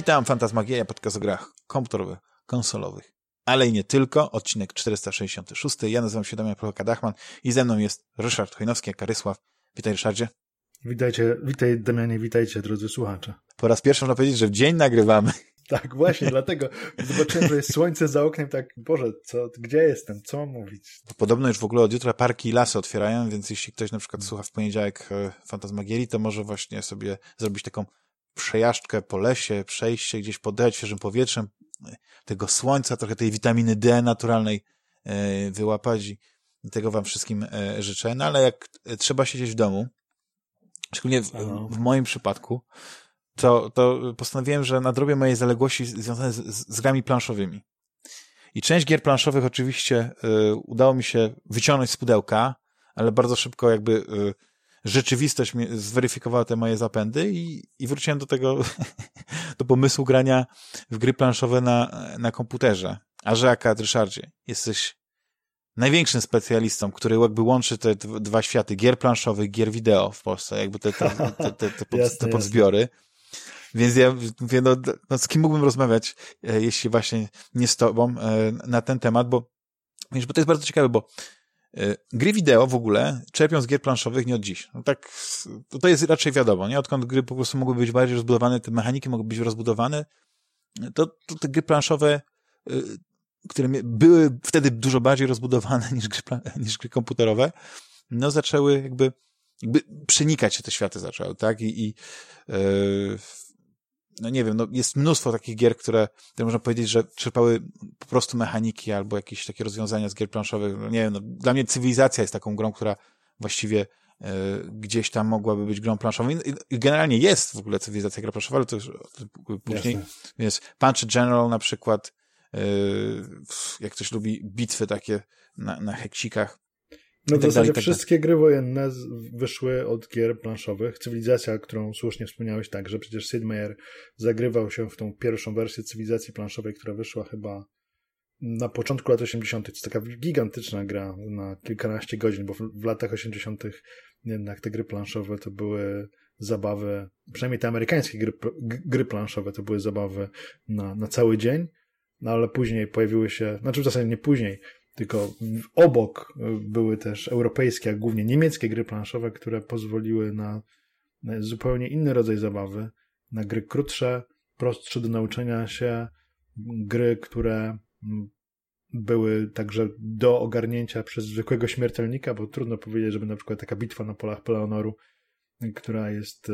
Witam, Fantasmagieria, podcast o grach komputerowych, konsolowych, ale i nie tylko. Odcinek 466. Ja nazywam się Damian Prochaka-Dachman i ze mną jest Ryszard Chojnowski, Karysław. Witaj, Ryszardzie. Witajcie, witaj Damianie, witajcie, drodzy słuchacze. Po raz pierwszy można powiedzieć, że w dzień nagrywamy. Tak, właśnie, dlatego zobaczyłem, że jest słońce za oknem, tak, Boże, co, gdzie jestem, co mam mówić? Podobno już w ogóle od jutra parki i lasy otwierają, więc jeśli ktoś na przykład słucha w poniedziałek e, Fantasmagierii, to może właśnie sobie zrobić taką przejażdżkę po lesie, przejście gdzieś podać świeżym powietrzem, e, tego słońca, trochę tej witaminy D naturalnej e, wyłapać i tego wam wszystkim życzę. No ale jak trzeba siedzieć w domu, szczególnie w, w moim przypadku, to, to postanowiłem, że nadrobię moje zaległości związane z, z grami planszowymi. I część gier planszowych oczywiście y, udało mi się wyciągnąć z pudełka, ale bardzo szybko jakby y, rzeczywistość zweryfikowała te moje zapędy i, i wróciłem do tego, do pomysłu grania w gry planszowe na, na komputerze. A że akad, Ryszardzie, jesteś największym specjalistą, który jakby łączy te dwa światy, gier planszowych, gier wideo w Polsce, jakby te, te, te, te, te, pod, te podzbiory. Więc ja mówię, no, no z kim mógłbym rozmawiać, e, jeśli właśnie nie z tobą, e, na ten temat, bo wiesz, bo to jest bardzo ciekawe, bo gry wideo w ogóle czerpią z gier planszowych nie od dziś. No tak, to, jest raczej wiadomo, nie? Odkąd gry po prostu mogły być bardziej rozbudowane, te mechaniki mogły być rozbudowane, to, to te gry planszowe, które były wtedy dużo bardziej rozbudowane niż gry, niż gry komputerowe, no zaczęły jakby, jakby przenikać się te światy zaczęły, tak? I, i yy, no nie wiem, no jest mnóstwo takich gier, które, które można powiedzieć, że czerpały po prostu mechaniki albo jakieś takie rozwiązania z gier planszowych. No nie wiem, no, dla mnie cywilizacja jest taką grą, która właściwie y, gdzieś tam mogłaby być grą planszową. I, I, generalnie jest w ogóle cywilizacja gra planszowa, ale to już później. Jasne. Więc Punch General na przykład, y, jak ktoś lubi bitwy takie na, na heksikach, no w tak zasadzie tak wszystkie gry wojenne wyszły od gier planszowych. Cywilizacja, którą słusznie wspomniałeś, tak, że przecież Sid Meier zagrywał się w tą pierwszą wersję cywilizacji planszowej, która wyszła chyba na początku lat 80. To jest taka gigantyczna gra na kilkanaście godzin, bo w, w latach 80. jednak te gry planszowe to były zabawy, przynajmniej te amerykańskie gry, gry planszowe to były zabawy na, na cały dzień, no ale później pojawiły się, znaczy w zasadzie nie później, tylko obok były też europejskie, a głównie niemieckie gry planszowe, które pozwoliły na, na zupełnie inny rodzaj zabawy, na gry krótsze, prostsze do nauczenia się, gry, które były także do ogarnięcia przez zwykłego śmiertelnika, bo trudno powiedzieć, żeby na przykład taka bitwa na polach Peleonoru, która jest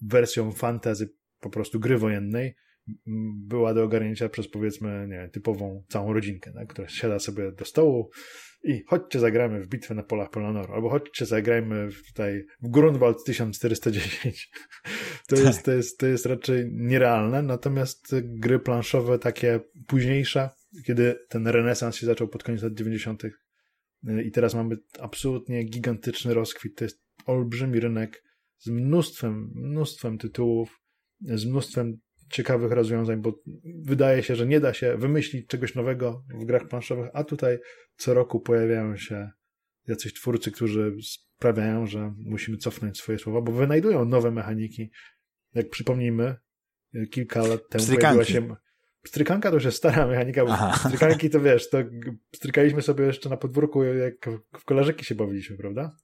wersją fantazy po prostu gry wojennej, była do ogarnięcia przez powiedzmy, nie typową całą rodzinkę, tak, która siada sobie do stołu i chodźcie zagramy w bitwę na polach Polanoru, albo chodźcie zagrajmy w tutaj w Grunwald 1410. To jest, to jest, to jest raczej nierealne, natomiast gry planszowe takie późniejsze, kiedy ten renesans się zaczął pod koniec lat 90. i teraz mamy absolutnie gigantyczny rozkwit, to jest olbrzymi rynek z mnóstwem, mnóstwem tytułów, z mnóstwem ciekawych rozwiązań, bo wydaje się, że nie da się wymyślić czegoś nowego w grach planszowych, a tutaj co roku pojawiają się jacyś twórcy, którzy sprawiają, że musimy cofnąć swoje słowa, bo wynajdują nowe mechaniki. Jak przypomnijmy, kilka lat temu pojawiła się Strykanka to już jest stara mechanika, bo strykanki to wiesz, to strykaliśmy sobie jeszcze na podwórku, jak w kolarzyki się bawiliśmy, prawda?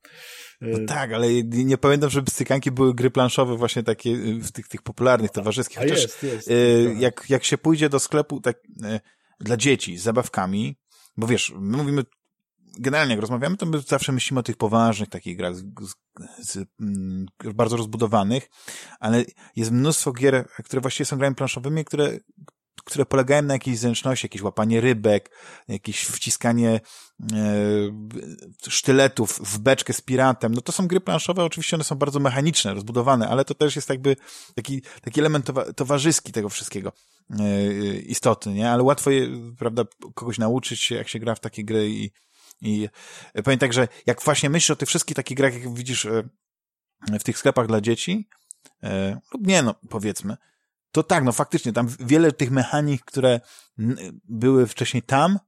No tak, ale nie pamiętam, żeby strykanki były gry planszowe właśnie takie y, w tych, tych popularnych, towarzyskich. Chociaż jest, jest. Y, jak, jak się pójdzie do sklepu tak, y, dla dzieci z zabawkami, bo wiesz, my mówimy generalnie jak rozmawiamy, to my zawsze myślimy o tych poważnych takich grach, z, z, z, mm, bardzo rozbudowanych, ale jest mnóstwo gier, które właściwie są grami planszowymi, które, które polegają na jakiejś zręczności, jakieś łapanie rybek, jakieś wciskanie e, sztyletów w beczkę z piratem. No to są gry planszowe, oczywiście one są bardzo mechaniczne, rozbudowane, ale to też jest jakby taki, taki element towa towarzyski tego wszystkiego e, istotny, nie? Ale łatwo je, prawda, kogoś nauczyć się, jak się gra w takie gry i, i pamiętaj, że jak właśnie myślisz o tych wszystkich takich grach, jak widzisz e, w tych sklepach dla dzieci, e, lub nie, no powiedzmy, to tak, no faktycznie, tam wiele tych mechanik, które były wcześniej tam,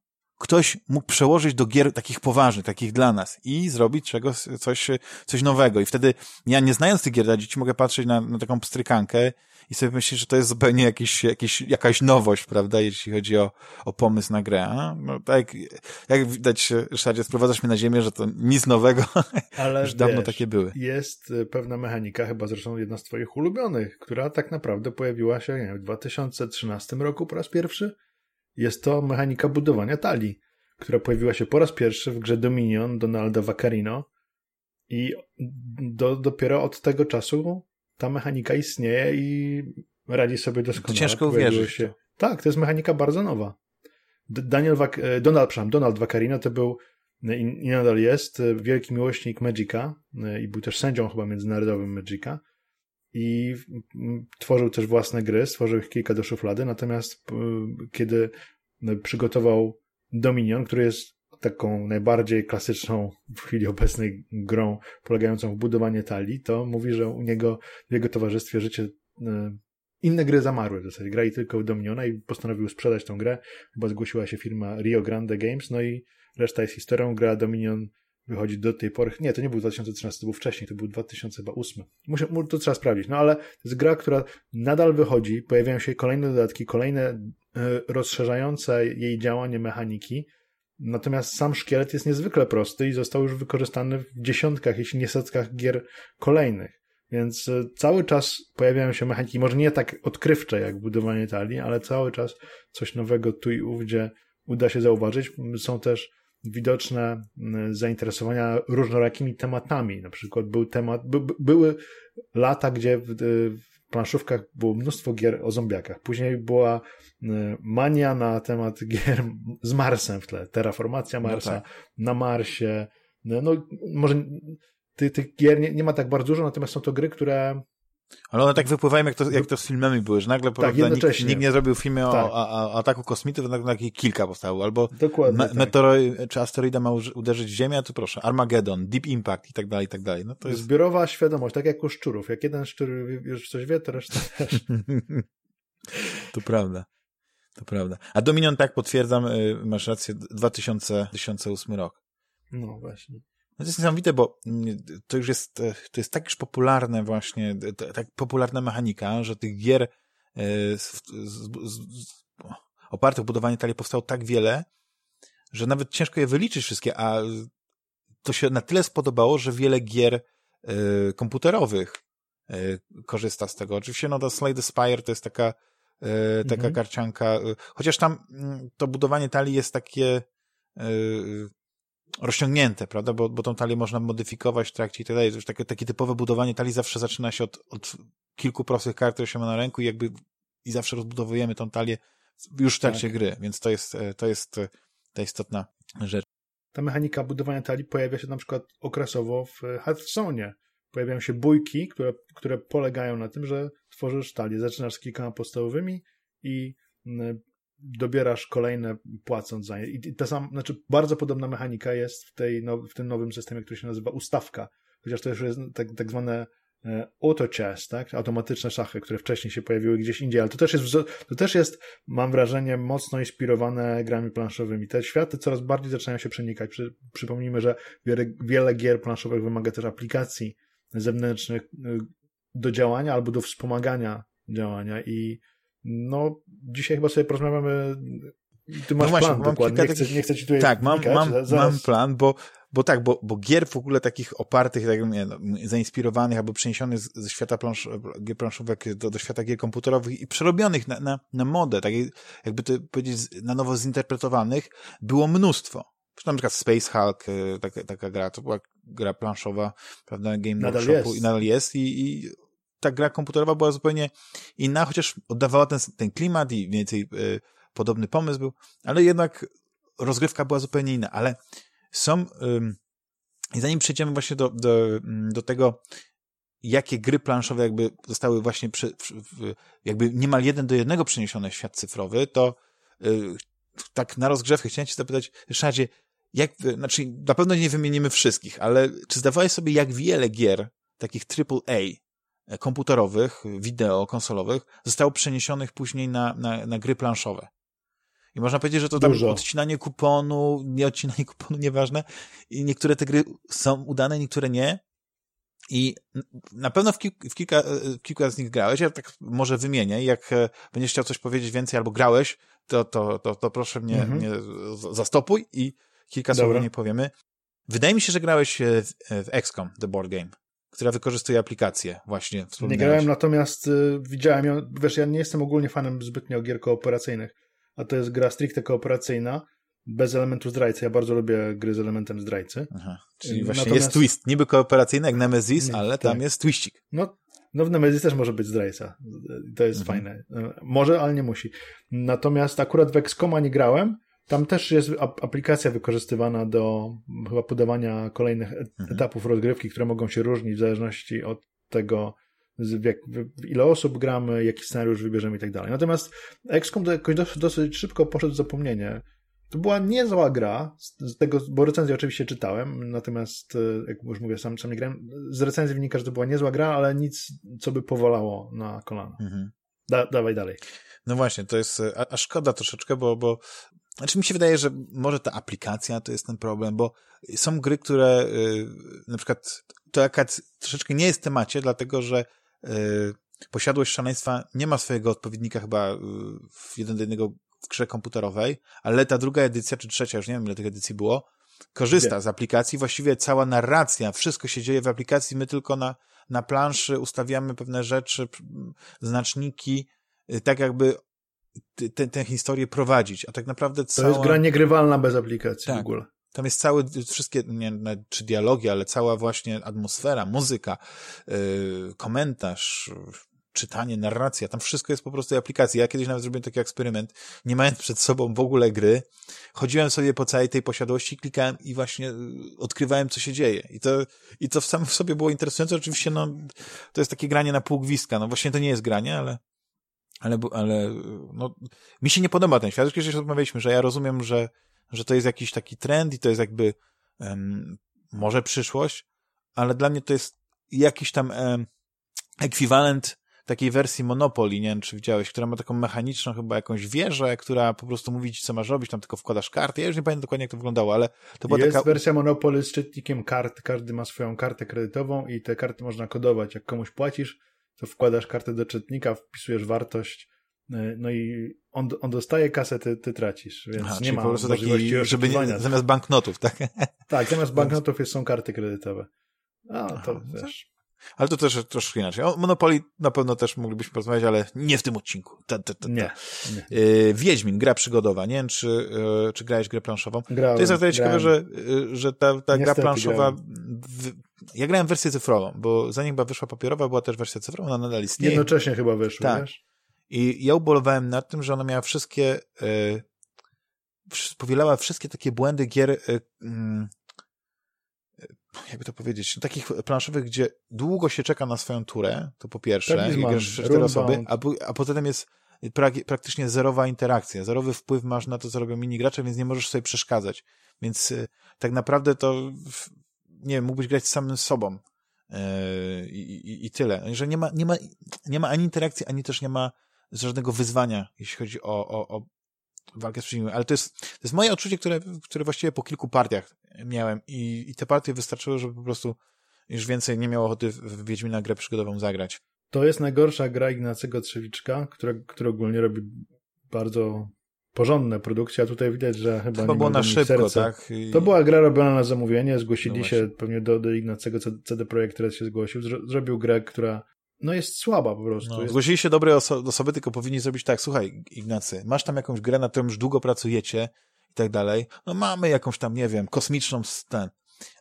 ktoś mógł przełożyć do gier takich poważnych, takich dla nas i zrobić czegoś, coś, coś nowego. I wtedy ja nie znając tych gier dla dzieci mogę patrzeć na, na taką pstrykankę i sobie myśleć, że to jest zupełnie jakiś, jakiś, jakaś nowość, prawda, jeśli chodzi o, o pomysł na grę. A? No tak, jak widać, Ryszardzie, sprowadzasz mnie na ziemię, że to nic nowego, Ale już dawno wiesz, takie były. Jest y, pewna mechanika, chyba zresztą jedna z twoich ulubionych, która tak naprawdę pojawiła się nie wiem, w 2013 roku po raz pierwszy. Jest to mechanika budowania talii, która pojawiła się po raz pierwszy w grze Dominion Donalda Vaccarino i do, dopiero od tego czasu ta mechanika istnieje i radzi sobie doskonale. To ciężko uwierzyć. Się... Tak, to jest mechanika bardzo nowa. Daniel Wac... E, Donald, przepraszam, Donald Vaccarino to był e, i, i nadal jest e, wielki miłośnik Magica i był też sędzią chyba międzynarodowym Magica i tworzył też własne gry, stworzył ich kilka do szuflady, natomiast kiedy przygotował Dominion, który jest taką najbardziej klasyczną w chwili obecnej grą polegającą w budowaniu talii, to mówi, że u niego w jego towarzystwie życie inne gry zamarły w zasadzie. Grali tylko Dominiona i postanowił sprzedać tą grę. Chyba zgłosiła się firma Rio Grande Games, no i reszta jest historią. Gra Dominion wychodzi do tej pory. Nie, to nie był 2013, to był wcześniej, to był 2008. Muszę, to trzeba sprawdzić. No ale to jest gra, która nadal wychodzi, pojawiają się kolejne dodatki, kolejne e, rozszerzające jej działanie mechaniki. Natomiast sam szkielet jest niezwykle prosty i został już wykorzystany w dziesiątkach, jeśli nie setkach gier kolejnych. Więc e, cały czas pojawiają się mechaniki, może nie tak odkrywcze jak budowanie talii, ale cały czas coś nowego tu i ówdzie uda się zauważyć. Są też widoczne zainteresowania różnorakimi tematami. Na przykład był temat, by, były lata, gdzie w, w planszówkach było mnóstwo gier o zombiakach. Później była mania na temat gier z Marsem w tle. Terraformacja no Marsa, no tak. na Marsie. No, no może tych, tych gier nie, nie ma tak bardzo dużo, natomiast są to gry, które ale one tak wypływają, jak to, jak to z filmami były, że nagle tak, prawda, nikt, nikt, nie zrobił filmu tak. o, o, ataku kosmitów, nagle kilka powstało. Albo me, tak. meteoroid czy asteroida ma uderzyć w Ziemię, a tu proszę, Armageddon, Deep Impact i tak dalej, i tak dalej. No to jest... Zbiorowa świadomość, tak jak u szczurów. Jak jeden szczur już coś wie, to reszta też. to prawda. To prawda. A Dominion, tak potwierdzam, y, masz rację, 2000, 2008 rok. No właśnie. No to jest niesamowite, bo mm, to już jest, e, to jest tak już popularne właśnie, tak popularna mechanika, że tych gier e, z, z, z, opartych o budowanie talii powstało tak wiele, że nawet ciężko je wyliczyć wszystkie, a to się na tyle spodobało, że wiele gier y, komputerowych y, korzysta z tego. Oczywiście no to Slay the Spire to jest taka, y, taka mhm. karcianka, chociaż tam mm, to budowanie talii jest takie rozciągnięte, prawda, bo, bo tą talię można modyfikować w trakcie i tak dalej. Takie, takie typowe budowanie talii zawsze zaczyna się od, od kilku prostych kart, które się ma na ręku i jakby i zawsze rozbudowujemy tą talię już w trakcie tak. gry, więc to jest, to jest ta istotna rzecz. Ta mechanika budowania talii pojawia się na przykład okresowo w Hearthstone. Pojawiają się bójki, które, które polegają na tym, że tworzysz talię. Zaczynasz z kilkoma podstawowymi i dobierasz kolejne płacąc za nie. I ta sam, znaczy bardzo podobna mechanika jest w, tej, no, w tym nowym systemie, który się nazywa ustawka. Chociaż to już jest tak, tak zwane e, auto chess, tak? Automatyczne szachy, które wcześniej się pojawiły gdzieś indziej, ale to też jest, to też jest, mam wrażenie, mocno inspirowane grami planszowymi. Te światy coraz bardziej zaczynają się przenikać. Przy, przypomnijmy, że wiele, wiele gier planszowych wymaga też aplikacji zewnętrznych y, do działania albo do wspomagania działania i no, dzisiaj chyba sobie porozmawiamy. Ty masz no właśnie, plan, mam dokładnie. Nie, chcę, nie chcę ci tutaj Tak, mam, mam, mam plan, bo, bo tak, bo, bo gier w ogóle takich opartych, tak, nie, no, zainspirowanych albo przeniesionych ze świata plansz, gier planszówek do, do świata gier komputerowych i przerobionych na, na, na modę, tak jakby to powiedzieć, na nowo zinterpretowanych, było mnóstwo. Na przykład Space Hulk, e, taka, taka gra, to była gra planszowa, prawda, Game nadal Workshopu jest. i nadal jest i, i ta gra komputerowa była zupełnie inna, chociaż oddawała ten, ten klimat i mniej więcej y, podobny pomysł był, ale jednak rozgrywka była zupełnie inna, ale są i zanim przejdziemy właśnie do, do, do tego, jakie gry planszowe jakby zostały właśnie przy, jakby niemal jeden do jednego przeniesione w świat cyfrowy, to y, tak na rozgrzewkę chciałem cię zapytać, Ryszardzie, jak, znaczy na pewno nie wymienimy wszystkich, ale czy zdawałeś sobie, jak wiele gier, takich AAA, komputerowych, wideo, konsolowych, zostało przeniesionych później na, na, na gry planszowe. I można powiedzieć, że to tam Dużo. odcinanie kuponu, nie odcinanie kuponu, nieważne. I niektóre te gry są udane, niektóre nie. I na pewno w, kil w, kilka, w kilka z nich grałeś, ja tak może wymienię. Jak e, będziesz chciał coś powiedzieć więcej albo grałeś, to, to, to, to proszę mnie, mhm. mnie zastopuj i kilka Dobra. słów nie powiemy. Wydaje mi się, że grałeś w, w XCOM, The Board Game która wykorzystuje aplikację właśnie. Nie grałem, natomiast y, widziałem ją, wiesz, ja nie jestem ogólnie fanem zbytnio gier kooperacyjnych, a to jest gra stricte kooperacyjna, bez elementu zdrajcy. Ja bardzo lubię gry z elementem zdrajcy. Aha, czyli właśnie natomiast... jest twist, niby kooperacyjny jak Nemesis, nie, ale tam tak. jest twistik. No, no w Nemesis też może być zdrajca. To jest mhm. fajne. Może, ale nie musi. Natomiast akurat w XCOMa nie grałem, tam też jest aplikacja wykorzystywana do chyba podawania kolejnych mhm. etapów rozgrywki, które mogą się różnić w zależności od tego, jak, ile osób gramy, jaki scenariusz wybierzemy i tak dalej. Natomiast XCOM jakoś dosyć, dosyć szybko poszedł w zapomnienie. To była niezła gra, z tego, bo recenzję oczywiście czytałem, natomiast, e, jak już mówię, sam, sam nie grałem, z recenzji wynika, że to była niezła gra, ale nic, co by powalało na kolana. Mhm. Da, dawaj dalej. No właśnie, to jest, a, a, szkoda troszeczkę, bo, bo znaczy mi się wydaje, że może ta aplikacja to jest ten problem, bo są gry, które yy, na przykład to jakaś troszeczkę nie jest w temacie, dlatego że yy, posiadłość szaleństwa nie ma swojego odpowiednika chyba yy, w jeden do jednego w grze komputerowej, ale ta druga edycja, czy trzecia, już nie wiem ile tych edycji było, korzysta z aplikacji, właściwie cała narracja, wszystko się dzieje w aplikacji, my tylko na, na planszy ustawiamy pewne rzeczy, znaczniki, y, tak jakby tę, tę historię prowadzić, a tak naprawdę cała... To jest gra niegrywalna bez aplikacji tak. w ogóle. Tam jest cały, wszystkie, nie czy dialogi, ale cała właśnie atmosfera, muzyka, yy, komentarz, czytanie, narracja, tam wszystko jest po prostu aplikacji. Ja kiedyś nawet zrobiłem taki eksperyment, nie mając przed sobą w ogóle gry, chodziłem sobie po całej tej posiadłości, klikałem i właśnie y, odkrywałem, co się dzieje. I to, i to w samym sobie było interesujące. Oczywiście, no, to jest takie granie na pół gwizdka. No właśnie to nie jest granie, ale, ale, ale no, mi się nie podoba ten świat. Już kiedyś rozmawialiśmy, że ja rozumiem, że, że to jest jakiś taki trend i to jest jakby um, może przyszłość, ale dla mnie to jest jakiś tam um, ekwiwalent takiej wersji Monopoly, nie wiem, czy widziałeś, która ma taką mechaniczną chyba jakąś wieżę, która po prostu mówi ci, co masz robić, tam tylko wkładasz karty. Ja już nie pamiętam dokładnie, jak to wyglądało, ale to była Jest taka... wersja Monopoly z czytnikiem kart. Każdy ma swoją kartę kredytową i te karty można kodować. Jak komuś płacisz, to wkładasz kartę do czytnika, wpisujesz wartość, e, no i on, on dostaje kasę, ty, ty tracisz, więc Aha, nie ma po prostu taki, żeby nie, zamiast banknotów, tak? Tak, zamiast banknotów są karty kredytowe. A, to Aha, no wiesz... Ale to też troszkę inaczej. O Monopoly na pewno też moglibyśmy porozmawiać, ale nie w tym odcinku. Ta, ta, ta, ta. Nie. nie. Yy, Wiedźmin, gra przygodowa. Nie wiem, czy, yy, czy grałeś grę planszową. Grałem, to jest naprawdę ciekawe, że, yy, że ta, ta gra planszowa... W, ja grałem wersję cyfrową, bo zanim chyba wyszła papierowa, była też wersja cyfrowa, ona nadal istnieje. Jednocześnie chyba wyszła, tak. wiesz? I ja ubolowałem nad tym, że ona miała wszystkie... Powielała wszystkie takie błędy gier yy, jakby to powiedzieć, no, takich planszowych, gdzie długo się czeka na swoją turę, to po pierwsze, i grasz cztery osoby, a, a poza tym jest pra praktycznie zerowa interakcja, zerowy wpływ masz na to, co robią mini gracze, więc nie możesz sobie przeszkadzać. Więc y, tak naprawdę to, nie wiem, mógłbyś grać z samym sobą yy, i, i, tyle. Że nie ma, nie, ma, nie ma ani interakcji, ani też nie ma żadnego wyzwania, jeśli chodzi o, o, o walkę z przeciwnikiem. Ale to jest, to jest moje odczucie, które, które właściwie po kilku partiach miałem i, i te partie wystarczyły, żeby po prostu już więcej nie miał ochoty w Wiedźmina grę przygodową zagrać. To jest najgorsza gra Ignacego Trzewiczka, który, który ogólnie robi bardzo porządne produkcje, a tutaj widać, że chyba to nie było na szybko, tak? I... To była gra robiona na zamówienie, zgłosili no się pewnie do, do Ignacego CD Projekt, który się zgłosił, zrobił grę, która no jest słaba po prostu. No, Zgłosili się dobre oso osoby, tylko powinni zrobić tak, słuchaj Ignacy, masz tam jakąś grę, na którą już długo pracujecie i tak dalej, no mamy jakąś tam, nie wiem, kosmiczną ten,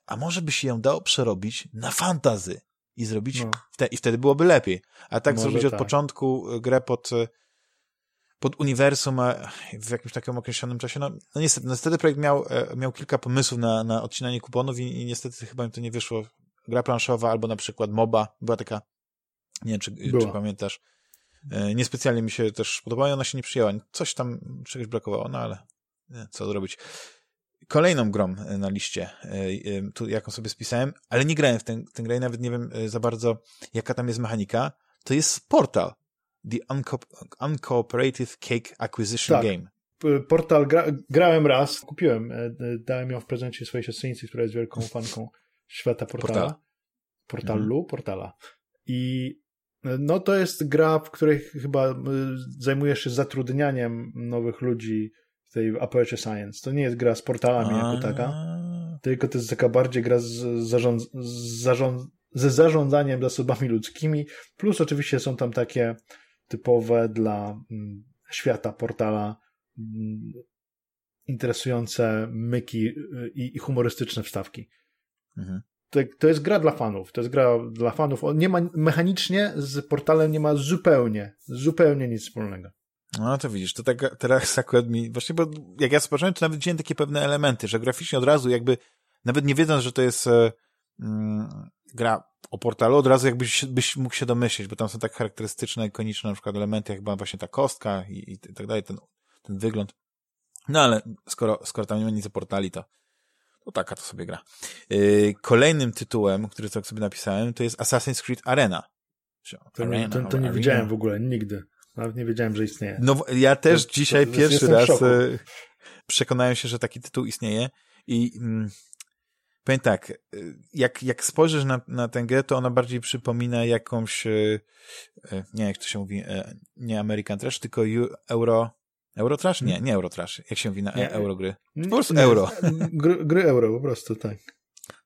a może by się ją dało przerobić na fantazy i zrobić, no. wte i wtedy byłoby lepiej. A tak może zrobić od tak. początku e, grę pod, e, pod uniwersum a w jakimś takim określonym czasie, no, no niestety, no niestety projekt miał, e, miał kilka pomysłów na, na odcinanie kuponów i, i niestety chyba im to nie wyszło. Gra planszowa albo na przykład MOBA, była taka nie wiem, czy, czy pamiętasz. Niespecjalnie mi się też podobała i ona się nie przyjęła. Coś tam, czegoś brakowało, no ale co zrobić. Kolejną grą e, na liście, e, tu jaką sobie spisałem, ale nie grałem w tę, grę i nawet nie wiem za bardzo, jaka tam jest mechanika, to jest Portal. The Unco Uncooperative Cake Acquisition tak. Game. portal gra, grałem raz, kupiłem, e, dałem ją w prezencie swojej siostrzeńcy, która jest wielką fanką świata portala. Portal. Portalu, mhm. portala. I no to jest gra, w której chyba zajmujesz się zatrudnianiem nowych ludzi w tej Aperture Science. To nie jest gra z portalami jako taka, tylko to jest taka bardziej gra z zarząd, z zarząd, ze zarządzaniem zasobami ludzkimi, plus oczywiście są tam takie typowe dla mm, świata portala mm, interesujące myki y, i, humorystyczne wstawki. Mhm. To, to jest gra dla fanów. To jest gra dla fanów. Nie ma mechanicznie z portalem nie ma zupełnie, zupełnie nic wspólnego. No to widzisz, to tak teraz akurat mi, właśnie bo jak ja spojrzałem, to nawet widziałem takie pewne elementy, że graficznie od razu jakby, nawet nie wiedząc, że to jest e, mm, gra o portalu, od razu jakbyś byś mógł się domyśleć, bo tam są tak charakterystyczne, ikoniczne na przykład elementy, jak była właśnie ta kostka i, i tak dalej, ten, ten wygląd. No ale skoro, skoro tam nie ma nic o portali, to, to taka to sobie gra. Yy, kolejnym tytułem, który tak sobie napisałem, to jest Assassin's Creed Arena. To, Arena, to, to nie Arena. widziałem w ogóle nigdy. Nawet nie wiedziałem, że istnieje. No ja też to, dzisiaj pierwszy raz e, przekonałem się, że taki tytuł istnieje i mm, powiem tak, e, jak, jak spojrzysz na, na tę grę, to ona bardziej przypomina jakąś, e, nie jak to się mówi, nie American Trash, tylko Euro, Eurotrash? Nie, nie Eurotrash. Jak się mówi na nie, Eurogry? Po prostu nie, Euro. Gry, gry Euro, po prostu, tak.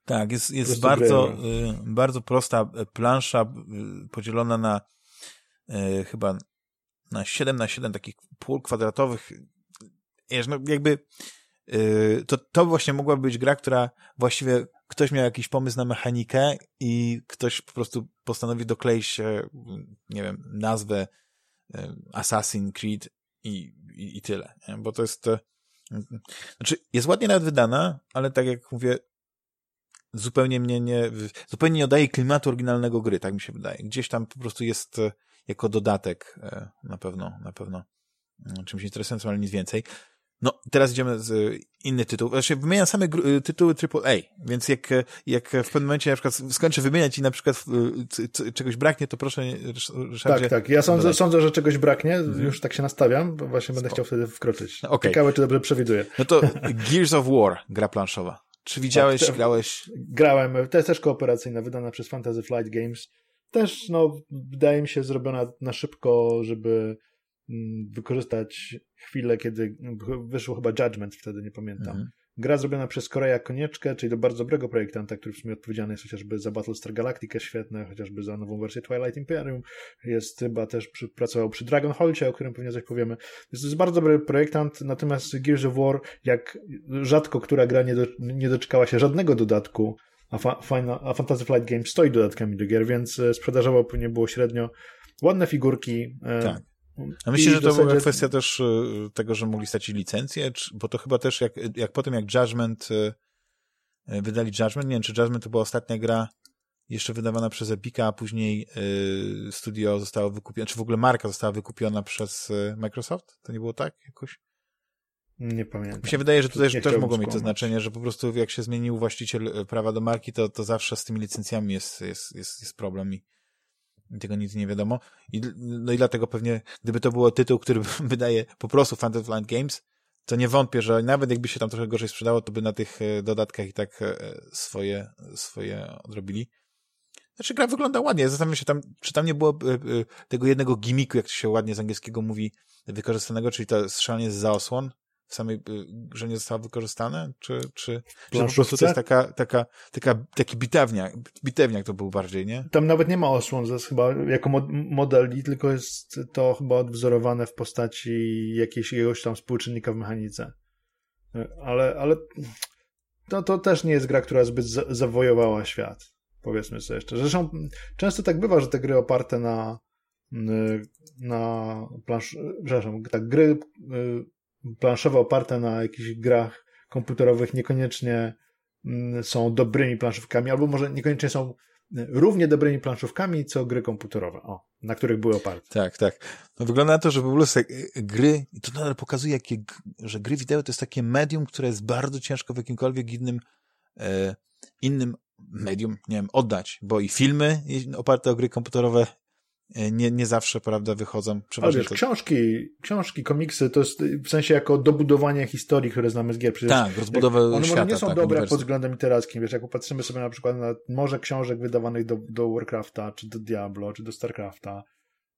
Tak, jest, jest bardzo, bardzo prosta plansza podzielona na chyba na 7 na 7 takich pól kwadratowych. Wiesz, no jakby yy, to, to właśnie mogłaby być gra, która właściwie ktoś miał jakiś pomysł na mechanikę i ktoś po prostu postanowił dokleić, nie wiem, nazwę yy, Assassin's Creed i, i, i tyle. Nie? Bo to jest znaczy, jest ładnie nawet wydana, ale tak jak mówię, zupełnie mnie nie, zupełnie nie oddaje klimatu oryginalnego gry, tak mi się wydaje. Gdzieś tam po prostu jest jako dodatek e, na pewno, na pewno mm, czymś interesującym, ale nic więcej. No, teraz idziemy z inny tytuł. Znaczy, wymieniam same y, tytuły AAA, więc jak, jak w pewnym momencie na przykład skończę wymieniać i na przykład czegoś braknie, to proszę, Ryszardzie... Tak, tak. Ja sądzę, sądzę, że czegoś braknie. Mhm. Już tak się nastawiam, bo właśnie będę chciał wtedy wkroczyć. Okay. Ciekawe, czy dobrze przewiduję. No to Gears of War, gra planszowa. Czy widziałeś, tak, grałeś? Grałem. To jest też kooperacyjna, wydana przez Fantasy Flight Games też, no, wydaje mi się, zrobiona na szybko, żeby mm, wykorzystać chwilę, kiedy wyszło chyba Judgment wtedy, nie pamiętam. Mhm. Gra zrobiona przez Korea Konieczkę, czyli do bardzo dobrego projektanta, który w sumie odpowiedzialny jest chociażby za Battlestar Galactica świetne, chociażby za nową wersję Twilight Imperium. Jest chyba też przy, pracował przy Dragonholcie, o którym pewnie coś powiemy. Jest, to jest bardzo dobry projektant, natomiast Gears of War, jak rzadko która gra nie, do, nie doczekała się żadnego dodatku, a, fa Final, a Fantasy Flight Games stoi dodatkami do gier, więc e, sprzedażowo pewnie było średnio. Ładne figurki. E, tak. A myślę, że to zasadzie... była kwestia też e, tego, że mogli stracić licencję, bo to chyba też jak, jak potem jak Judgment wydali Judgment, nie wiem, czy Judgment to była ostatnia gra jeszcze wydawana przez Epica, a później studio zostało wykupione, czy w ogóle marka została wykupiona przez Microsoft? To nie było tak jakoś? Nie pamiętam. Mi się wydaje, że tutaj też, też mogło mieć to znaczenie, że po prostu jak się zmienił właściciel e, prawa do marki, to, to zawsze z tymi licencjami jest, jest, jest, jest problem i, tego nic nie wiadomo. I, no i dlatego pewnie, gdyby to było tytuł, który wydaje po prostu Fantasy Flight Games, to nie wątpię, że nawet jakby się tam trochę gorzej sprzedało, to by na tych e, dodatkach i tak e, swoje, swoje odrobili. Znaczy gra wygląda ładnie. Zastanawiam się tam, czy tam nie było tego jednego gimiku, jak to się ładnie z angielskiego mówi, wykorzystanego, czyli to strzelanie z zaosłon, samej grze nie została wykorzystane? Czy, czy, czy po prostu to jest taka, taka, taka, taki bitewniak, bitewniak to był bardziej, nie? Tam nawet nie ma osłon, to jest chyba jako modeli, tylko jest to chyba odwzorowane w postaci jakiegoś tam współczynnika w mechanice. Ale, ale to, to też nie jest gra, która zbyt zawojowała świat, powiedzmy sobie jeszcze. Zresztą często tak bywa, że te gry oparte na na plansz... przepraszam, tak, gry y, planszowe oparte na jakichś grach komputerowych niekoniecznie mm, są dobrymi planszówkami, albo może niekoniecznie są y, równie dobrymi planszówkami, co gry komputerowe, o, na których były oparte. Tak, tak. No wygląda na to, że ogóle y, gry, i to nadal pokazuje, jakie, że gry wideo to jest takie medium, które jest bardzo ciężko w jakimkolwiek innym, e, innym medium, nie wiem, oddać, bo i filmy oparte o gry komputerowe nie, nie zawsze, prawda, wychodzą. Ale wiesz, to... książki, książki, komiksy, to jest w sensie jako dobudowanie historii, które znamy z gier. Przecież tak, rozbudowę One świata, może nie są tak, dobre pod względem literackim, wiesz, jak popatrzymy sobie na przykład na może książek wydawanych do, do Warcrafta, czy do Diablo, czy do Starcrafta,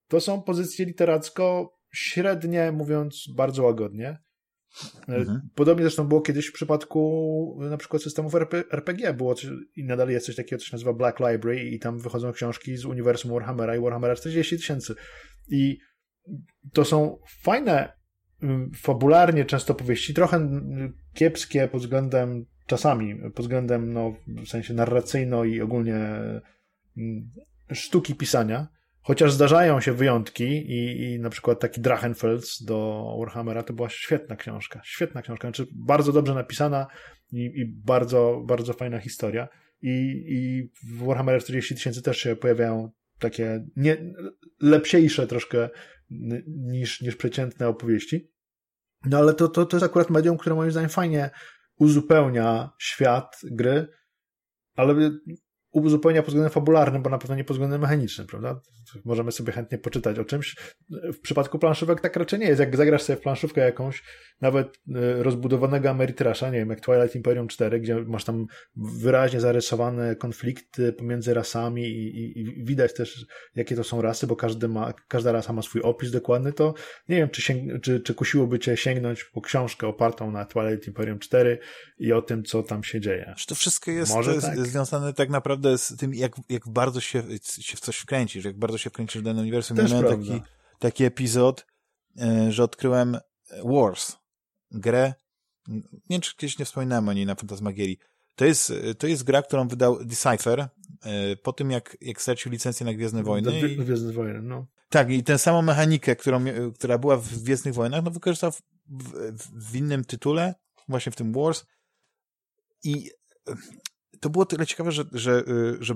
to są pozycje literacko średnie, mówiąc bardzo łagodnie. E, mhm. Podobnie zresztą było kiedyś w przypadku na przykład systemów RPG. Było i nadal jest coś takiego, co się nazywa Black Library i tam wychodzą książki z uniwersum Warhammera i Warhammera 40 tysięcy. I to są fajne, fabularnie często powieści, trochę kiepskie pod względem, czasami pod względem, no, w sensie narracyjno i ogólnie sztuki pisania, Chociaż zdarzają się wyjątki i, i na przykład taki Drachenfels do Warhammera to była świetna książka. Świetna książka, znaczy bardzo dobrze napisana i, i bardzo, bardzo fajna historia. I, i w Warhammer 40 tysięcy też się pojawiają takie nie, lepsiejsze troszkę niż, niż przeciętne opowieści. No ale to, to, to jest akurat medium, które moim zdaniem fajnie uzupełnia świat gry, ale uzupełnia pod względem fabularnym, bo na pewno nie pod względem mechanicznym, prawda? Możemy sobie chętnie poczytać o czymś. W przypadku planszówek tak raczej nie jest. Jak zagrasz sobie w planszówkę jakąś, nawet e, rozbudowanego Ameritrasza, nie wiem, jak Twilight Imperium 4, gdzie masz tam wyraźnie zarysowane konflikty pomiędzy rasami i, i, i widać też, jakie to są rasy, bo każdy ma, każda rasa ma swój opis dokładny, to nie wiem, czy, sięg, czy, czy kusiłoby cię sięgnąć po książkę opartą na Twilight Imperium 4 i o tym, co tam się dzieje. Czy to wszystko jest, Może jest tak. związane tak naprawdę z tym, jak, jak bardzo się, się w coś wkręcisz, jak bardzo się wkręcisz w danym uniwersum. Też Miałem taki, taki epizod, e, że odkryłem Wars, grę, nie wiem, czy kiedyś nie wspominałem o niej na Fantasmagierii. To jest, to jest gra, którą wydał Decipher e, po tym, jak, jak stracił licencję na Gwiezdne Wojny. Na Gwiezdne Wojny, no. Tak, i tę samą mechanikę, którą, która była w Gwiezdnych Wojnach, no wykorzystał w, w, w innym tytule, właśnie w tym Wars. I to było tyle ciekawe, że, że, że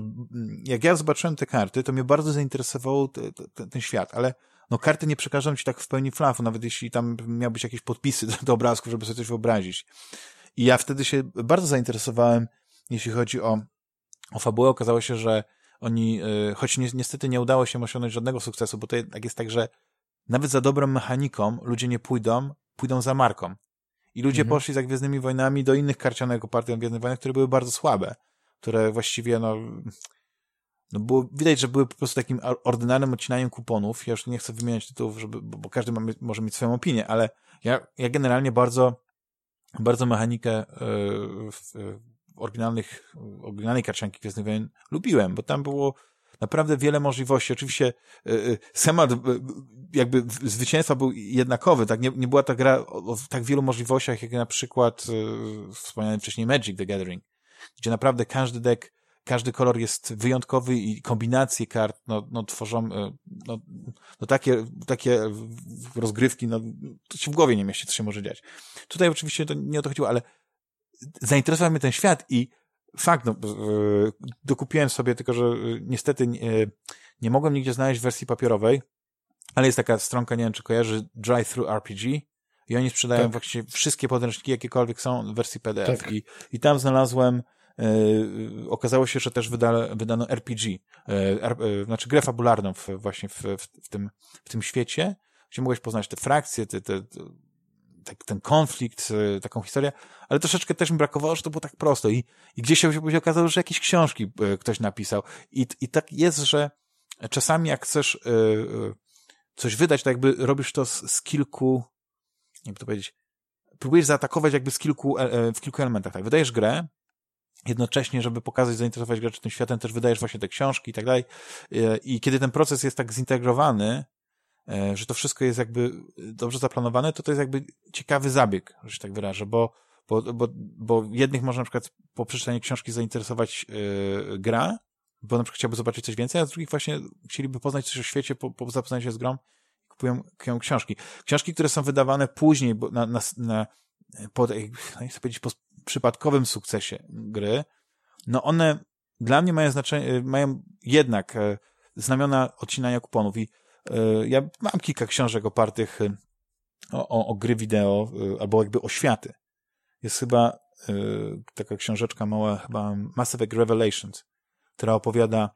jak ja zobaczyłem te karty, to mnie bardzo zainteresował te, te, ten świat, ale no karty nie przekażą ci tak w pełni flafu, nawet jeśli tam miałbyś jakieś podpisy do, do obrazków, żeby sobie coś wyobrazić. I ja wtedy się bardzo zainteresowałem, jeśli chodzi o, o fabułę. Okazało się, że oni, yy, choć ni niestety nie udało się osiągnąć żadnego sukcesu, bo to tak jest tak, że nawet za dobrą mechaniką ludzie nie pójdą, pójdą za marką. I ludzie mhm. poszli za Gwiezdnymi Wojnami do innych karcianek opartych na Gwiezdnych Wojnach, które były bardzo słabe. Które właściwie, no, no było, widać, że były po prostu takim ordynarnym odcinaniem kuponów. Ja już nie chcę wymieniać tytułów, żeby, bo, każdy ma, może mieć swoją opinię, ale ja, ja generalnie bardzo, bardzo mechanikę w, w oryginalnych, oryginalnej karcianki Gwiezdnych Wojen lubiłem, bo tam było naprawdę wiele możliwości. Oczywiście e, e, schemat jakby zwycięstwa był jednakowy, tak? Nie, nie była ta gra o, o tak wielu możliwościach, jak na przykład wspomniany wcześniej Magic the Gathering, gdzie naprawdę każdy deck każdy kolor jest wyjątkowy i kombinacje kart no, no tworzą no, no takie, takie rozgrywki, no to się w głowie nie mieści, co się może dziać. Tutaj oczywiście to nie o to chodziło, ale zainteresował mnie ten świat i fakt, no, dokupiłem sobie, tylko że e, niestety nie, nie mogłem nigdzie znaleźć wersji papierowej, ale jest taka stronka, nie wiem czy kojarzy, Drive Through RPG i oni sprzedają tak. właściwie wszystkie podręczniki, jakiekolwiek są w wersji PDF tak. I, i tam znalazłem E, okazało się, że też wyda, wydano RPG, e, e, znaczy grę fabularną w, właśnie w, w, tym, w tym świecie, gdzie mogłeś poznać te frakcje, te, te, ten konflikt, taką historię, ale troszeczkę też mi brakowało, że to było tak prosto i, i gdzieś się okazało, że jakieś książki ktoś napisał i, i tak jest, że czasami jak chcesz coś wydać, to jakby robisz to z, z kilku, jak to powiedzieć, próbujesz zaatakować jakby z kilku, w kilku elementach. Tak, wydajesz grę, jednocześnie, żeby pokazać, zainteresować graczy tym światem, też wydajesz właśnie te książki i tak dalej. E, I kiedy ten proces jest tak zintegrowany, e, że to wszystko jest jakby dobrze zaplanowane, to to jest jakby ciekawy zabieg, że się tak wyrażę, bo, bo, bo, bo jednych może na przykład po przeczytaniu książki zainteresować yy, gra, bo na przykład chciałby zobaczyć coś więcej, a z drugich właśnie chcieliby poznać coś o świecie po, po zapoznaniu się z grą kupują, kupują książki. Książki, które są wydawane później bo na, na, na po, no chcę powiedzieć, po przypadkowym sukcesie gry, no one dla mnie mają znaczenie, mają jednak e, znamiona odcinania kuponów i e, ja mam kilka książek opartych e, o, o, o gry wideo, albo jakby o światy. Jest chyba taka książeczka mała, chyba Mass Effect Revelations, która opowiada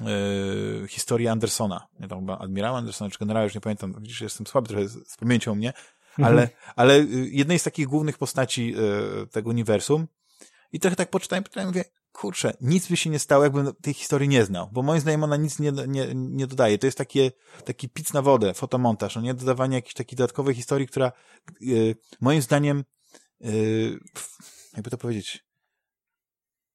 yy, historię Andersona. Nie tam admirała Andersona, czy generała, już nie pamiętam, widzisz, jestem słaby trochę z, z pamięcią mnie, mhm. ale, ale jednej z takich głównych postaci yy, tego uniwersum i trochę tak poczytałem, poczytałem mówię, kurczę, nic by się nie stało, jakbym tej historii nie znał, bo moim zdaniem ona nic nie, nie, nie dodaje. To jest takie, taki pic na wodę, fotomontaż, no nie dodawanie jakiejś takiej dodatkowej historii, która yy, moim zdaniem, yy, jakby to powiedzieć,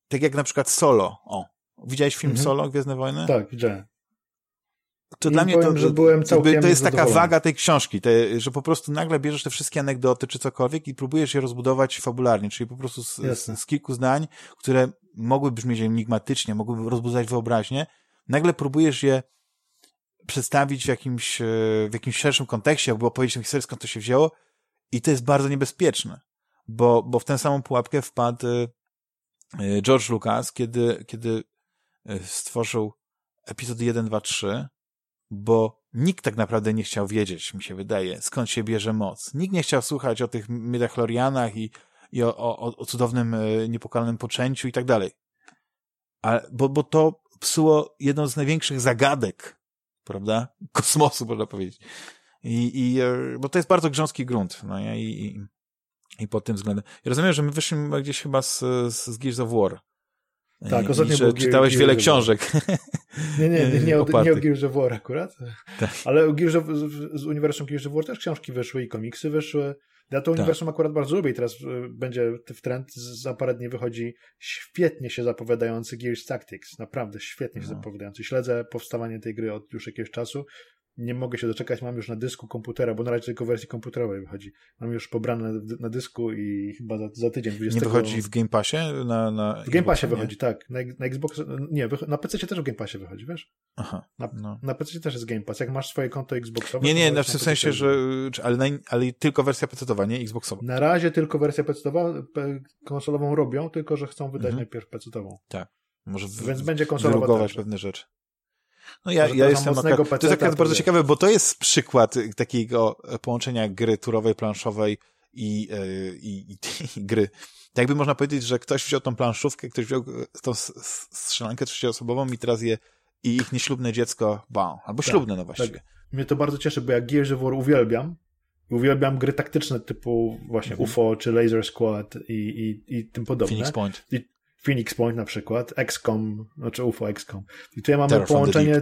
tak jak na przykład Solo, o, widziałeś film mhm. Solo, Gwiezdne Wojny? Tak, widziałem. To dla mnie powiem, to, że byłem to jest taka waga tej książki, te, że po prostu nagle bierzesz te wszystkie anegdoty czy cokolwiek i próbujesz je rozbudować fabularnie, czyli po prostu z, z, z kilku zdań, które mogły brzmieć enigmatycznie, mogłyby rozbudzać wyobraźnię, nagle próbujesz je przedstawić w jakimś, e, w jakimś szerszym kontekście, jakby opowiedzieć historię, skąd to się wzięło. I to jest bardzo niebezpieczne, bo, bo w tę samą pułapkę wpadł e, e, George Lucas, kiedy, kiedy stworzył epizody 1, 2, 3, bo nikt tak naprawdę nie chciał wiedzieć, mi się wydaje, skąd się bierze moc. Nikt nie chciał słuchać o tych midachlorianach i i o, o, o cudownym, e, niepokalnym poczęciu i tak dalej. A, bo, bo to psuło jedną z największych zagadek, prawda? Kosmosu, można powiedzieć. I, i, e, bo to jest bardzo grząski grunt, no i, i, i pod tym względem. Rozumiem, że my wyszliśmy gdzieś chyba z, z Gears of War. Tak, ostatnio I, że czytałeś wiele książek. Nie, nie, nie, nie, o, nie o Gears of War akurat. Tak. Ale o Gears of, z uniwersum Gears of War też książki wyszły i komiksy wyszły. Ja to tak. uniwersum akurat bardzo lubię i teraz y, będzie w trend, za parę dni wychodzi świetnie się zapowiadający Gears Tactics, naprawdę świetnie się no. zapowiadający. Śledzę powstawanie tej gry od już jakiegoś czasu nie mogę się doczekać, mam już na dysku komputera, bo na razie tylko w wersji komputerowej wychodzi. Mam już pobrane na dysku i chyba za, za tydzień. 20... Nie wychodzi w Game Passie? Na, na w Game Passie wychodzi, tak. Na, na Xbox, nie, na PC też w Game Passie wychodzi, wiesz? Aha. Na, no. na PC też jest Game Pass. Jak masz swoje konto Xboxowe... Nie, nie, no w tym sensie, że ale, na, ale tylko wersja PC-owa, nie Xboxowa. Na razie tylko wersja PC-owa, konsolową robią, tylko że chcą wydać mhm. najpierw PC-ową. Tak. Może w, Więc będzie konsolowa pewne rzeczy. No ja, ja jestem To jest akurat bardzo ciekawe, bo to jest przykład takiego połączenia gry turowej, planszowej i, e, i, i, i gry. Tak jakby można powiedzieć, że ktoś wziął tą planszówkę, ktoś wziął tą strzelankę trzecioosobową i teraz je i ich nieślubne dziecko, bam, albo tak, ślubne no właściwie. Tak. Mnie to bardzo cieszy, bo ja Gears of War uwielbiam, uwielbiam gry taktyczne typu właśnie mhm. UFO czy Laser Squad i, i, i tym podobne. Phoenix Point. I Phoenix Point na przykład, XCOM, znaczy UFO XCOM. I tutaj mamy połączenie,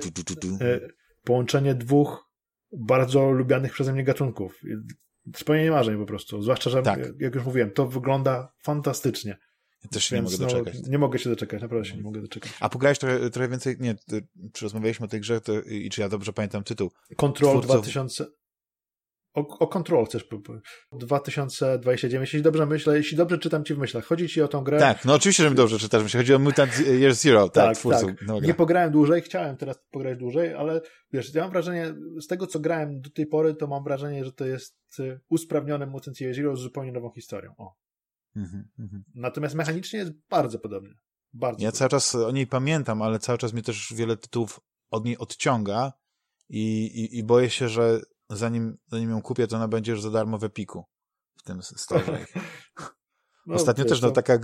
e, połączenie dwóch bardzo lubianych przeze mnie gatunków. Spełnienie marzeń po prostu. Zwłaszcza, że tak. jak już mówiłem, to wygląda fantastycznie. Ja też się Więc, nie mogę no, doczekać. No, nie mogę się doczekać, naprawdę się nie mogę doczekać. A pograłeś trochę, trochę więcej, nie, czy rozmawialiśmy o tej grze to, i czy ja dobrze pamiętam tytuł? Control Twórców... 2000... O, o Control chcesz 2029, jeśli dobrze myślę, jeśli dobrze czytam ci w myślach. Chodzi ci o tą grę... Tak, no oczywiście, że mi dobrze czytasz w myślach. Chodzi o Mutant Year Zero, tak, tak, tak. No, Nie pograłem dłużej, chciałem teraz pograć dłużej, ale wiesz, ja mam wrażenie, z tego co grałem do tej pory, to mam wrażenie, że to jest y, usprawniony Mutant Year Zero z zupełnie nową historią. O. Mhm, mhm. Natomiast mechanicznie jest bardzo podobny. Bardzo ja podobny. cały czas o niej pamiętam, ale cały czas mnie też wiele tytułów od niej odciąga i, i, i boję się, że zanim, zanim ją kupię, to ona będzie już za darmo w Epiku w tym storze. No, Ostatnio też, no, taka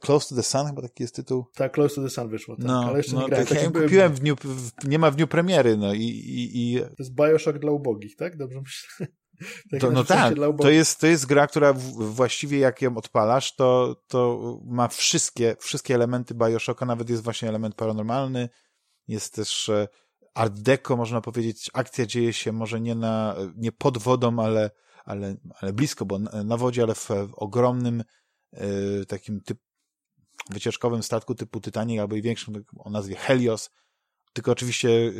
Close to the Sun, chyba taki jest tytuł. Tak, Close to the Sun wyszło, tak, no, ale jeszcze no, nie grałem. Tak, ja ją kupiłem w dniu, w, nie ma w dniu premiery, no i, i, i... To jest Bioshock dla ubogich, tak? Dobrze myślę? Tak to, no tak, to jest, to jest gra, która właściwie jak ją odpalasz, to, to ma wszystkie, wszystkie elementy Bioshocka, nawet jest właśnie element paranormalny, jest też e, art deco, można powiedzieć, akcja dzieje się może nie na, nie pod wodą, ale, ale, ale blisko, bo na, wodzie, ale w, w ogromnym y, takim typ, wycieczkowym statku typu Titanic albo i większym tak o nazwie Helios, tylko oczywiście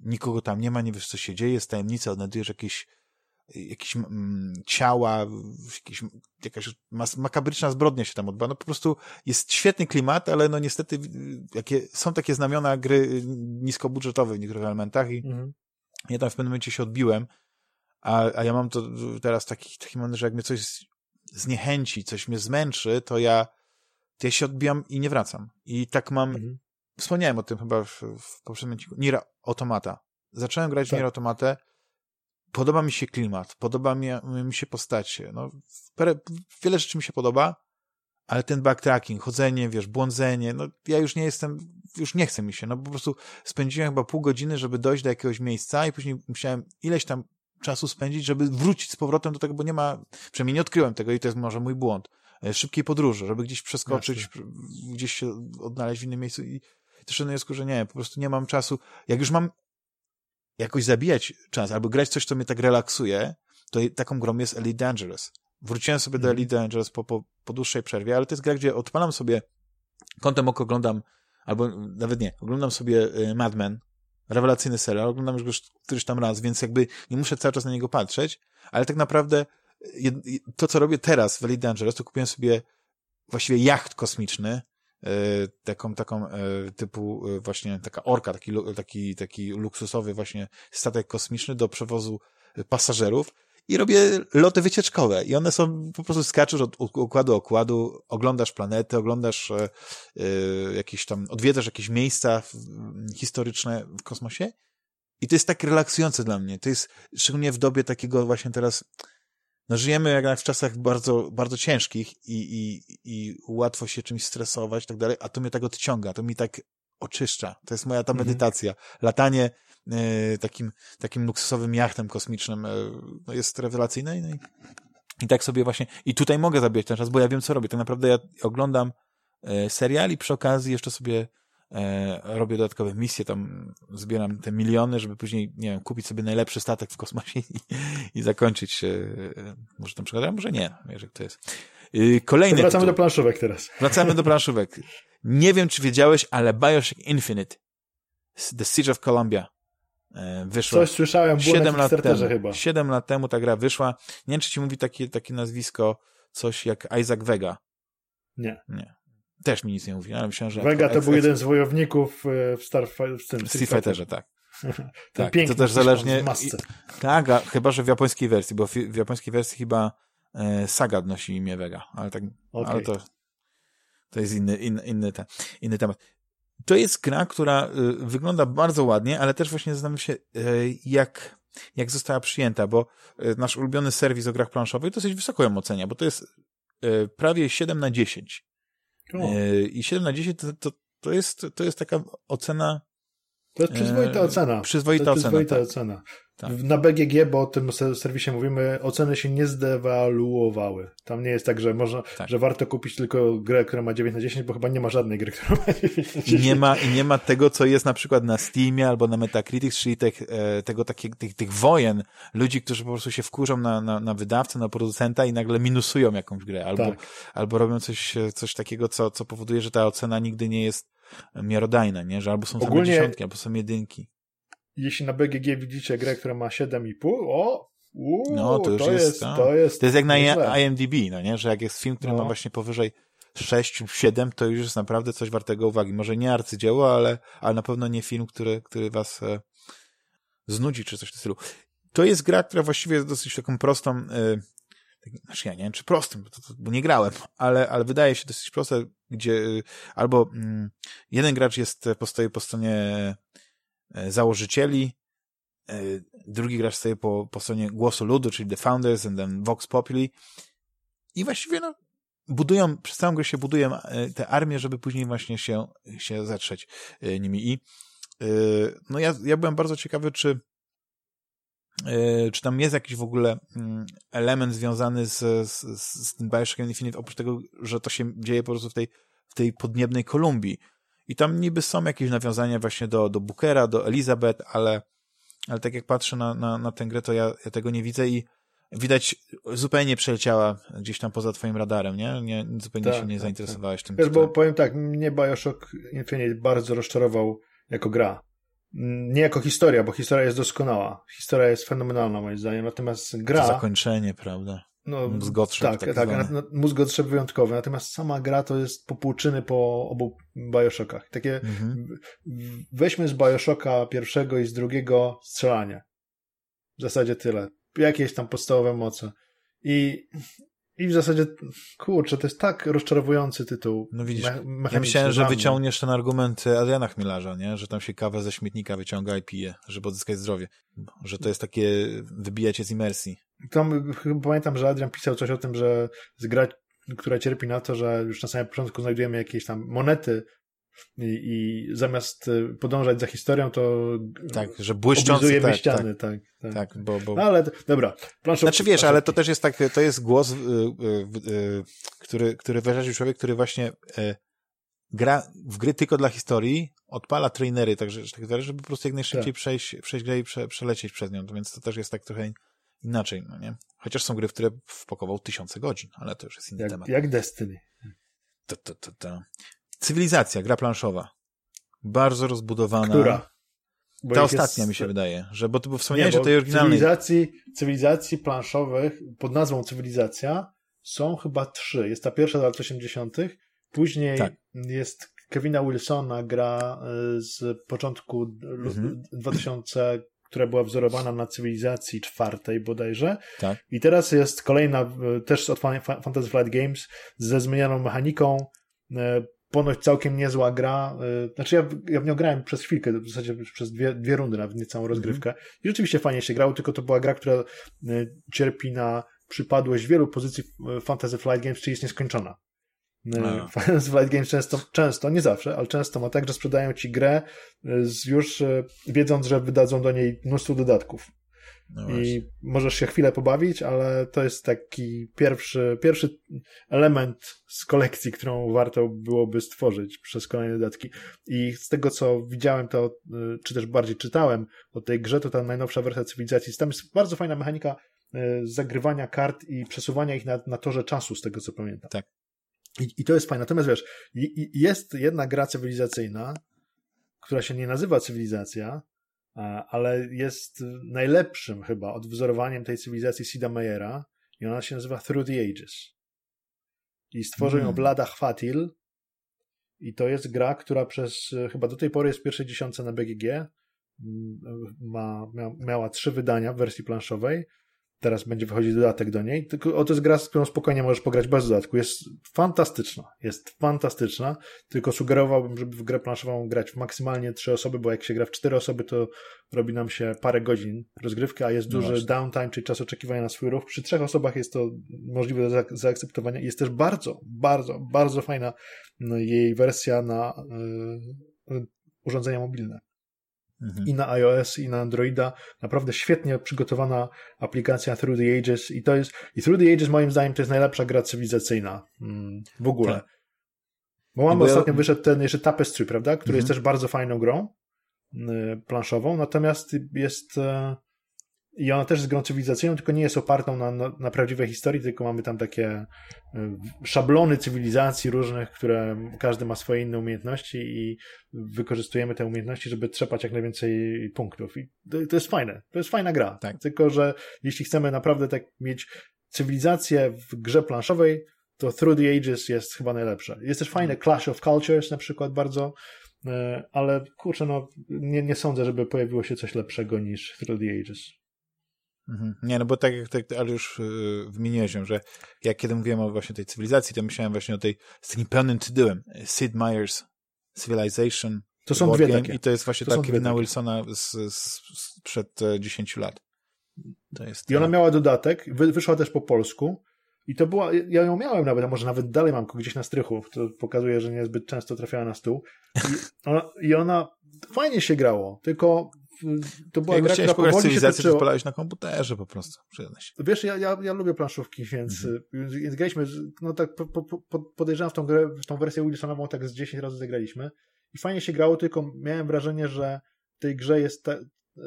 nikogo tam nie ma, nie wiesz co się dzieje, jest tajemnica, odnajdujesz jakieś jakieś mm, ciała, jakieś, jakaś makabryczna zbrodnia się tam odbywa. No po prostu jest świetny klimat, ale no niestety jakie, są takie znamiona gry niskobudżetowe w niektórych elementach i mhm. ja tam w pewnym momencie się odbiłem, a, a ja mam to teraz taki, taki moment, że jak mnie coś zniechęci, coś mnie zmęczy, to ja, to ja się odbijam i nie wracam. I tak mam, mhm. wspomniałem o tym chyba w, w poprzednim odcinku, Nier Automata. Zacząłem grać tak. w Nier Automatę, podoba mi się klimat, podoba mi, mi się postacie. No, wiele rzeczy mi się podoba, ale ten backtracking, chodzenie, wiesz, błądzenie, no ja już nie jestem, już nie chcę mi się, no po prostu spędziłem chyba pół godziny, żeby dojść do jakiegoś miejsca i później musiałem ileś tam czasu spędzić, żeby wrócić z powrotem do tego, bo nie ma, przynajmniej nie odkryłem tego i to jest może mój błąd, e, szybkiej podróży, żeby gdzieś przeskoczyć, gdzieś się odnaleźć w innym miejscu i też na wniosku, że nie, po prostu nie mam czasu. Jak już mam jakoś zabijać czas albo grać coś, co mnie tak relaksuje, to taką grą jest Elite Dangerous. Wróciłem sobie do mhm. Elite Dangerous po, po, po dłuższej przerwie, ale to jest gra, gdzie odpalam sobie kątem oko oglądam, albo nawet nie, oglądam sobie y, Mad Men, rewelacyjny serial, oglądam już go któryś tam raz, więc jakby nie muszę cały czas na niego patrzeć, ale tak naprawdę to, co robię teraz w Elite Dangerous, to kupiłem sobie właściwie jacht kosmiczny, y, taką, taką y, typu właśnie taka orka, taki, taki, taki luksusowy właśnie statek kosmiczny do przewozu pasażerów i robię loty wycieczkowe i one są, po prostu skaczesz od układu do układu, oglądasz planety, oglądasz e, e, jakieś tam, odwiedzasz jakieś miejsca historyczne w kosmosie i to jest tak relaksujące dla mnie. To jest szczególnie w dobie takiego właśnie teraz, no żyjemy jak w czasach bardzo, bardzo ciężkich i, i, i łatwo się czymś stresować i tak dalej, a to mnie tak odciąga, to mi tak oczyszcza. To jest moja ta mhm. medytacja. Latanie E, takim, takim luksusowym jachtem kosmicznym e, no jest rewelacyjne no i, i tak sobie właśnie, i tutaj mogę zabijać ten czas, bo ja wiem, co robię. Tak naprawdę ja oglądam e, serial i przy okazji jeszcze sobie robię dodatkowe misje, tam zbieram te miliony, żeby później, nie wiem, kupić sobie najlepszy statek w kosmosie i, i zakończyć może tam a może nie, wiesz jak to jest. Kolejny Wracamy tytuł. do planszówek teraz. Wracamy do planszówek. Nie wiem, czy wiedziałeś, ale Bioshock Infinite The Siege of Columbia E, wyszła. Coś słyszałem, było 7 lat temu, chyba. 7 lat temu ta gra wyszła. Nie wiem, czy ci mówi takie, takie nazwisko, coś jak Isaac Vega. Nie. Nie. Też mi nic nie mówi, ale myślałem, że... Vega to był jeden z wojowników e, w Star w tym Street Fighterze, tak. tak, to też zależnie... tak, a, chyba, że w japońskiej wersji, bo w, w japońskiej wersji chyba e, Saga nosi imię Vega, ale tak, okay. ale to, to jest inny, inny, inny, ten, inny temat to jest gra, która y, wygląda bardzo ładnie, ale też właśnie zastanawiam się, y, jak, jak została przyjęta, bo y, nasz ulubiony serwis o grach planszowych dosyć wysoko ją ocenia, bo to jest prawie 7 na 10. O. I 7 na 10 to, to, to, jest, to jest taka ocena to jest przyzwoita ocena. Przyzwoita, to jest przyzwoita ocena. Tak. ocena. Tak. Na BGG, bo o tym serwisie mówimy, oceny się nie zdewaluowały. Tam nie jest tak, że można, tak. że warto kupić tylko grę, która ma 9 na 10, bo chyba nie ma żadnej gry, która ma 9 na 10. Nie ma, i nie ma tego, co jest na przykład na Steamie albo na Metacritic, czyli tych, e, tego takich, tych, tych wojen ludzi, którzy po prostu się wkurzą na, na, na wydawcę, na producenta i nagle minusują jakąś grę, albo, tak. albo robią coś, coś takiego, co, co powoduje, że ta ocena nigdy nie jest miarodajna, nie? Że albo są same dziesiątki, albo są jedynki jeśli na BGG widzicie grę, która ma 7,5, o, Uuu, no, to już to jest, jest to jest, to jest jak na IMDb, no nie? Że jak jest film, który no. ma właśnie powyżej 6, 7, to już jest naprawdę coś wartego uwagi. Może nie arcydzieło, ale, ale na pewno nie film, który, który was e, znudzi, czy coś w tym stylu. To jest gra, która właściwie jest dosyć taką prostą, e, tak, znaczy ja nie wiem, czy prostym, bo, to, bo nie grałem, ale, ale wydaje się dosyć proste, gdzie e, albo mm, jeden gracz jest, postaje po stronie E, założycieli, e, drugi gracz stoi po, po stronie głosu ludu, czyli The Founders and then Vox Populi. I właściwie no, budują, przez całą grę się budują e, te armie, żeby później właśnie się, się zetrzeć nimi. I no ja, ja byłem bardzo ciekawy, czy czy tam jest jakiś w ogóle mm, element związany z, z, z tym Bioshockiem Infinite, oprócz tego, że to się dzieje po prostu w tej, w tej podniebnej Kolumbii, i tam niby są jakieś nawiązania właśnie do, do Bookera, do Elizabeth, ale, ale tak jak patrzę na, na, na tę grę, to ja, ja tego nie widzę i widać zupełnie przeleciała gdzieś tam poza twoim radarem, nie? nie zupełnie tak, się nie tak, zainteresowałeś tak. tym. Wiesz, bo powiem tak, mnie Bioshock Infinite bardzo rozczarował jako gra. Nie jako historia, bo historia jest doskonała. Historia jest fenomenalna moim zdaniem, natomiast gra... To zakończenie, prawda? No, mózgotrzeb. Tak, tak, tak mózgotrzeb wyjątkowy. Natomiast sama gra to jest popłuczyny po obu Bioshockach. Takie mhm. weźmy z Bioshocka pierwszego i z drugiego strzelanie. W zasadzie tyle. Jakieś tam podstawowe moce. I i w zasadzie, kurczę, to jest tak rozczarowujący tytuł. No widzisz, ja myślałem, że wyciągniesz ten argument Adriana Chmielarza, nie? Że tam się kawę ze śmietnika wyciąga i pije, żeby odzyskać zdrowie. Że to jest takie wybijecie z imersji. Tam chyba pamiętam, że Adrian pisał coś o tym, że zgrać która cierpi na to, że już na samym początku znajdujemy jakieś tam monety i, i zamiast y, podążać za historią, to tak, że błyszczący, tak, ściany, tak, tak, tak, tak bo, bo... No ale, dobra. Planszow... Znaczy wiesz, ale to też jest tak, to jest głos, y, y, y, który, który wyraził człowiek, który właśnie y, gra w gry tylko dla historii, odpala trainery, także tak dalej, żeby po prostu jak najszybciej tak. przejść, przejść grę i prze, przelecieć przez nią, więc to też jest tak trochę inaczej, no nie? Chociaż są gry, w które wpakował tysiące godzin, ale to już jest inny jak, temat. Jak Destiny. To, to, to, to. Cywilizacja, gra planszowa. Bardzo rozbudowana. Która? Bo Ta ostatnia jest... mi się wydaje, że bo ty bo wspomniałeś o tej oryginalnej. Cywilizacji, cywilizacji planszowych pod nazwą cywilizacja są chyba trzy. Jest ta pierwsza z lat 80., później tak. jest Kevina Wilsona gra y, z początku mhm. 2000 która była wzorowana na cywilizacji czwartej bodajże. Tak. I teraz jest kolejna, y, też od Fantasy Flight Games, ze zmienioną mechaniką, y, ponoć całkiem niezła gra. Znaczy ja, ja w nią grałem przez chwilkę, w zasadzie przez dwie, dwie rundy, nawet nie całą rozgrywkę. Mm. I rzeczywiście fajnie się grało, tylko to była gra, która cierpi na przypadłość wielu pozycji Fantasy Flight Games, czyli jest nieskończona. No. Finance Flight Games często, często, nie zawsze, ale często ma tak, że sprzedają ci grę y, z już y, wiedząc, że wydadzą do niej mnóstwo dodatków. No I możesz się chwilę pobawić, ale to jest taki pierwszy, pierwszy element z kolekcji, którą warto byłoby stworzyć przez kolejne dodatki. I z tego, co widziałem, to, czy też bardziej czytałem o tej grze, to ta najnowsza wersja cywilizacji. Tam jest bardzo fajna mechanika zagrywania kart i przesuwania ich na, na torze czasu, z tego co pamiętam. Tak. I, I to jest fajne. Natomiast wiesz, jest jedna gra cywilizacyjna, która się nie nazywa cywilizacja, ale jest najlepszym chyba odwzorowaniem tej cywilizacji Sida Meyera i ona się nazywa Through the Ages. I stworzył ją mm. Blada Chwatil i to jest gra, która przez chyba do tej pory jest w pierwszej dziesiątce na BGG. Ma, miała trzy wydania w wersji planszowej teraz będzie wychodzić dodatek do niej, tylko o to jest gra, z którą spokojnie możesz pograć bez dodatku. Jest fantastyczna, jest fantastyczna, tylko sugerowałbym, żeby w grę planszową grać w maksymalnie trzy osoby, bo jak się gra w cztery osoby, to robi nam się parę godzin rozgrywki, a jest no duży właśnie. downtime, czyli czas oczekiwania na swój ruch. Przy trzech osobach jest to możliwe do zaakceptowania. Jest też bardzo, bardzo, bardzo fajna no, jej wersja na yy, urządzenia mobilne mhm. i na iOS, i na Androida. Naprawdę świetnie przygotowana aplikacja Through the Ages i to jest, i Through the Ages moim zdaniem to jest najlepsza gra cywilizacyjna mm, w ogóle. Tak. Bo mamy ostatnio ja... wyszedł ten jeszcze Tapestry, prawda, który mhm. jest też bardzo fajną grą y, planszową, natomiast jest y, i ona też jest grą cywilizacyjną, tylko nie jest opartą na, na, na, prawdziwej historii, tylko mamy tam takie y, szablony cywilizacji różnych, które każdy ma swoje inne umiejętności i wykorzystujemy te umiejętności, żeby trzepać jak najwięcej punktów. I to, to jest fajne. To jest fajna gra. Tak. Tylko, że jeśli chcemy naprawdę tak mieć cywilizację w grze planszowej, to Through the Ages jest chyba najlepsze. Jest też fajne Clash of Cultures na przykład bardzo, y, ale kurczę, no nie, nie sądzę, żeby pojawiło się coś lepszego niż Through the Ages. Mhm. Nie, no bo tak jak tak, ale już yy, wymieniłeś, że jak kiedy mówiłem o właśnie tej cywilizacji, to myślałem właśnie o tej z takim pełnym tytułem Sid Meier's Civilization. To są dwie takie. I to jest właśnie to ta Kevina Wilsona z, z, z, przed e, 10 lat. To jest, I ona miała dodatek, wy, wyszła też po polsku i to była, ja ją miałem nawet, a może nawet dalej mam gdzieś na strychu, to pokazuje, że niezbyt często trafiała na stół. I ona, i ona fajnie się grało, tylko to była Jak gra, która powoli cywilizację, to spalałeś na komputerze po prostu. Się. Wiesz, ja, ja, ja lubię planszówki, więc, mhm. więc graliśmy, no tak po, po, podejrzewam w tą grę, w tą wersję Wilsonową tak z 10 razy zagraliśmy i fajnie się grało, tylko miałem wrażenie, że w tej grze jest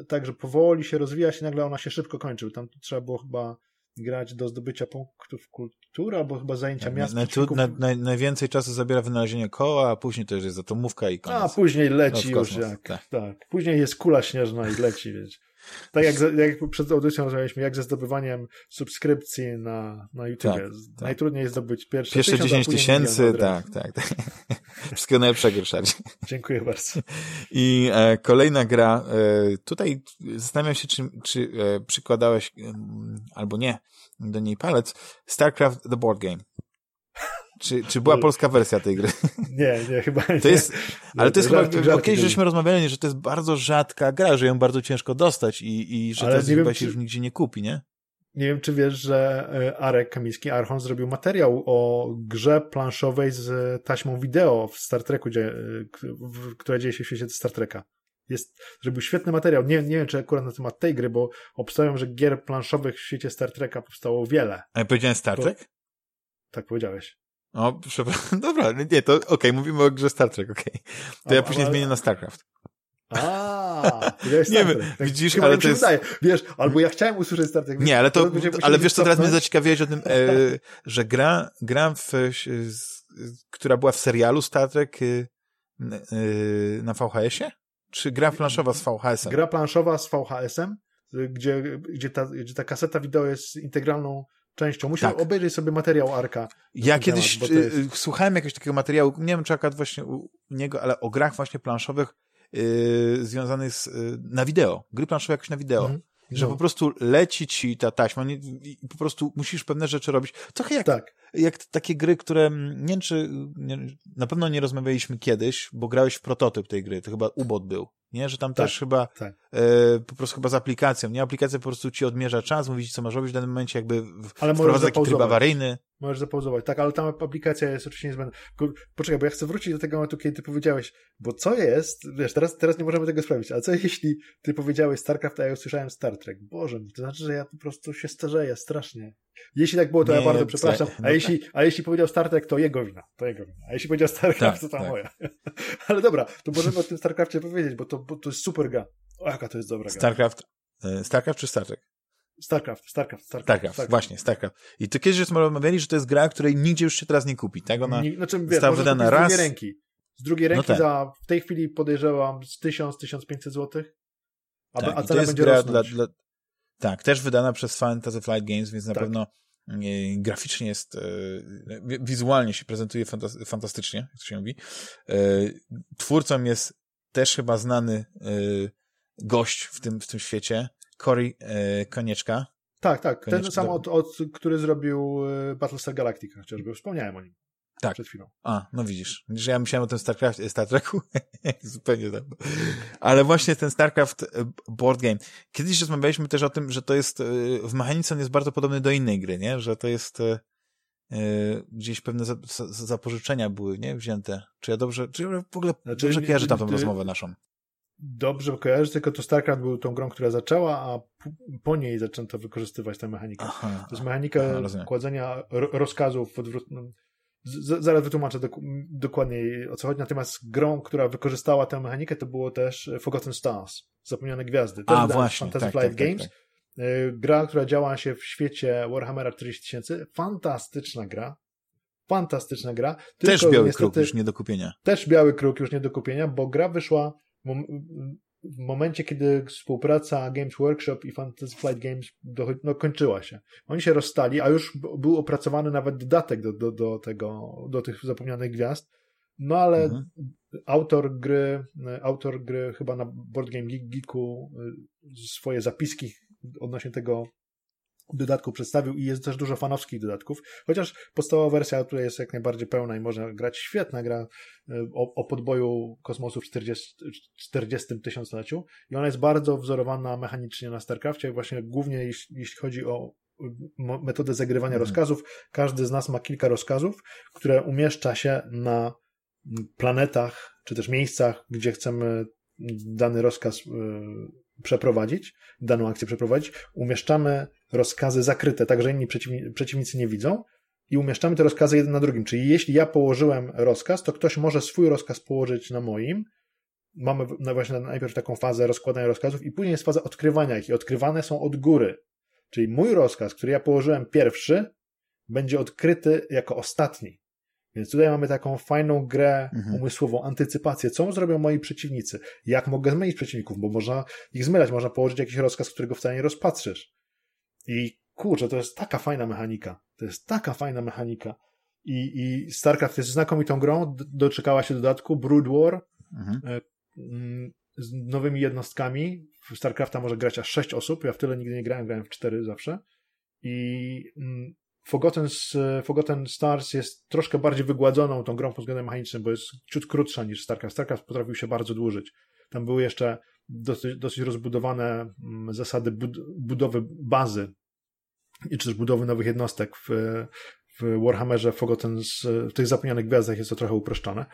tak, że powoli się rozwija się, nagle ona się szybko kończy. Tam trzeba było chyba grać do zdobycia punktów kultury, albo chyba zajęcia tak, miasta. Na, na, najwięcej czasu zabiera wynalezienie koła, a później już jest atomówka i koniec. A później leci no, już jak. Tak. tak. Później jest kula śnieżna i leci, wiecie. Tak jak, jak przed audycją rozmawialiśmy, jak ze zdobywaniem subskrypcji na, na YouTube. Tak, tak. Najtrudniej jest zdobyć pierwsze, pierwsze 10 tysięcy, tak, tak, tak. Wszystkiego najlepszego, Ryszardzie. Dziękuję bardzo. I e, kolejna gra. E, tutaj zastanawiam się, czy, czy e, przykładałeś albo nie do niej palec. StarCraft The Board Game. Czy, czy była polska wersja tej gry? Nie, nie, chyba nie. To jest, ale to jest żarty, chyba, kiedyś żeśmy rozmawiali, że to jest bardzo rzadka gra, że ją bardzo ciężko dostać i, i że to chyba się już nigdzie nie kupi, nie? nie wiem, czy wiesz, że e, Arek Kamiński, Archon, zrobił materiał o grze planszowej z taśmą wideo w Star Treku, gdzie, która dzieje się w świecie Star Treka. Jest, zrobił świetny materiał. Nie, nie wiem, czy akurat na temat tej gry, bo obstawiam, że gier planszowych w świecie Star Treka powstało wiele. A ja powiedziałem Star Trek? Bo... Tak powiedziałeś. O, przepraszam. Dobra, nie, to okej, okay, mówimy o grze Star Trek, okej. Okay. To ja później ale... zmienię na StarCraft. A, nie wiem, tak, widzisz, ale to jest... Wydaje. Wiesz, albo ja chciałem usłyszeć Star Trek. Nie, ale to, ale wiesz co, teraz mnie zaciekawiłeś o tym, e, że gra, gra w, która była w serialu Star Trek e, e, na VHS-ie? Czy gra planszowa z VHS-em? Gra planszowa z VHS-em, gdzie, gdzie, ta, gdzie ta kaseta wideo jest integralną częścią. Musiał tak. obejrzeć sobie materiał Arka. Ja kiedyś temat, jest... Y, słuchałem jakiegoś takiego materiału, nie wiem czy akurat właśnie u niego, ale o grach właśnie planszowych yy, związanych z, yy, na wideo. Gry planszowe jakoś na wideo. Mm. Że no. po prostu leci ci ta taśma nie, i po prostu musisz pewne rzeczy robić. Trochę jak, tak. jak takie gry, które nie wiem, czy nie, na pewno nie rozmawialiśmy kiedyś, bo grałeś w prototyp tej gry, to chyba UBOT był nie? Że tam tak, też chyba tak. E, po prostu chyba z aplikacją, nie? Aplikacja po prostu ci odmierza czas, mówi ci, co masz robić w danym momencie, jakby ale wprowadza taki tryb awaryjny. Możesz zapauzować, tak, ale tam aplikacja jest oczywiście niezbędna. Poczekaj, bo ja chcę wrócić do tego momentu, kiedy ty powiedziałeś, bo co jest, wiesz, teraz, teraz nie możemy tego sprawdzić, ale co jeśli ty powiedziałeś StarCraft, a ja usłyszałem Star Trek? Boże, to znaczy, że ja po prostu się starzeję strasznie. Jeśli tak było, to nie, ja bardzo przepraszam. A, no jeśli, tak. a jeśli powiedział Star Trek, to jego wina. To jego wina. A jeśli powiedział StarCraft, tak, to ta tak. moja. Ale dobra, to możemy o tym StarCraftie powiedzieć, bo to, bo to jest super gra. O, jaka to jest dobra gra. StarCraft. E, StarCraft czy Star Trek? StarCraft, StarCraft, StarCraft. StarCraft, StarCraft. właśnie, StarCraft. I to kiedyś żeśmy rozmawiali, że to jest gra, której nigdzie już się teraz nie kupi, tak? Ona nie, znaczy, wiesz, została wydana raz. Z drugiej ręki. Z drugiej ręki no tak. za, w tej chwili podejrzewam z 1000-1500 zł. A, tak, a cena będzie gra dla, dla, Tak, też wydana przez Fantasy Flight Games, więc na tak. pewno graficznie jest, e, wizualnie się prezentuje fantastycznie, jak to się mówi. E, twórcą jest też chyba znany e, gość w tym, w tym świecie, Cory Konieczka. Tak, tak, Konieczka ten sam, od, od, który zrobił Battlestar Galactica, chociażby wspomniałem o nim. Tak. Przed chwilą. A, no widzisz. Że ja myślałem o tym StarCraft, Star Treku. Zupełnie tak. Ale właśnie ten StarCraft e, board game. Kiedyś rozmawialiśmy też o tym, że to jest, e, w mechanice on jest bardzo podobny do innej gry, nie? Że to jest e, gdzieś pewne zapożyczenia były, nie? Wzięte. Czy ja dobrze, czy ja w ogóle znaczy, dobrze kojarzę tamtą rozmowę naszą? Dobrze kojarzę, tylko to StarCraft był tą grą, która zaczęła, a po niej zaczęto wykorzystywać tę mechanikę. Aha, to jest mechanika aha, kładzenia rozkazów w odwrotnym zaraz wytłumaczę dok dokładniej o co chodzi. Natomiast grą, która wykorzystała tę mechanikę, to było też Forgotten Stars, Zapomniane Gwiazdy. To A, właśnie. Fantasy tak, Flight tak, tak, Games. Tak, gra, która działa się w świecie Warhammera 40 tysięcy. Fantastyczna gra. Fantastyczna gra. Tylko też biały kruk już nie do kupienia. Też biały kruk już nie do kupienia, bo gra wyszła w momencie, kiedy współpraca Games Workshop i Fantasy Flight Games do, no, kończyła się. Oni się rozstali, a już był opracowany nawet dodatek do, do, do tego, do tych zapomnianych gwiazd. No ale mhm. autor gry, autor gry chyba na Board Game Geeku y, swoje zapiski odnośnie tego dodatku przedstawił i jest też dużo fanowskich dodatków, chociaż podstawowa wersja, która jest jak najbardziej pełna i można grać, świetna gra y, o, o podboju kosmosu w 40, 40 tysiącleciu i ona jest bardzo wzorowana mechanicznie na StarCraftie, właśnie głównie jeśli, jeśli chodzi o metodę zagrywania mhm. rozkazów. Każdy z nas ma kilka rozkazów, które umieszcza się na planetach, czy też miejscach, gdzie chcemy dany rozkaz y, przeprowadzić, daną akcję przeprowadzić, umieszczamy rozkazy zakryte, tak że inni przeciwni przeciwnicy nie widzą i umieszczamy te rozkazy jeden na drugim. Czyli jeśli ja położyłem rozkaz, to ktoś może swój rozkaz położyć na moim. Mamy właśnie najpierw taką fazę rozkładania rozkazów i później jest faza odkrywania ich i odkrywane są od góry. Czyli mój rozkaz, który ja położyłem pierwszy, będzie odkryty jako ostatni. Więc tutaj mamy taką fajną grę mhm. umysłową, antycypację. Co zrobią moi przeciwnicy? Jak mogę zmienić przeciwników? Bo można ich zmylać, można położyć jakiś rozkaz, którego wcale nie rozpatrzysz. I kurczę, to jest taka fajna mechanika. To jest taka fajna mechanika. I, i StarCraft jest znakomitą grą. Doczekała się dodatku Brood War mhm. E, mm, z nowymi jednostkami. W StarCrafta może grać aż 6 osób. Ja w tyle nigdy nie grałem, grałem w 4 zawsze. I mm, Forgotten, Forgotten Stars jest troszkę bardziej wygładzoną tą grą pod względem mechanicznym, bo jest ciut krótsza niż StarCraft. StarCraft potrafił się bardzo dłużyć. Tam były jeszcze dosyć, dosyć rozbudowane mm, zasady bud budowy bazy czy też budowy nowych jednostek w, w Warhammerze Forgotten, w tych zapomnianych gwiazdach jest to trochę uproszczone.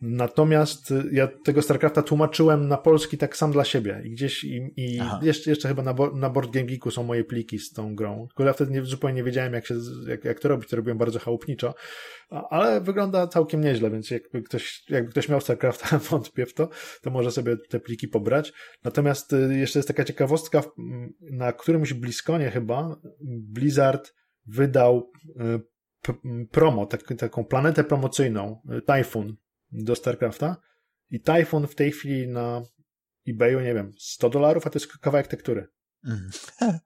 Natomiast y, ja tego StarCrafta tłumaczyłem na polski tak sam dla siebie. I gdzieś i, i jeszcze, jeszcze chyba na, na Board Game Geeku są moje pliki z tą grą. Tylko ja wtedy nie, zupełnie nie wiedziałem jak, się, jak, jak to robić, to robiłem bardzo chałupniczo, ale wygląda całkiem nieźle, więc jakby ktoś, jakby ktoś miał StarCrafta, wątpię w to, to może sobie te pliki pobrać. Natomiast y, jeszcze jest taka ciekawostka, na którymś Bliskonie chyba Blizzard wydał y, promo, tak, taką planetę promocyjną, Typhoon, do StarCrafta i Typhoon w tej chwili na eBayu, nie wiem, 100 dolarów, a to jest kawałek tektury. Mm.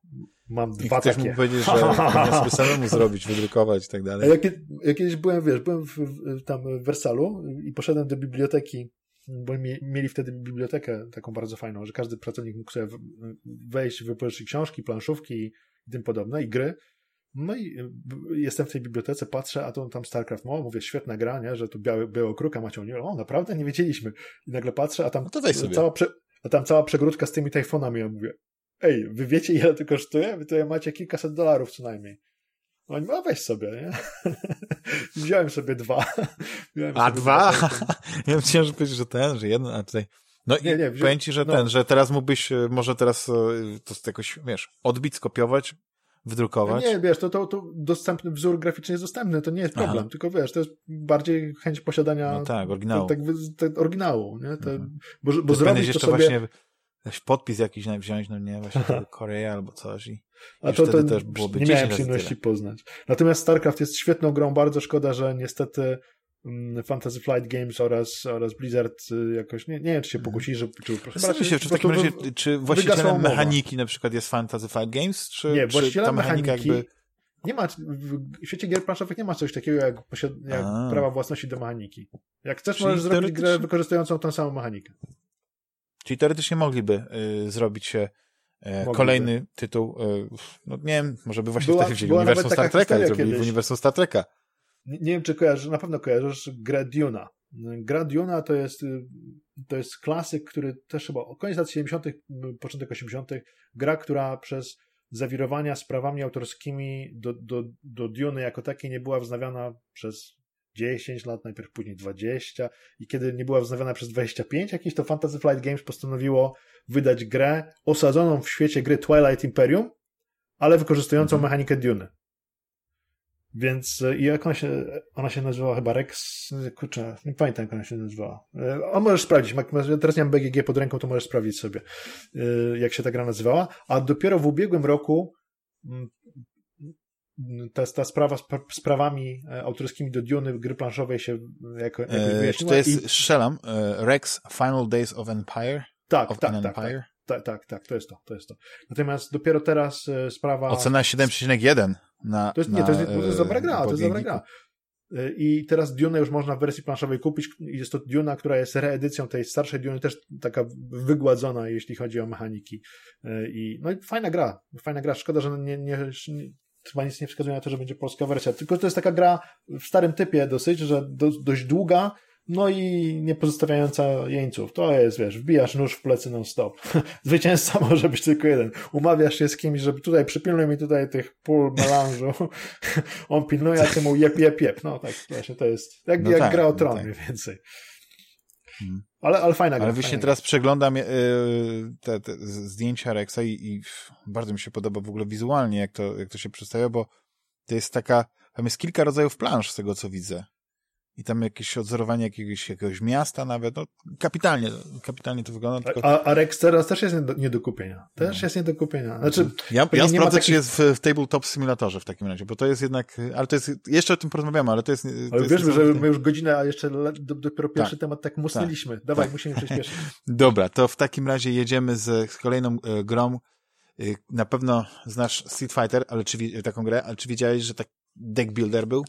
Mam dwa I ktoś takie. mógł powiedzieć, że sobie samemu zrobić, wydrukować i tak dalej. Jak, jak kiedyś byłem, wiesz, byłem w, w, tam w Wersalu i poszedłem do biblioteki, bo mi, mieli wtedy bibliotekę taką bardzo fajną, że każdy pracownik mógł sobie wejść, wypożyczyć książki, planszówki i tym podobne i gry. No i y, jestem w tej bibliotece, patrzę, a to tam StarCraft, o, mówię, świetna gra, nie? że tu biały, białego kruka macie, o, naprawdę nie wiedzieliśmy. I nagle patrzę, a tam, no cała, prze, a tam cała przegródka z tymi tajfonami, ja mówię, ej, wy wiecie ile to kosztuje? Wy tutaj macie kilkaset dolarów co najmniej. No oni, a weź sobie, nie? Wziąłem sobie dwa. Wziąłem a sobie dwa? ja myślałem, że powiedzieć, że ten, że jeden, a tutaj... No nie, nie, wziąłem, powiem ci, że no. ten, że teraz mógłbyś, y, może teraz y, to jakoś, wiesz, odbić, skopiować, wydrukować. Nie, wiesz, to, to, to dostępny wzór graficzny jest dostępny, to nie jest problem, Aha. tylko wiesz, to jest bardziej chęć posiadania no tak, oryginału. Tak, tak, oryginału, nie? To, mhm. Bo, bo zrobić jeszcze sobie... właśnie jakiś podpis jakiś wziąć, no nie, właśnie Korea albo coś i a to, to też byłoby nie miałem przyjemności poznać. Natomiast StarCraft jest świetną grą, bardzo szkoda, że niestety Fantasy Flight Games oraz, oraz Blizzard y, jakoś, nie, nie wiem, czy się pokusi, że... Czy, proszę się, czy w takim razie, czy właścicielem mechaniki na przykład jest Fantasy Flight Games, czy, nie, czy ta mechanika jakby... Nie ma, w świecie gier planszowych nie ma coś takiego jak, jak prawa własności do mechaniki. Jak chcesz, Czyli możesz zrobić grę wykorzystującą tą samą mechanikę. Czyli teoretycznie mogliby y, zrobić się y, kolejny tytuł, y, no nie wiem, może by właśnie była, tak wzięli uniwersum Star Treka i zrobili w uniwersum Star Treka nie, nie wiem, czy kojarzysz, na pewno kojarzysz grę Duna. Gra Duna to jest, to jest klasyk, który też chyba koniec lat 70., początek 80., gra, która przez zawirowania sprawami autorskimi do, do, do Duny jako takiej nie była wznawiana przez 10 lat, najpierw później 20 i kiedy nie była wznawiana przez 25 jakieś, to Fantasy Flight Games postanowiło wydać grę osadzoną w świecie gry Twilight Imperium, ale wykorzystującą mhm. mechanikę Duny. Więc i jak ona się, ona się nazywała chyba Rex, kurczę, nie pamiętam jak ona się nazywała. E, a możesz sprawdzić, teraz nie mam BGG pod ręką, to możesz sprawdzić sobie, e, jak się ta gra nazywała. A dopiero w ubiegłym roku mm, ta, ta sprawa z sprawami e, autorskimi do Duny gry planszowej się jako, jakoś wyjaśniła. Czy to jest, i... strzelam, Rex Final Days of Empire? Tak, of tak, tak, tak, tak, tak, tak, to jest to, to jest to. Natomiast dopiero teraz sprawa... Ocena 7,1 na. To jest, na, nie, to jest, to jest dobra gra, to jest dobra gra. I teraz Dune już można w wersji planszowej kupić. Jest to Duna, która jest reedycją tej starszej Duny, też taka wygładzona, jeśli chodzi o mechaniki. I, no i fajna gra, fajna gra. Szkoda, że nie, nie, nie chyba nic nie wskazuje na to, że będzie polska wersja. Tylko to jest taka gra w starym typie dosyć, że do, dość długa, no i nie pozostawiająca jeńców. To jest, wiesz, wbijasz nóż w plecy non-stop. Zwycięzca może być tylko jeden. Umawiasz się z kimś, żeby tutaj przypilnuj mi tutaj tych pól melanżu. On pilnuje, a ty mu jep, jep, jep. No tak, właśnie to jest jak, no jak tak, gra o tron no tak. mniej więcej. Hmm. Ale, ale fajna gra. Ale właśnie teraz przeglądam yy, te, te, zdjęcia Rexa i, i, bardzo mi się podoba w ogóle wizualnie, jak to, jak to się przedstawia, bo to jest taka, tam jest kilka rodzajów plansz z tego, co widzę i tam jakieś odzorowanie jakiegoś, jakiegoś miasta nawet, no kapitalnie, kapitalnie to wygląda. Tylko... A, a Rex teraz też jest nie do kupienia. Też no. jest nie do kupienia. Znaczy, ja ja sprawdzę, takich... czy jest w, w Tabletop Simulatorze w takim razie, bo to jest jednak, ale to jest, jeszcze o tym porozmawiamy, ale to jest... To ale jest wiesz, że my już godzinę, a jeszcze dopiero pierwszy tak, temat tak musnęliśmy. Tak, Dawaj, tak. musimy przyspieszyć. Dobra, to w takim razie jedziemy z, z kolejną e, grą. E, na pewno znasz Street Fighter, ale czy, taką grę, ale czy wiedziałeś, że tak deck builder był?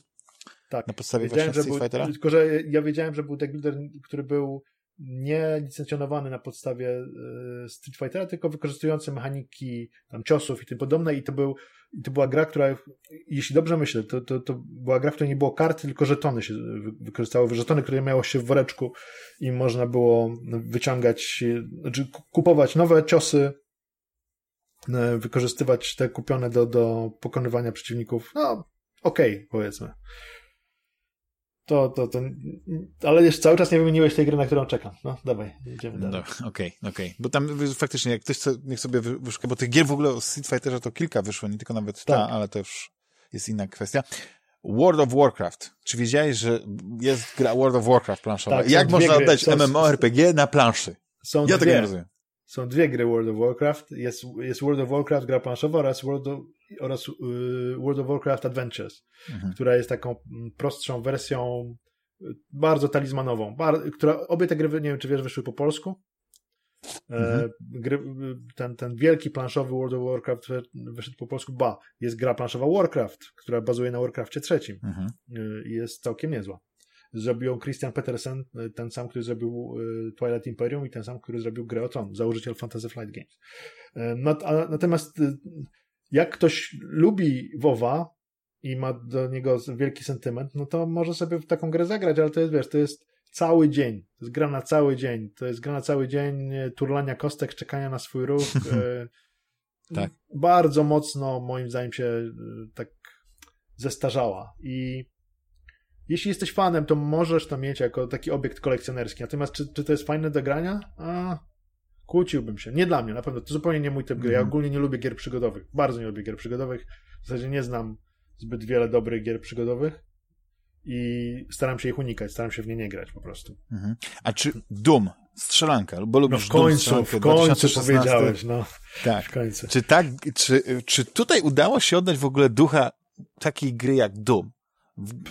Tak. Na podstawie wiedziałem, właśnie Street Fightera? Tylko, że ja wiedziałem, że był deck builder, który był nie licencjonowany na podstawie e, Street Fightera, tylko wykorzystujący mechaniki tam ciosów i tym podobne i to był i to była gra, która, jeśli dobrze myślę, to, to, to była gra, w której nie było karty, tylko żetony się wykorzystało. Żetony, które miało się w woreczku i można było wyciągać, znaczy kupować nowe ciosy e, wykorzystywać te kupione do, do pokonywania przeciwników, no okej, okay, powiedzmy. To, to, to, ale jeszcze cały czas nie wymieniłeś tej gry, na którą czekam. No, dawaj, idziemy dalej. Okej, no, okej. Okay, okay. Bo tam faktycznie, jak ktoś niech sobie wyszuka, bo tych gier w ogóle o Street Fighterze to kilka wyszło, nie tylko nawet ta, tak. ale to już jest inna kwestia. World of Warcraft. Czy wiedziałeś, że jest gra World of Warcraft planszowa? Tak, Jak można oddać MMORPG na planszy? Są ja dwie. tego nie rozumiem. Są dwie gry World of Warcraft. Jest, jest World of Warcraft gra planszowa oraz World of, oraz, y, World of Warcraft Adventures, mhm. która jest taką prostszą wersją y, bardzo talizmanową, bar, która, obie te gry, nie wiem czy wiesz, wyszły po polsku. E, mhm. Gry, ten, ten wielki planszowy World of Warcraft wyszedł po polsku. Ba, jest gra planszowa Warcraft, która bazuje na Warcraftie trzecim. Mhm. Y, jest całkiem niezła. Zrobił Christian Petersen, ten sam, który zrobił Twilight Imperium i ten sam, który zrobił grę o Tron, założyciel Fantasy Flight Games. E, natomiast jak ktoś lubi WoWa i ma do niego wielki sentyment, no to może sobie w taką grę zagrać, ale to jest, wiesz, to jest cały dzień. To jest gra na cały dzień. To jest gra na cały dzień turlania kostek, czekania na swój ruch. Tak. Bardzo mocno, moim zdaniem, się tak zestarzała. I jeśli jesteś fanem, to możesz to mieć jako taki obiekt kolekcjonerski. Natomiast czy, czy to jest fajne do grania? A, Kłóciłbym się. Nie dla mnie, na pewno. To zupełnie nie mój typ gry. Ja mhm. ogólnie nie lubię gier przygodowych. Bardzo nie lubię gier przygodowych. W zasadzie nie znam zbyt wiele dobrych gier przygodowych i staram się ich unikać, staram się w nie nie grać po prostu. Mhm. A czy Doom, strzelanka, bo lubisz no w końcu, Doom, w końcu 2016. powiedziałeś, no. Tak. W końcu. Czy, tak czy, czy tutaj udało się oddać w ogóle ducha takiej gry jak Doom?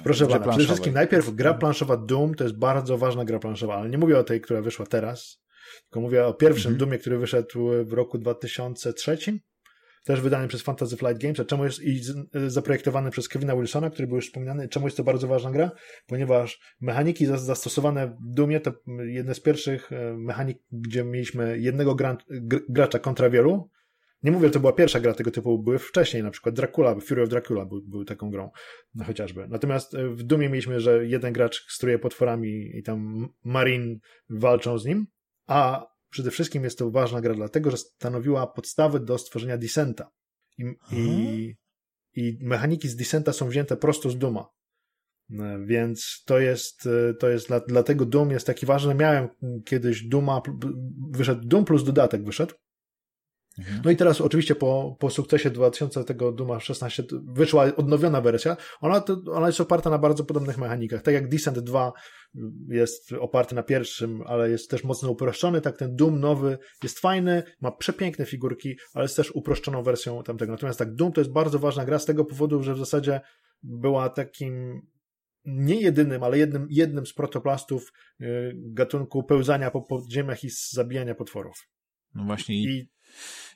Proszę pana, przede wszystkim najpierw gra planszowa Doom to jest bardzo ważna gra planszowa, ale nie mówię o tej, która wyszła teraz, tylko mówię o pierwszym mhm. Dumie, który wyszedł w roku 2003, też wydany przez Fantasy Flight Games, a czemu jest i zaprojektowany przez Kevina Wilsona, który był już wspomniany. Czemu jest to bardzo ważna gra? Ponieważ mechaniki zastosowane w Dumie to jedne z pierwszych e, mechanik, gdzie mieliśmy jednego gracza kontra wielu. Nie mówię, że to była pierwsza gra tego typu, były wcześniej, na przykład Dracula, Fury of Dracula był, był taką grą, no chociażby. Natomiast e, w Dumie mieliśmy, że jeden gracz struje potworami i tam Marin walczą z nim, a przede wszystkim jest to ważna gra dlatego, że stanowiła podstawy do stworzenia Descenta. I, i, i mechaniki z Descenta są wzięte prosto z Duma. E, więc to jest, e, to jest dlatego Doom jest taki ważny. Miałem kiedyś Duma, wyszedł Doom plus dodatek wyszedł. Mhm. No i teraz oczywiście po, po sukcesie 2000 tego Duma 16 wyszła odnowiona wersja. Ona, to, ona jest oparta na bardzo podobnych mechanikach. Tak jak Descent 2 jest oparty na pierwszym, ale jest też mocno uproszczony, tak ten Doom nowy jest fajny, ma przepiękne figurki, ale jest też uproszczoną wersją tamtego. Natomiast tak Doom to jest bardzo ważna gra z tego powodu, że w zasadzie była takim nie jedynym, ale jednym, jednym z protoplastów y, gatunku pełzania po podziemiach i zabijania potworów. No właśnie i...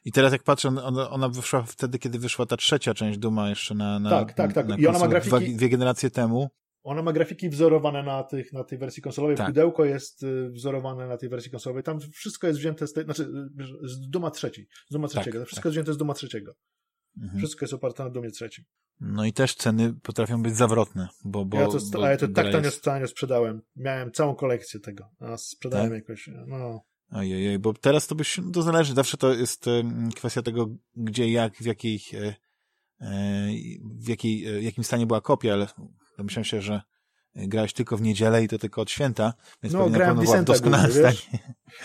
I teraz jak patrzę, ona, ona wyszła wtedy, kiedy wyszła ta trzecia część Duma jeszcze na, na Tak, tak, tak. Na I ona ma grafiki... Dwa, dwie generacje temu. Ona ma grafiki wzorowane na, tych, na tej wersji konsolowej. Tak. Pudełko jest y, wzorowane na tej wersji konsolowej. Tam wszystko jest wzięte z tej, znaczy y, z Duma trzeciej. Z Duma tak, trzeciego. Tak, wszystko tak. jest wzięte z Duma trzeciego. Mhm. Wszystko jest oparte na Dumie trzecim. No i też ceny potrafią być zawrotne, bo... bo ja to, bo ja to tak tanio, jest... tanio sprzedałem. Miałem całą kolekcję tego, a sprzedałem tak? jakoś, no... Ojej, bo teraz to byś, to zależy, zawsze to jest kwestia tego, gdzie, jak, w jakiej, e, e, w jakiej, e, jakim stanie była kopia, ale domyślam się, że grałeś tylko w niedzielę i to tylko od święta, więc no, grałem w Vicenta doskonale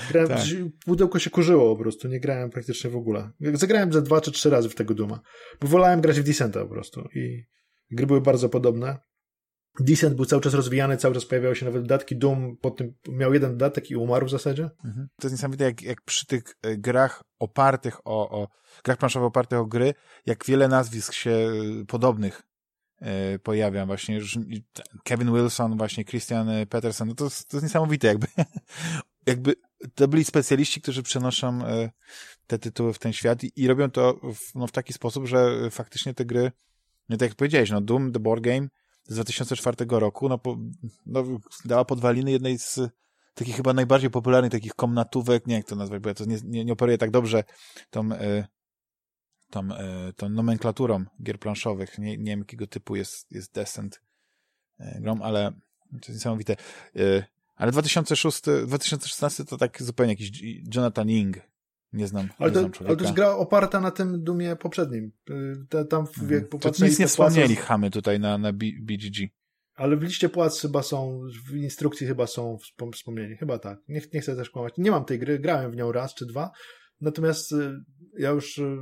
Grałem, tak. Pudełko się kurzyło po prostu, nie grałem praktycznie w ogóle. Zagrałem ze dwa czy trzy razy w tego Duma, bo wolałem grać w Descenta po prostu i gry były bardzo podobne. Descent był cały czas rozwijany, cały czas pojawiały się nowe dodatki. Doom po tym miał jeden dodatek i umarł w zasadzie. Mhm. To jest niesamowite, jak, jak przy tych e, grach opartych o, o grach planszowych opartych o gry, jak wiele nazwisk się e, podobnych e, pojawia. Właśnie Kevin Wilson, właśnie Christian Peterson. No to, to jest niesamowite, jakby, jakby to byli specjaliści, którzy przenoszą te tytuły w ten świat i, i robią to w, no, w taki sposób, że faktycznie te gry, no tak jak powiedziałeś, no Doom, The Board Game, z 2004 roku, no, po, no dała podwaliny jednej z takich chyba najbardziej popularnych takich komnatówek, nie jak to nazwać, bo ja to nie, nie, nie operuję tak dobrze tą, y, tą, y, tą nomenklaturą gier planszowych. Nie, nie wiem, jakiego typu jest, jest Descent y, grom, ale to jest niesamowite. Ale 2006, 2016 to tak zupełnie jakiś Jonathan Ying Nie znam. Ale, nie to, znam ale to jest gra oparta na tym dumie poprzednim. Te, tam jak mhm. to nic nie wspomnieli chamy tutaj na, na BGG. Ale w liście płac chyba są, w instrukcji chyba są wspomnieni. Chyba tak. Nie, nie chcę też kłamać. Nie mam tej gry, grałem w nią raz czy dwa. Natomiast y, ja już y,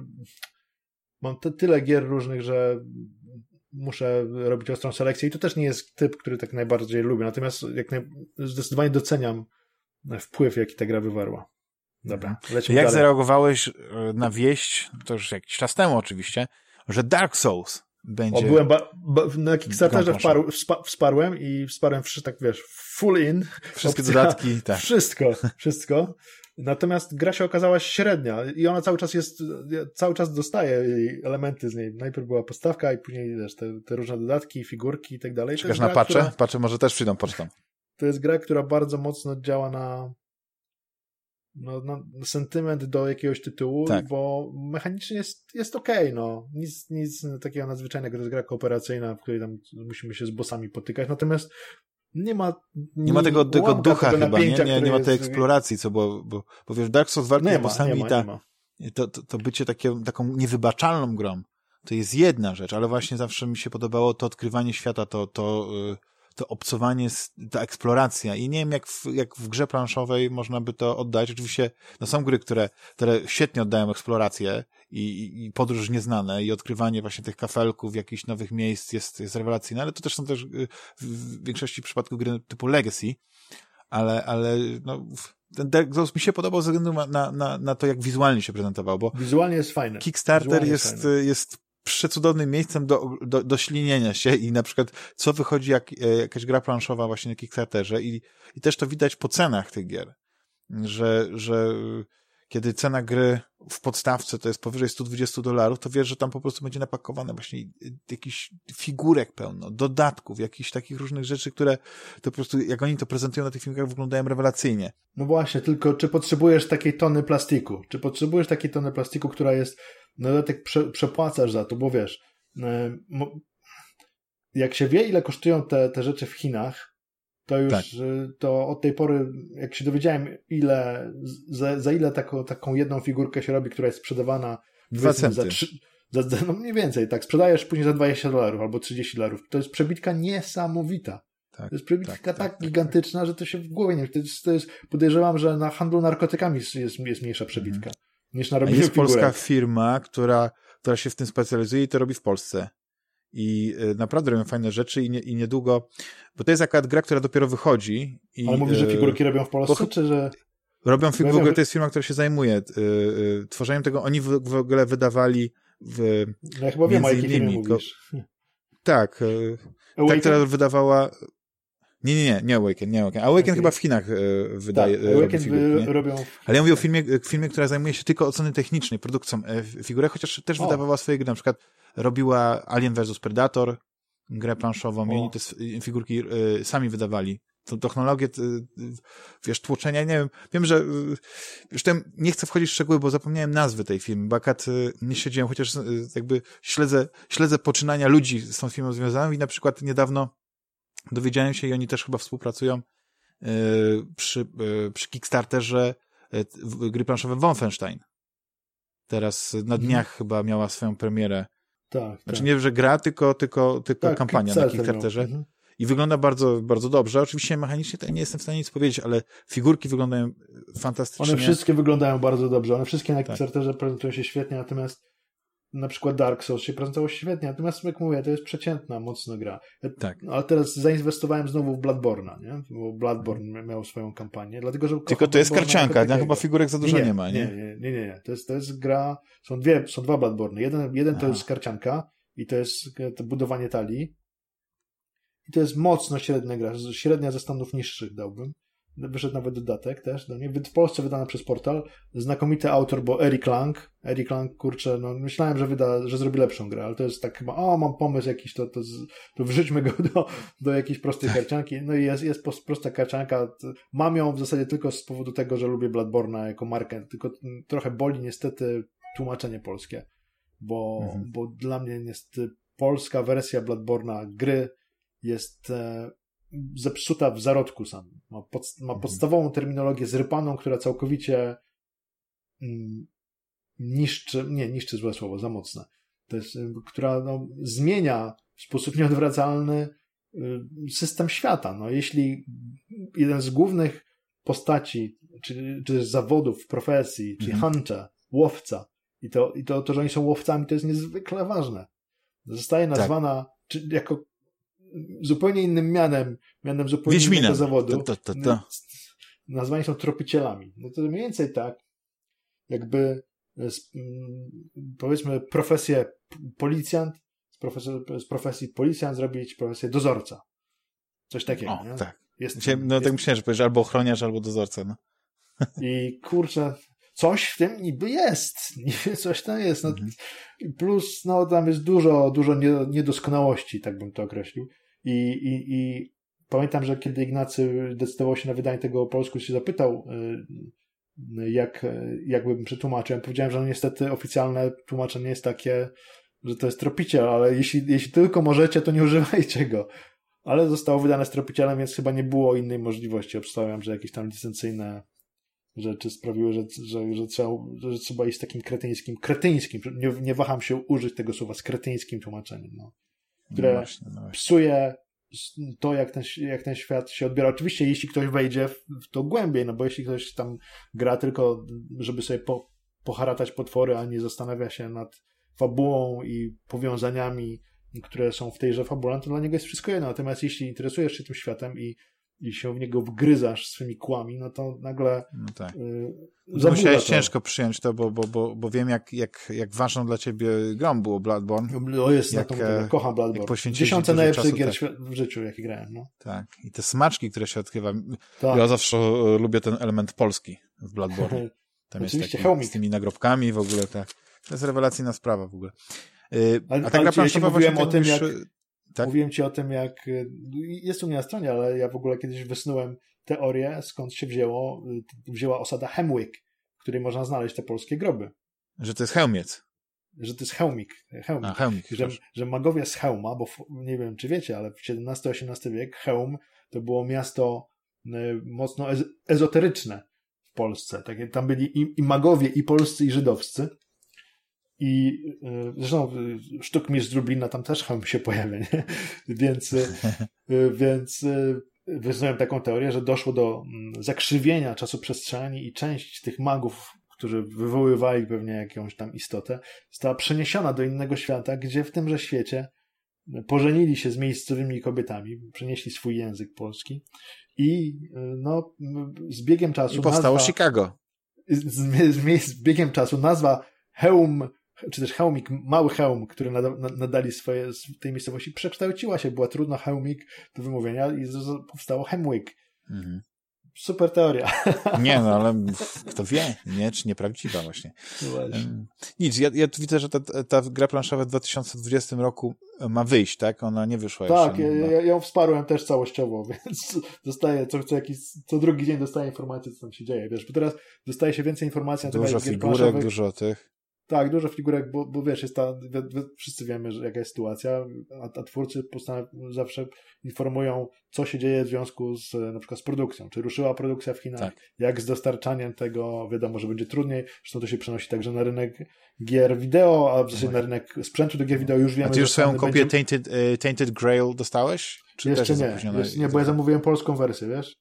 mam tyle gier różnych, że muszę robić ostrą selekcję i to też nie jest typ, który tak najbardziej lubię. Natomiast jak naj... zdecydowanie doceniam wpływ, jaki ta gra wywarła. Dobra, mhm. lecimy Jak dalej. zareagowałeś e, na wieść, to już jakiś czas temu oczywiście, że Dark Souls będzie... O, byłem ba, ba, na Kickstarterze wparu, wspa, wsparłem i wsparłem, tak wiesz, full in. Wszystkie opcja, dodatki, tak. Wszystko, wszystko. Natomiast gra się okazała średnia i ona cały czas jest, cały czas dostaje elementy z niej. Najpierw była postawka i później wiesz, te, te różne dodatki, figurki i tak dalej. Czekasz na pacze? Która, pacze może też przyjdą pocztą. To jest gra, która bardzo mocno działa na, no, no, sentyment do jakiegoś tytułu, tak. bo mechanicznie jest, jest okej, okay, no. Nic, nic takiego nadzwyczajnego. To jest gra kooperacyjna, w której tam musimy się z bossami potykać. Natomiast nie ma... Nie ma tego, tego ducha tego chyba, nie? Nie, nie ma tej eksploracji, co było, bo, bo wiesz, Dark Souls walki z bossami i ta, to, to, to bycie takie, taką niewybaczalną grą, to jest jedna rzecz, ale właśnie zawsze mi się podobało to odkrywanie świata, to, to, y, to obcowanie, ta eksploracja i nie wiem, jak w, jak w grze planszowej można by to oddać. Oczywiście no są gry, które, które świetnie oddają eksplorację i, i podróż nieznane i odkrywanie właśnie tych kafelków, jakichś nowych miejsc jest, jest rewelacyjne, ale to też są też y, w większości przypadków gry typu Legacy, ale, ale no, ten Dark Souls mi się podobał ze względu na, na, na to, jak wizualnie się prezentował, bo wizualnie jest fajne. Kickstarter jest, jest, jest przecudownym miejscem do, do, do ślinienia się i na przykład co wychodzi jak e, jakaś gra planszowa właśnie na Kickstarterze i, i też to widać po cenach tych gier, że, że kiedy cena gry w podstawce to jest powyżej 120 dolarów, to wiesz, że tam po prostu będzie napakowane właśnie jakiś figurek pełno, dodatków, jakichś takich różnych rzeczy, które to po prostu, jak oni to prezentują na tych filmikach, wyglądają rewelacyjnie. No właśnie, tylko czy potrzebujesz takiej tony plastiku? Czy potrzebujesz takiej tony plastiku, która jest no dodatek prze, przepłacasz za to, bo wiesz, e, jak się wie, ile kosztują te, te rzeczy w Chinach, to już tak. E, to od tej pory, jak się dowiedziałem, ile, za, za ile taką, taką jedną figurkę się robi, która jest sprzedawana Dwa centy. Za, trzy, za, no mniej więcej, tak, sprzedajesz później za 20 dolarów albo 30 dolarów. To jest przebitka niesamowita. Tak, to jest przebitka tak, tak, tak, gigantyczna, że to się w głowie nie... To jest, to jest, podejrzewam, że na handlu narkotykami jest, jest mniejsza przebitka. Mhm niż na robieniu Jest figurek. polska firma, która, która się w tym specjalizuje i to robi w Polsce. I y, naprawdę robią fajne rzeczy i, nie, i niedługo, bo to jest akurat gra, która dopiero wychodzi. I, Ale mówisz, że y, figurki robią w Polsce, bo, czy że... Robią figurki, to jest firma, która się zajmuje y, y, tworzeniem tego. Oni w, w ogóle wydawali w, no ja chyba wiem, o jakiej firmie mówisz. Tak, y, ta, która wydawała nie, nie, nie, nie Awaken, nie Awaken. Awaken okay. chyba w Chinach e, wydaje. Tak, Awaken figurki, robią. Ale ja mówię o filmie, filmie, która zajmuje się tylko oceny technicznej, produkcją e, figury, chociaż też o. wydawała swoje gry. Na przykład robiła Alien vs Predator, grę planszową, o. i oni te figurki e, sami wydawali. To technologię, wiesz, tłoczenia, nie wiem, wiem, że już tam nie chcę wchodzić w szczegóły, bo zapomniałem nazwy tej firmy, bo akad nie siedziałem, chociaż jakby śledzę, śledzę poczynania ludzi z tą firmą związanych i na przykład niedawno dowiedziałem się i oni też chyba współpracują yy, przy, yy, przy Kickstarterze yy, gry planszowe Wolfenstein. Teraz na mhm. dniach hmm. chyba miała swoją premierę. Tak, znaczy tak. nie, że gra, tylko, tylko, tylko tak, kampania na Kickstarterze. Mhm. I wygląda bardzo, bardzo dobrze. Oczywiście mechanicznie to nie jestem w stanie nic powiedzieć, ale figurki wyglądają fantastycznie. One wszystkie wyglądają bardzo dobrze. One wszystkie na tak. Kickstarterze prezentują się świetnie, natomiast na przykład Dark Souls się prezentował świetnie, natomiast jak mówię, to jest przeciętna, mocno gra. tak. Ale teraz zainwestowałem znowu w Bloodborne'a, nie? Bo Bloodborne miał swoją kampanię, dlatego, że... Tylko to jest karcianka, ja chyba figurek za dużo nie, nie ma, nie? Nie, nie, nie, nie. To, jest, to jest gra, są dwie, są dwa Bloodborne. Jeden, jeden to jest karcianka i to jest to budowanie talii i to jest mocno średnia gra, średnia ze stanów niższych dałbym wyszedł nawet dodatek też do niej. W Polsce wydany przez portal. Znakomity autor, bo Eric Lang. Eric Lang, kurczę, no myślałem, że wyda, że zrobi lepszą grę, ale to jest tak chyba, o, mam pomysł jakiś, to, to, to wrzućmy go do, do jakiejś prostej tak. karcianki. No i jest, jest prosta karcianka. Mam ją w zasadzie tylko z powodu tego, że lubię Bloodborne'a jako markę, tylko trochę boli niestety tłumaczenie polskie, bo, mhm. bo dla mnie niestety polska wersja Bloodborne'a gry jest e, zepsuta w zarodku samym. Ma, pod, ma mhm. podstawową terminologię zrypaną, która całkowicie mm, niszczy, nie, niszczy złe słowo, za mocne. To jest, y, która no, zmienia w sposób nieodwracalny y, system świata. No, jeśli jeden z głównych postaci, czy, czy zawodów, profesji, czyli mhm. hunter, łowca, i to, i to, to, że oni są łowcami, to jest niezwykle ważne. Zostaje tak. nazwana tak. czy, jako zupełnie innym mianem, mianem zupełnie Wiedźminem. innego zawodu. To, to, to, Nazwani są tropicielami. No to mniej więcej tak, jakby mm, powiedzmy profesję policjant, z, profesji, z profesji policjant zrobić profesję dozorca. Coś takiego. O, nie? tak. Jest, Dzisiaj, no tak jest... tak myślałem, że powiesz albo ochroniarz, albo dozorca. No. I kurczę, coś w tym niby jest. Coś tam jest. No, mhm. Plus, no tam jest dużo, dużo niedoskonałości, tak bym to określił. I, i, i pamiętam, że kiedy Ignacy decydował się na wydanie tego po polsku, się zapytał, y, jak, jakbym przetłumaczył. Powiedziałem, że no niestety oficjalne tłumaczenie jest takie, że to jest tropiciel, ale jeśli, jeśli tylko możecie, to nie używajcie go. Ale zostało wydane z tropicielem, więc chyba nie było innej możliwości. Obstawiam, że jakieś tam licencyjne rzeczy sprawiły, że, że, że, trzeba, że trzeba iść z takim kretyńskim, kretyńskim, nie, nie waham się użyć tego słowa, z kretyńskim tłumaczeniem, no, które no właśnie, no właśnie. psuje to, jak ten, jak ten świat się odbiera. Oczywiście, jeśli ktoś wejdzie w, to głębiej, no bo jeśli ktoś tam gra tylko, żeby sobie po, poharatać potwory, a nie zastanawia się nad fabułą i powiązaniami, które są w tejże fabule, to dla niego jest wszystko jedno. Natomiast jeśli interesujesz się tym światem i i się w niego wgryzasz swymi kłami, no to nagle no tak. y, Musiałeś to. ciężko przyjąć to, bo, bo, bo, bo wiem, jak, jak, jak ważną dla ciebie grą było Bloodborne. O jest, jak, na to, e, kocham Bloodborne. Dziesiąte najlepszych gier tak. w życiu, jakie grałem. No. Tak, i te smaczki, które się odkrywa. Tak. Ja zawsze e, lubię ten element polski w Bloodborne. Tam Oczywiście, jest taki, z tymi nagrobkami w ogóle, tak. To jest rewelacyjna sprawa w ogóle. Y, a, a ta gra planszowa ja mówiłem o tym, jak, tak? Mówiłem ci o tym, jak y, jest u mnie na stronie, ale ja w ogóle kiedyś wysnułem teorię, skąd się wzięło, y, wzięła osada Hemwick, w której można znaleźć te polskie groby. Że to jest hełmiec. Że to jest hełmik. hełmik. A, hełmik że, że magowie z Hełma, bo nie wiem, czy wiecie, ale w XVII-XVIII wiek Hełm to było miasto y, mocno ez ezoteryczne w Polsce. Takie, tam byli i, i magowie, i polscy, i żydowscy. I e, zresztą e, sztukmistrz z Lublina tam też chyba się pojawia, nie? więc, e, więc wyznałem taką teorię, że doszło do mm, zakrzywienia czasu przestrzeni i część tych magów, którzy wywoływali pewnie jakąś tam istotę, została przeniesiona do innego świata, gdzie w tymże świecie pożenili się z miejscowymi kobietami, przenieśli swój język polski i no, z biegiem czasu. I powstało nazwa, Chicago. Z, z, z biegiem czasu nazwa Heum czy też hełmik, mały hełm, który nadali swoje, z tej miejscowości, przekształciła się, była trudna hełmik do wymówienia i powstało Hemwick. Mhm. Super teoria. Nie, no ale kto wie, nie, czy nieprawdziwa właśnie. No właśnie. Nic, ja, ja tu widzę, że ta, ta gra planszowa w 2020 roku ma wyjść, tak? Ona nie wyszła tak, jeszcze. Tak, ja, ja ją wsparłem też całościowo, więc dostaję co, co, jakiś, co drugi dzień dostaję informacje, co tam się dzieje, wiesz, bo teraz dostaje się więcej informacji na temat Dużo figurek, dużo tych. Tak, dużo figurek, bo, bo wiesz, jest ta, wszyscy wiemy, że jaka jest sytuacja, a, a twórcy zawsze informują, co się dzieje w związku z na przykład z produkcją. Czy ruszyła produkcja w Chinach, tak. jak z dostarczaniem tego, wiadomo, że będzie trudniej. Zresztą to się przenosi także na rynek gier wideo, a w zasadzie na rynek sprzętu do gier wideo już wiemy. A ty już swoją kopię będzie... Tainted, uh, Tainted Grail dostałeś? Czy jeszcze nie, jeszcze nie, bo ja zamówiłem polską wersję, wiesz?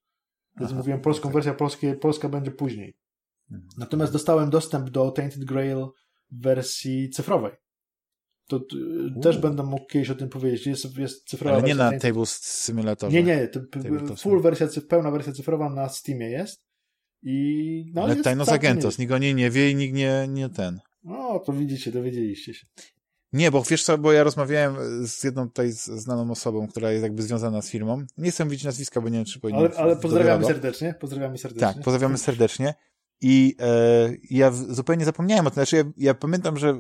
Ja zamówiłem polską okay. wersję, polskie, polska będzie później. Mhm. Natomiast dostałem dostęp do Tainted Grail wersji cyfrowej. To też będę mógł kiedyś o tym powiedzieć. Jest, jest cyfrowa Ale nie na Table Simulatorze. Nie, nie. To, full wersja, pełna wersja cyfrowa na Steamie jest. I, no, Ale Tajnos Agentos, nikt o niej nie wie i nikt nie, nie ten. No, to widzicie, dowiedzieliście się. Nie, bo wiesz co, bo ja rozmawiałem z jedną tutaj znaną osobą, która jest jakby związana z firmą. Nie chcę mówić nazwiska, bo nie wiem, czy powinien. Ale, ale pozdrawiamy serdecznie. Pozdrawiamy serdecznie. Tak, pozdrawiamy serdecznie. I e, ja zupełnie zapomniałem o tym. Znaczy, ja, ja, pamiętam, że e,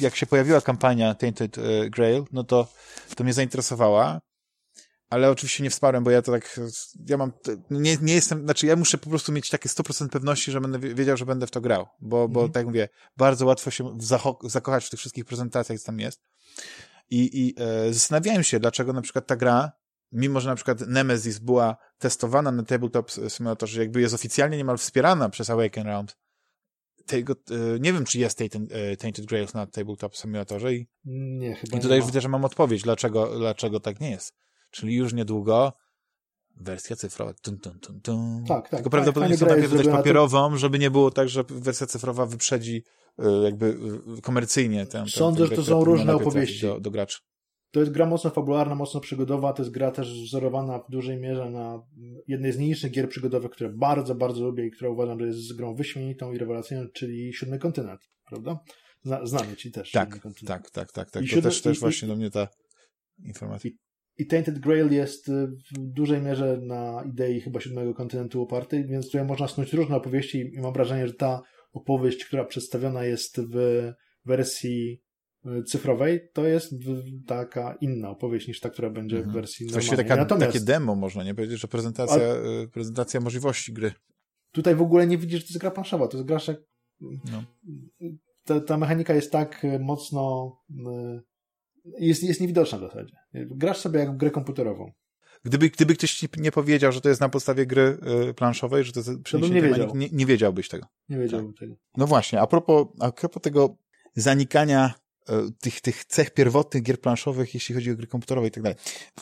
jak się pojawiła kampania Tainted e, Grail, no to, to mnie zainteresowała, ale oczywiście nie wsparłem, bo ja to tak, ja mam, nie, nie jestem, znaczy ja muszę po prostu mieć takie 100% pewności, że będę wiedział, że będę w to grał, bo, bo mhm. tak mówię, bardzo łatwo się zakochać w tych wszystkich prezentacjach, co tam jest. I, i e, zastanawiałem się, dlaczego na przykład ta gra mimo że na przykład Nemesis była testowana na Tabletop Simulatorze, jakby jest oficjalnie niemal wspierana przez Awaken Realms, tego, nie wiem, czy jest Tainted Grails na Tabletop Simulatorze i, nie, chyba i tutaj widzę, że mam odpowiedź, dlaczego, dlaczego tak nie jest. Czyli już niedługo wersja cyfrowa. Tum, tum, tum, tum. Tak, tak. Tylko prawdopodobnie chcą najpierw wydać papierową, żeby nie było tak, że wersja cyfrowa wyprzedzi jakby komercyjnie tę. Sądzę, że to są różne opowieści. Do, do graczy. To jest gra mocno fabularna, mocno przygodowa, to jest gra też wzorowana w dużej mierze na jednej z niniejszych gier przygodowych, które bardzo, bardzo lubię i która uważam, że jest grą wyśmienitą i rewelacyjną, czyli Siódmy Kontynent, prawda? Zna, znamy ci też. Tak, tak, tak, tak, tak. I to siódmy, też, też i, właśnie i, do mnie ta informacja. I, I Tainted Grail jest w dużej mierze na idei chyba Siódmego Kontynentu oparty, więc tutaj można snuć różne opowieści i mam wrażenie, że ta opowieść, która przedstawiona jest w wersji Y, cyfrowej, to jest taka inna opowieść niż ta, która będzie mhm. w wersji normalnej. Właściwie taka, Natomiast, takie demo można nie powiedzieć, że prezentacja, ale, prezentacja możliwości gry. Tutaj w ogóle nie widzisz, że to jest gra planszowa, to jest gra, że no. ta, ta mechanika jest tak mocno y, jest, jest niewidoczna w zasadzie. Grasz sobie jak w grę komputerową. Gdyby, gdyby ktoś ci nie powiedział, że to jest na podstawie gry planszowej, że to jest to nie, wiedział. nie, nie wiedziałbyś tego. Nie wiedziałbym tak. tego. No właśnie, a propos, a propos tego zanikania E, tych, tych cech pierwotnych gier planszowych, jeśli chodzi o gry komputerowe i tak dalej.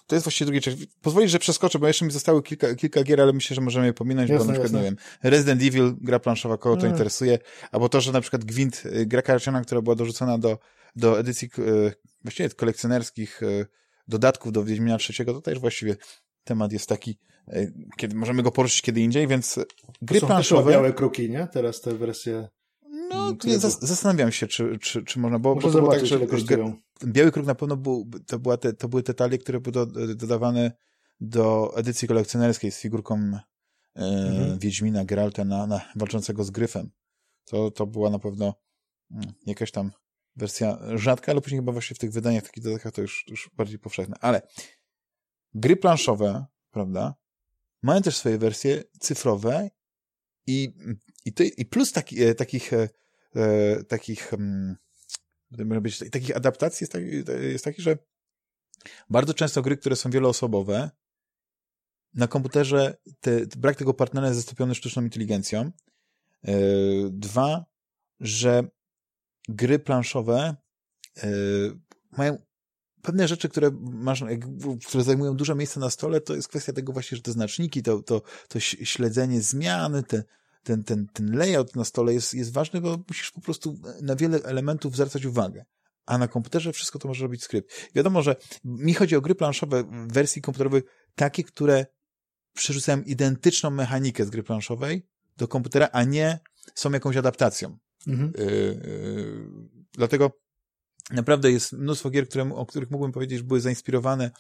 To jest właściwie drugi część. Pozwolisz, że przeskoczę, bo jeszcze mi zostało kilka, kilka gier, ale myślę, że możemy je pominąć, jasne, bo na przykład, jasne. nie wiem, Resident Evil, gra planszowa, kogo to mm. interesuje, albo to, że na przykład Gwint, y, gra karciana, która była dorzucona do, do edycji y, właściwie kolekcjonerskich dodatków do Wiedźmina trzeciego, to też właściwie temat jest taki, kiedy możemy go poruszyć kiedy indziej, więc gry to są planszowe... białe kruki, nie? Teraz te wersje no, zastanawiam się, czy, czy, czy można, bo, Muszę bo to było tak, że. Biały Kruk na pewno był, to, była te, to były te talie, które były do, dodawane do edycji kolekcjonerskiej z figurką e, mhm. Wiedźmina, Geralta na, na, walczącego z Gryfem. To, to była na pewno mm, jakaś tam wersja rzadka, ale później chyba właśnie w tych wydaniach, takich dodatkach to już, już bardziej powszechne. Ale gry planszowe, prawda, mają też swoje wersje cyfrowe i, i, to, i plus taki, e, takich, e, takich, być, takich adaptacji jest taki, jest taki, że bardzo często gry, które są wieloosobowe, na komputerze te, brak tego partnera jest zastąpiony sztuczną inteligencją. E, dwa, że gry planszowe e, mają pewne rzeczy, które, masz, które zajmują dużo miejsca na stole, to jest kwestia tego właśnie, że te znaczniki, to, to, to śledzenie zmiany, te, ten, ten, ten layout na stole jest, jest ważny, bo musisz po prostu na wiele elementów zwracać uwagę. A na komputerze wszystko to może robić skrypt. Wiadomo, że mi chodzi o gry planszowe w wersji komputerowej, takie, które przerzucają identyczną mechanikę z gry planszowej do komputera, a nie są jakąś adaptacją. Mhm. Yy, yy, dlatego naprawdę jest mnóstwo gier, które, o których mógłbym powiedzieć, że były zainspirowane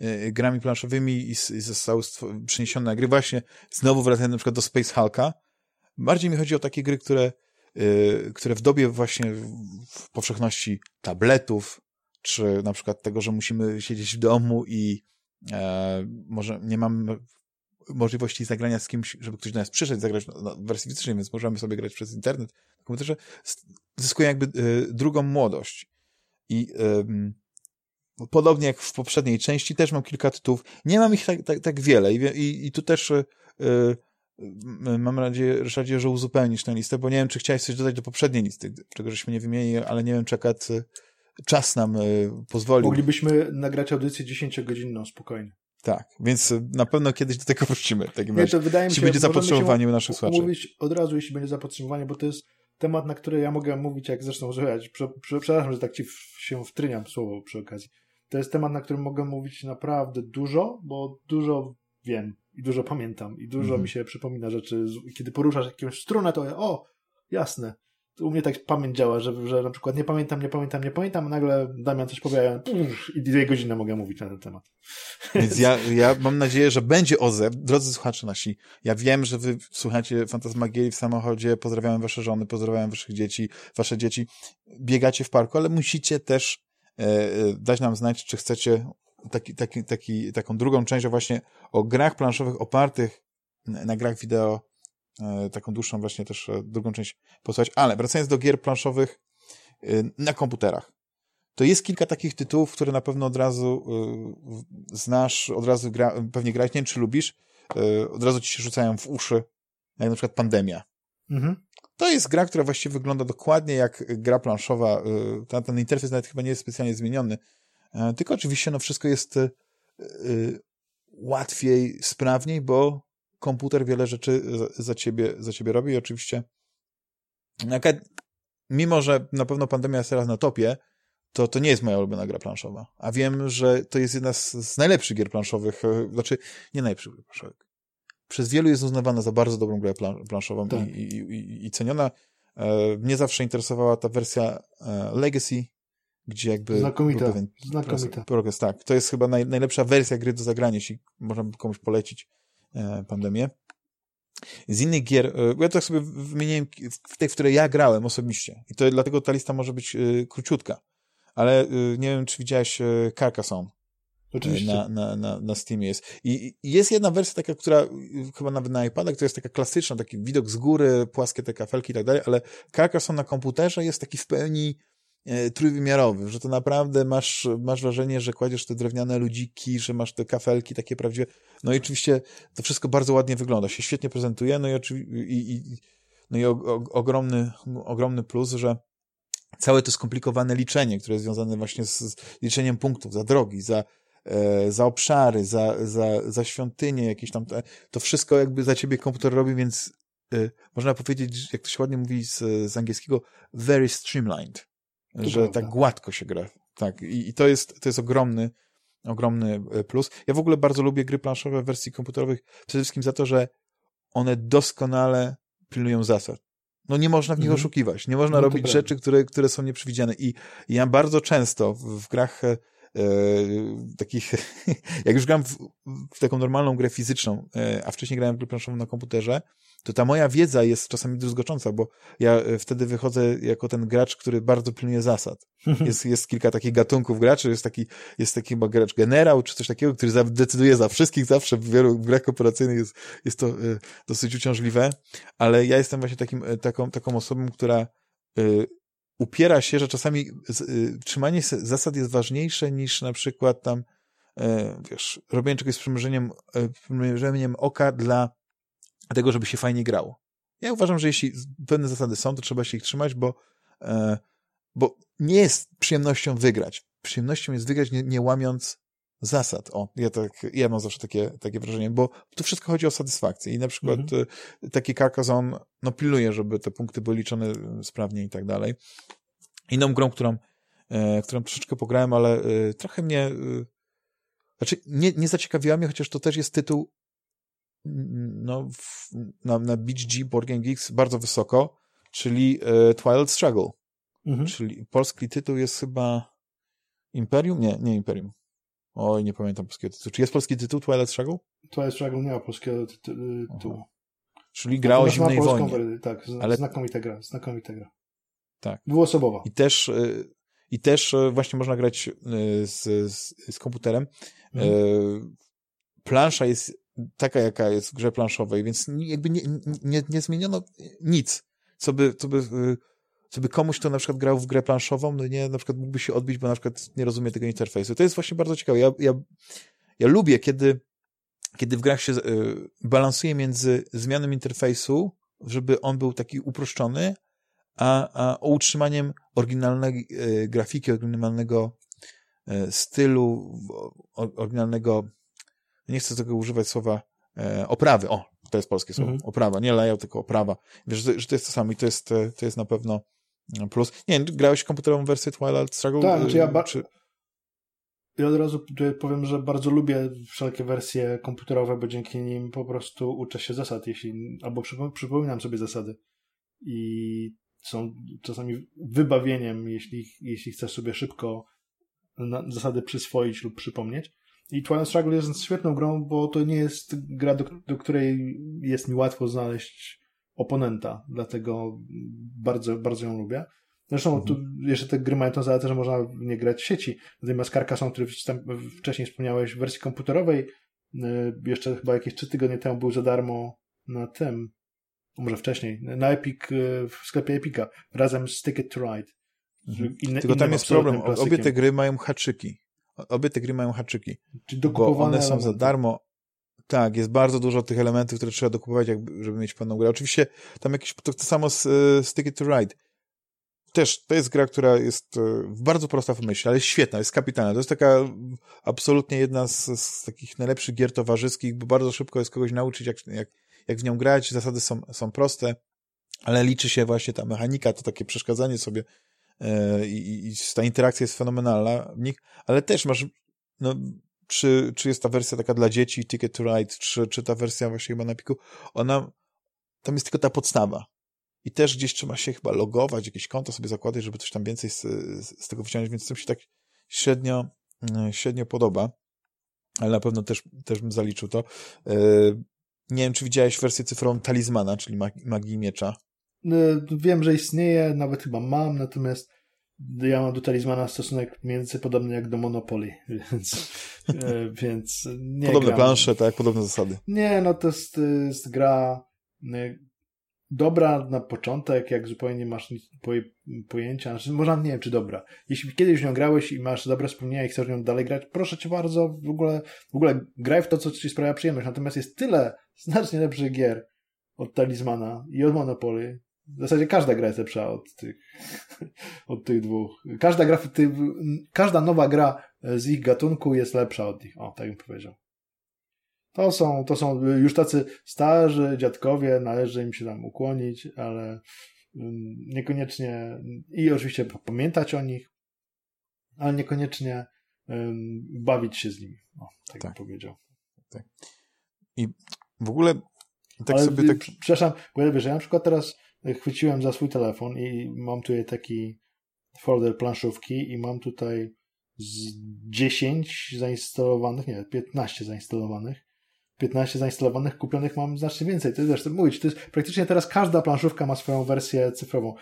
yy, grami planszowymi i, i zostały przeniesione na gry. Właśnie znowu wracając na przykład do Space Hulka, Bardziej mi chodzi o takie gry, które, yy, które w dobie właśnie w powszechności tabletów, czy na przykład tego, że musimy siedzieć w domu i e, może nie mamy możliwości zagrania z kimś, żeby ktoś do nas przyszedł zagrać w wersji fizycznej, więc możemy sobie grać przez internet na komputerze, zyskuje jakby y, drugą młodość. I y, podobnie jak w poprzedniej części też mam kilka tytułów. Nie mam ich tak, tak, tak wiele i, i, i tu też y, mam nadzieję, Ryszardzie, że uzupełnisz tę listę, bo nie wiem, czy chciałeś coś dodać do poprzedniej listy, czego żeśmy nie wymienili, ale nie wiem, czy akad czas nam e, pozwolił. Moglibyśmy nagrać audycję 10-godzinną spokojnie. Tak, więc e, na pewno kiedyś do tego wrócimy. W takim nie, to wydaje mi się, będzie zapotrzebowanie u naszych słuchaczy. mówić od razu, jeśli będzie zapotrzebowanie, bo to jest temat, na który ja mogę mówić, jak zresztą słychać. Przepraszam, że tak ci się wtryniam słowo przy okazji. To jest temat, na którym mogę mówić naprawdę dużo, bo dużo wiem i dużo pamiętam i dużo mm mi się przypomina rzeczy. Kiedy poruszasz jakąś strunę, to o, jasne. U mnie tak pamięć działa, że, że na przykład nie pamiętam, nie pamiętam, nie pamiętam, a nagle Damian coś powie i dwie godziny mogę mówić na ten temat. Więc ja, ja mam nadzieję, że będzie OZE. Drodzy słuchacze nasi, ja wiem, że wy słuchacie Fantasmagierii w samochodzie, pozdrawiam wasze żony, pozdrawiam waszych dzieci, wasze dzieci, biegacie w parku, ale musicie też e, e dać nam znać, czy chcecie taki, taki, taki, taką drugą część właśnie o grach planszowych opartych na, grach wideo, e, taką dłuższą właśnie też e, drugą część posłuchać. Ale wracając do gier planszowych e, na komputerach. To jest kilka takich tytułów, które na pewno od razu e, znasz, od razu gra, pewnie grać, nie wiem, czy lubisz, e, od razu ci się rzucają w uszy, jak na przykład Pandemia. Mhm. To jest gra, która właściwie wygląda dokładnie jak gra planszowa. Y, ten, ten interfejs nawet chyba nie jest specjalnie zmieniony. E, tylko oczywiście no wszystko jest y, y, łatwiej, sprawniej, bo komputer wiele rzeczy za ciebie, za ciebie robi i oczywiście mimo, że na pewno pandemia jest teraz na topie, to to nie jest moja ulubiona gra planszowa. A wiem, że to jest jedna z, z najlepszych gier planszowych, e, znaczy nie najlepszych gier planszowych. Przez wielu jest uznawana za bardzo dobrą grę planszową tak. i, i, i, i, ceniona. E, mnie zawsze interesowała ta wersja e, Legacy, gdzie jakby... Znakomita, pewien znakomita. Progres, tak. To jest chyba naj, najlepsza wersja gry do zagrania, jeśli można by komuś polecić e, pandemię. Z innych gier, e, ja tak sobie wymieniłem w tej, w której ja grałem osobiście. I to dlatego ta lista może być e, króciutka ale y, nie wiem, czy widziałeś y, Carcassonne. Oczywiście. Na, na, na, na Steamie jest. I jest jedna wersja taka, która chyba nawet na iPadach to jest taka klasyczna, taki widok z góry, płaskie te kafelki i tak dalej, ale Carcassonne na komputerze jest taki w pełni e, trójwymiarowy, że to naprawdę masz, masz wrażenie, że kładziesz te drewniane ludziki, że masz te kafelki takie prawdziwe. No i oczywiście to wszystko bardzo ładnie wygląda, się świetnie prezentuje, no i, i, i, no i o, o, ogromny, ogromny plus, że całe to skomplikowane liczenie, które jest związane właśnie z, z liczeniem punktów za drogi, za, e, za obszary, za, za, za świątynie, jakieś tam, to wszystko jakby za ciebie komputer robi, więc e, można powiedzieć, jak to się ładnie mówi z, z angielskiego, very streamlined, to że prawda. tak gładko się gra. Tak, i, i to jest, to jest ogromny, ogromny e, plus. Ja w ogóle bardzo lubię gry planszowe w wersji komputerowych, przede wszystkim za to, że one doskonale pilnują zasad. No nie można w nich mhm. oszukiwać, nie można no, robić rzeczy, które, które są nieprzewidziane. I, ja bardzo często w, w grach e, takich, jak już gram w, w, taką normalną grę fizyczną, e, a wcześniej grałem w grę planszową na komputerze, to ta moja wiedza jest czasami druzgocząca, bo ja e, wtedy wychodzę jako ten gracz, który bardzo pilnuje zasad. Jest, jest kilka takich gatunków graczy, jest taki, jest taki chyba gracz generał, czy coś takiego, który decyduje za wszystkich zawsze, w wielu grach operacyjnych jest, jest to y, dosyć uciążliwe, ale ja jestem właśnie takim, taką, taką osobą, która y, upiera się, że czasami trzymanie zasad jest ważniejsze niż na przykład tam, wiesz, robienie czegoś z przymierzeniem, przymierzeniem oka dla tego, żeby się fajnie grało. Ja uważam, że jeśli pewne zasady są, to trzeba się ich trzymać, bo, e, bo nie jest przyjemnością wygrać. Przyjemnością jest wygrać nie, nie łamiąc zasad. O, ja, tak, ja mam zawsze takie, takie wrażenie, bo tu wszystko chodzi o satysfakcję i na przykład mhm. E, taki Carcassonne no, pilnuje, żeby te punkty były liczone sprawnie i tak dalej. Inną grą, którą, e, którą troszeczkę pograłem, ale e, trochę mnie e, znaczy nie, nie zaciekawiła mnie, chociaż to też jest tytuł no, w, na, na BGG Board Game Geeks bardzo wysoko, czyli e, Twilight Struggle. Mhm. Czyli polski tytuł jest chyba Imperium? Nie, nie Imperium. Oj, nie pamiętam polskiego tytułu. Czy jest polski tytuł Twilight Struggle? Twilight Struggle nie ma polskiego tytułu. Czyli gra o zimnej wojnie. Tak, ale... znakomita gra, znakomita gra. Tak. Dwuosobowa. I też, e, i też e, właśnie można grać e, z, z, z komputerem. Mhm. Plansza jest taka, jaka jest w grze planszowej, więc jakby nie, nie, nie zmieniono nic, co by, co by, y, co by komuś, kto na przykład grał w grę planszową, no nie, na przykład mógłby się odbić, bo na przykład nie rozumie tego interfejsu. To jest właśnie bardzo ciekawe. Ja, ja, ja lubię, kiedy, kiedy w grach się y, balansuje między zmianą interfejsu, żeby on był taki uproszczony, a, a utrzymaniem oryginalnej y, grafiki, oryginalnego y, stylu, oryginalnego nie chcę tego używać słowa oprawy. O, to jest polskie słowo. Mhm. Oprawa. Nie layout, tylko oprawa. Wiesz, że, że to jest to samo i to jest, to jest na pewno plus. Nie wiem, grałeś komputerową wersję Twilight Struggle? Tak, znaczy ja, ba- czy... ja od razu powiem, że bardzo lubię wszelkie wersje komputerowe, bo dzięki nim po prostu uczę się zasad, jeśli, albo przypominam sobie zasady. I są czasami wybawieniem, jeśli, jeśli chcesz sobie szybko zasady przyswoić lub przypomnieć. I Twilight Struggle jest świetną grą, bo to nie jest gra, do, do której jest mi łatwo znaleźć oponenta, dlatego bardzo, bardzo ją lubię. Zresztą mhm. tu jeszcze te gry mają tą zaletę, że można nie grać w sieci. Natomiast Carcassonne, który wcześniej wspomniałeś w wersji komputerowej, y, jeszcze chyba jakieś trzy tygodnie temu był za darmo na tym, może wcześniej, na Epic, y, w sklepie Epica, razem z Ticket to Ride. Mhm. Inne, Tylko tam jest problem, obie te gry mają haczyki obie te gry mają haczyki. Czyli dokupowane bo one są za darmo. Tak, jest bardzo dużo tych elementów, które trzeba dokupować, żeby mieć pełną grę. Oczywiście tam jakieś, to, to samo z It to Ride. Też, to jest gra, która jest uh, bardzo prosta w myśli, ale świetna, jest kapitalna. To jest taka absolutnie jedna z, z takich najlepszych gier towarzyskich, bo bardzo szybko jest kogoś nauczyć, jak, jak, jak w nią grać. Zasady są, są proste, ale liczy się właśnie ta mechanika, to takie przeszkadzanie sobie yy, i, i ta interakcja jest fenomenalna w nich, ale też masz no, czy, czy jest ta wersja taka dla dzieci, Ticket to Ride, czy, czy ta wersja właśnie chyba na piku, ona, tam jest tylko ta podstawa. I też gdzieś trzeba się chyba logować, jakieś konto sobie zakładać, żeby coś tam więcej z, z, z tego wyciągnąć, więc to mi się tak średnio, mm, średnio podoba, ale na pewno też, też bym zaliczył to. E, nie wiem, czy widziałeś wersję cyfrową Talizmana, czyli magii miecza. No, wiem, że istnieje, nawet chyba mam, natomiast ja mam do talizmana stosunek więcej podobny jak do Monopoly, więc, e, więc nie Podobne gram. plansze, tak, podobne zasady. Nie, no to jest, jest gra e, dobra na początek, jak zupełnie nie masz pojęcia, znaczy, można nie wiem, czy dobra. Jeśli kiedyś nią grałeś i masz dobre wspomnienia i chcesz nią dalej grać, proszę cię bardzo, w ogóle, w ogóle graj w to, co ci sprawia przyjemność. Natomiast jest tyle znacznie lepszych gier od Talizmana i od Monopoly, w zasadzie każda gra jest lepsza od tych, od tych dwóch. Każda gra, ty, każda nowa gra z ich gatunku jest lepsza od nich. O, tak bym powiedział. To są, to są już tacy starzy dziadkowie, należy im się tam ukłonić, ale mm, niekoniecznie i oczywiście pamiętać o nich, ale niekoniecznie bawić się z nimi. O, tak, tak. bym powiedział. Tak. I w ogóle tak ale, sobie tak... Przepraszam, bo ja wiesz, ja na przykład teraz chwyciłem za swój telefon i mam tutaj taki folder planszówki i mam tutaj z 10 zainstalowanych, nie, 15 zainstalowanych. 15 zainstalowanych, kupionych mam znacznie więcej. To to mówić, to jest praktycznie teraz każda planszówka ma swoją wersję cyfrową.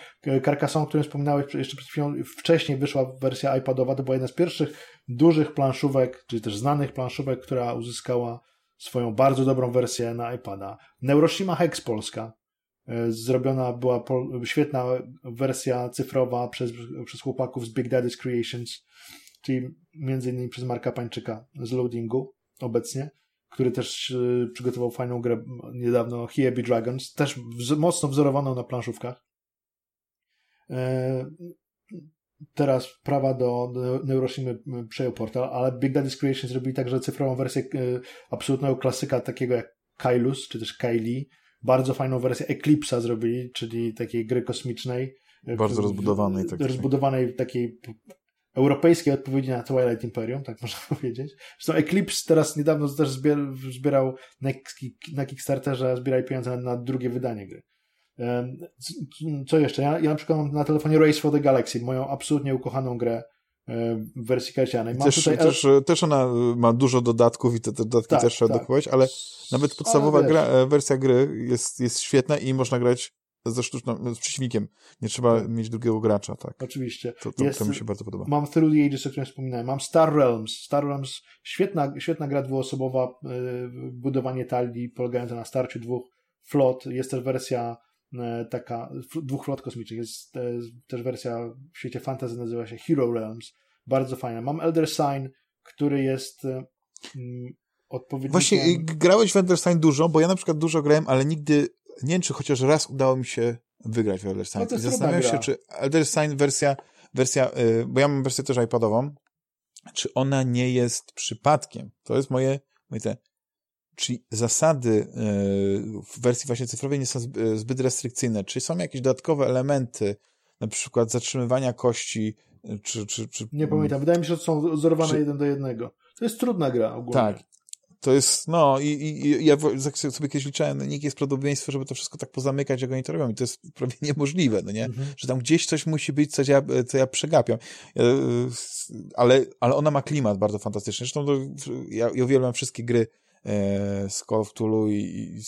Carcassonne, o którym wspominałeś jeszcze przed chwilą, wcześniej wyszła wersja iPadowa, to była jedna z pierwszych dużych planszówek, czy też znanych planszówek, która uzyskała swoją bardzo dobrą wersję na iPada. Neuroshima Hex Polska zrobiona była świetna wersja cyfrowa przez, przez chłopaków z Big Daddy's Creations, czyli między innymi przez Marka Pańczyka z Loadingu obecnie, który też e, przygotował fajną grę niedawno, Be Dragons, też mocno wzorowaną na planszówkach. E, teraz prawa do, do Neuroshimy przejął portal, ale Big Daddy's Creations zrobili także cyfrową wersję absolutnego klasyka takiego jak Kailus, czy też Kaili, bardzo fajną wersję Eclipse'a zrobili, czyli takiej gry kosmicznej. Bardzo rozbudowanej. Tak, rozbudowanej takiej europejskiej odpowiedzi na Twilight Imperium, tak można powiedzieć. Zresztą Eclipse teraz niedawno też zbierał na, na Kickstarterze, zbierali pieniądze na, na drugie wydanie gry. Co jeszcze? Ja, ja na przykład mam na telefonie Race for the Galaxy, moją absolutnie ukochaną grę w wersji karcianej. Mam też, tutaj... też, też ona ma dużo dodatków i te, te dodatki tak, też trzeba tak. dokupować, ale nawet podstawowa gra, e, wersja gry jest, jest świetna i można grać ze sztuczną, z przeciwnikiem. Nie trzeba tak. mieć drugiego gracza, tak. Oczywiście. To, to, jest, to mi się bardzo podoba. Mam Through the Ages, o którym wspominałem. Mam Star Realms. Star Realms, świetna, świetna gra dwuosobowa, budowanie talii polegająca na starciu dwóch flot. Jest też wersja taka, dwóch flot kosmicznych. Jest yy, też wersja w świecie fantasy, nazywa się Hero Realms. Bardzo fajna. Mam Elder Sign, który jest mm, odpowiednikiem... Właśnie grałeś w Elder Sign dużo, bo ja na przykład dużo grałem, ale nigdy, nie wiem, czy chociaż raz udało mi się wygrać w Elder Sign. No zastanawiam się, czy Elder Sign wersja, wersja yy, bo ja mam wersję też iPadową, czy ona nie jest przypadkiem. To jest moje, moje te, czyli zasady yy, w wersji właśnie cyfrowej nie są zbyt restrykcyjne. Czy są jakieś dodatkowe elementy, na przykład zatrzymywania kości, czy, czy, czy... Nie pamiętam. Wydaje mi się, że są wzorowane czy... jeden do jednego. To jest trudna gra ogólnie. Tak. To jest, no i, i ja sobie kiedyś liczyłem, no, jakie jest prawdopodobieństwo, żeby to wszystko tak pozamykać, jak oni to robią i to jest prawie niemożliwe, no nie? Mhm. Że tam gdzieś coś musi być, coś ja, co ja przegapiam. Ale, ale ona ma klimat bardzo fantastyczny. Zresztą to, ja, ja uwielbiam wszystkie gry e, z Call of Cthulhu i, i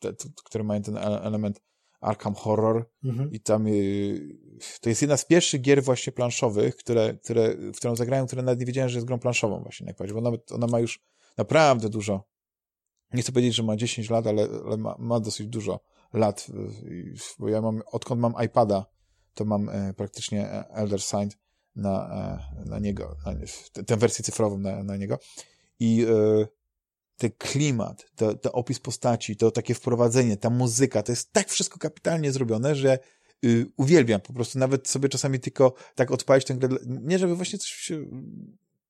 te, te, które mają ten element Arkham Horror mhm. i tam y, to jest jedna z pierwszych gier właśnie planszowych, które, które, w którą zagrałem, które nawet nie wiedziałem, że jest grą planszową właśnie, jak bo nawet ona ma już naprawdę dużo, nie chcę powiedzieć, że ma 10 lat, ale, ale ma, ma, dosyć dużo lat, bo ja mam, odkąd mam iPada, to mam e, praktycznie Elder Sign na, e, na niego, na, tę wersję cyfrową na, na niego i e, ten klimat, to, to opis postaci, to takie wprowadzenie, ta muzyka, to jest tak wszystko kapitalnie zrobione, że y, uwielbiam po prostu, nawet sobie czasami tylko tak odpalić tę grę, nie żeby właśnie coś,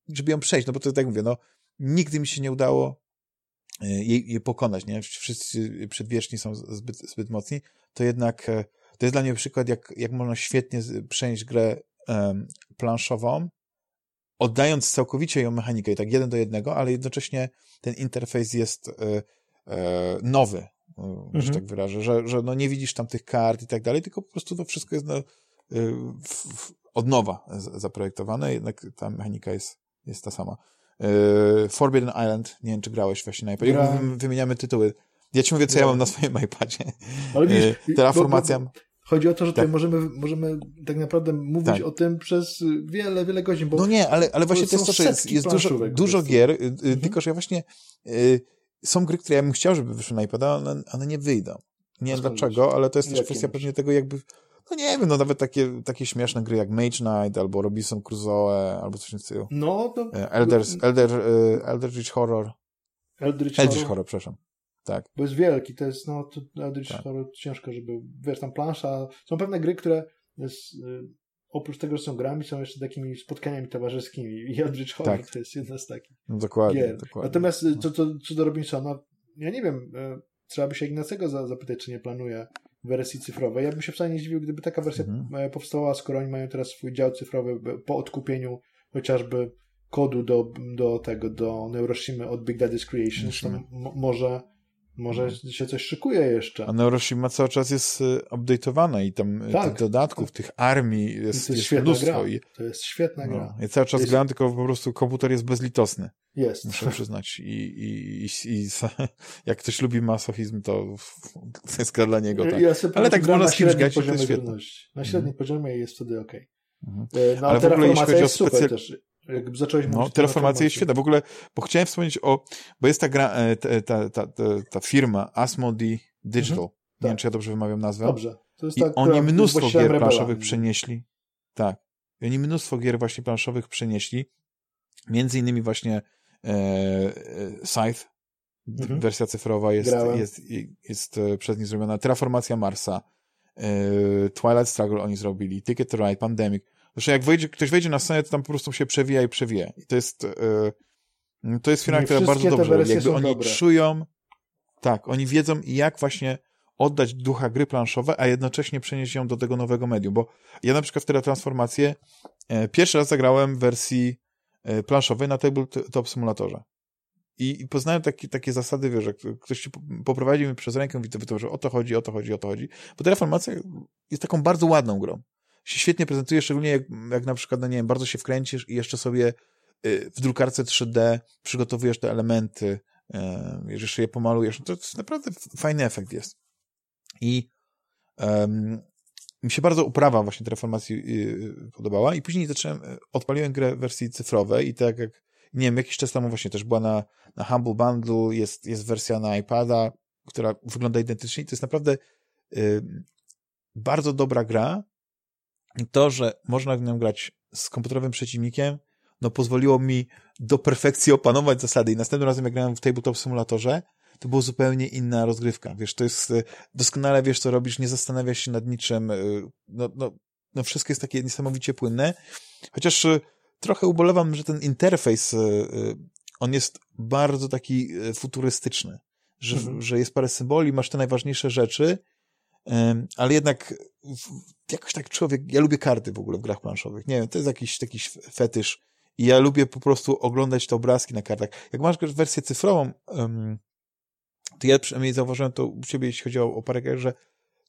żeby ją przejść, no bo to tak mówię, no nigdy mi się nie udało y, jej, jej pokonać, nie? Wszyscy przedwieczni są zbyt, zbyt mocni, to jednak e, to jest dla mnie przykład, jak, jak można świetnie przenieść grę um, planszową, oddając całkowicie ją mechanikę, i tak jeden do jednego, ale jednocześnie ten interfejs jest e, e, nowy, e, mhm. że tak wyrażę, że, że no nie widzisz tam tych kart i tak dalej, tylko po prostu to wszystko jest no, w, w, od nowa zaprojektowane, jednak ta mechanika jest, jest ta sama. Forbidden Island, nie wiem, czy grałeś właśnie na iPadzie. Wymieniamy tytuły. Ja ci mówię, co ja mam na swoim iPadzie. Ale widzisz, Terraformacja... Bo, bo, Chodzi o to, że tak. tutaj możemy, możemy tak naprawdę mówić tak. o tym przez wiele, wiele godzin. Bo no nie, ale, ale właśnie to jest to, że jest, jest dużo, dużo gier, y, y, mhm. tylko że ja właśnie y, są gry, które ja bym chciał, żeby wyszły na iPada, one, one nie wyjdą. Nie wiem dlaczego, ale to jest też kwestia pewnie tego jakby, no nie wiem, no nawet takie, takie śmieszne gry jak Mage Knight, albo Robinson Crusoe, albo coś w tym stylu. No, to... E, Elder, Elder, Eldritch Horror. Eldritch, Eldritch Horror, Horror przepraszam. Tak. Bo jest wielki, to jest, no, to Eldritch tak. Horror ciężko, żeby, wiesz, tam plansza, są pewne gry, które jest, y, oprócz tego, że są grami, są jeszcze takimi spotkaniami towarzyskimi i Eldritch Horror tak. to jest jedna z takich no, dokładnie, gier. dokładnie. Natomiast y, co, co, co do Robinsona, ja nie wiem, y, trzeba by się Ignacego zapytać, czy nie planuje wersji cyfrowej. Ja bym się wcale nie zdziwił, gdyby taka wersja mhm. powstała, skoro oni mają teraz swój dział cyfrowy po odkupieniu chociażby kodu do, do tego, do Neuroshimy od Big Daddy's Creations, to może może mhm. się coś szykuje jeszcze. A Neuroshima cały czas jest y, update'owana i tam y, tak, tych dodatków, tak. tych armii jest, to jest, jest mnóstwo. I, to jest świetna no, gra. Ja cały czas jest... gram, tylko po prostu komputer jest bezlitosny. Jest. Muszę przyznać. I, i, i, i jak ktoś lubi masochizm, to, to jest gra dla niego. Tak. Ja Ale tak można z kimś grać, to jest świetne. Na średnim mhm. poziomie jest wtedy ok. Mhm. E, no, Ale w ogóle jeśli chodzi o specjal... też jak zacząłeś no, Terraformacja jest świetna. W ogóle, bo chciałem wspomnieć o, bo jest ta gra, e, ta, ta, ta, ta firma Asmodee Digital. Mhm, nie tak. wiem, czy ja dobrze wymawiam nazwę. Dobrze. To jest I tak, oni mnóstwo gier planszowych przenieśli. Tak. I oni mnóstwo gier właśnie planszowych przenieśli. Między innymi właśnie e, e, Scythe, mhm. wersja cyfrowa jest, jest, jest, jest przez nich zrobiona. Terraformacja Marsa, e, Twilight Struggle oni zrobili, Ticket to Ride, Pandemic. Zresztą jak wejdzie, ktoś wejdzie na scenę, to tam po prostu się przewija i przewija. I to jest, yy, to jest firma, która bardzo dobrze robi. Jakby oni dobre. czują, tak, oni wiedzą jak właśnie oddać ducha gry planszowe, a jednocześnie przenieść ją do tego nowego medium, bo ja na przykład w teletransformację e, pierwszy raz zagrałem w wersji e, planszowej na Tabletop Simulatorze. I, i poznałem taki, takie zasady, wiesz, że ktoś ci poprowadził mi przez rękę i że o to chodzi, o to chodzi, o to chodzi. Bo Terraformacja jest taką bardzo ładną grą się świetnie prezentuje, szczególnie jak, jak na przykład, no nie wiem, bardzo się wkręcisz i jeszcze sobie y, w drukarce 3D przygotowujesz te elementy, y, jeszcze je pomalujesz, no to jest naprawdę fajny efekt jest. I um, mi się bardzo uprawa właśnie tej reformacji y, podobała i później zacząłem, odpaliłem grę w wersji cyfrowej i tak jak, nie wiem, jakiś czas temu właśnie też była na, na Humble Bundle, jest, jest wersja na iPada, która wygląda identycznie i to jest naprawdę bardzo dobra gra, to, że można w nią grać z komputerowym przeciwnikiem, no pozwoliło mi do perfekcji opanować zasady. I następnym razem, jak grałem w Tabletop Simulatorze, to była zupełnie inna rozgrywka. Wiesz, to jest, e, doskonale wiesz, co robisz, nie zastanawiasz się nad niczym, e, no, no, no wszystko jest takie niesamowicie płynne. Chociaż e, trochę ubolewam, że ten interfejs, on jest bardzo taki futurystyczny, że, mhm. że jest parę symboli, masz te najważniejsze rzeczy, ale jednak jakoś tak człowiek, ja lubię karty w ogóle w grach planszowych, nie wiem, to jest jakiś taki fetysz i ja lubię po prostu oglądać te obrazki na kartach. Jak masz wersję cyfrową, to ja przynajmniej zauważyłem to u ciebie, jeśli chodzi o, o parę gier, że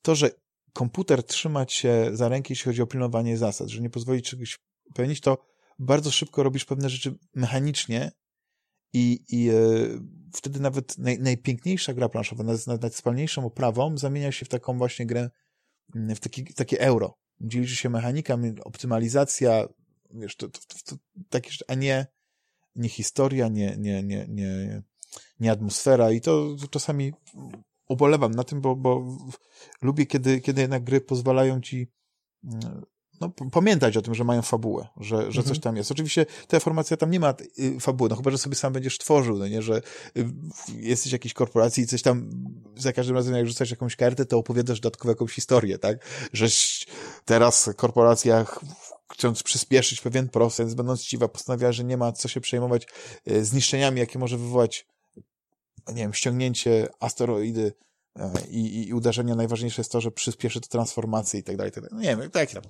to, że komputer trzyma cię za rękę, jeśli chodzi o pilnowanie zasad, że nie pozwoli czegoś pełnić, to bardzo szybko robisz pewne rzeczy mechanicznie i, i e, wtedy nawet naj, najpiękniejsza gra planszowa, nad, nad, nad spalniejszą oprawą zamienia się w taką właśnie grę, mm, w taki, takie euro, gdzie się mechanika, optymalizacja, wiesz, to, to, to takie, a nie, nie historia, nie, nie, nie, nie, nie atmosfera. I to czasami ubolewam na tym, bo, bo lubię, kiedy, kiedy jednak gry pozwalają ci mm, no, pamiętać o tym, że mają fabułę, że, że mhm. coś tam jest. Oczywiście ta formacja tam nie ma y, fabuły, no chyba, że sobie sam będziesz tworzył, no nie, że y, jesteś jakiejś korporacji i coś tam, za każdym razem jak rzucasz jakąś kartę, to opowiadasz dodatkowo jakąś historię, tak? Że teraz korporacja chcąc przyspieszyć pewien proces, będąc chciwa, postanawia, że nie ma co się przejmować y, zniszczeniami, jakie może wywołać, nie wiem, ściągnięcie asteroidy i, i uderzenie najważniejsze jest to, że przyspieszy to transformację i tak dalej, tak dalej. No nie wiem, tak tam.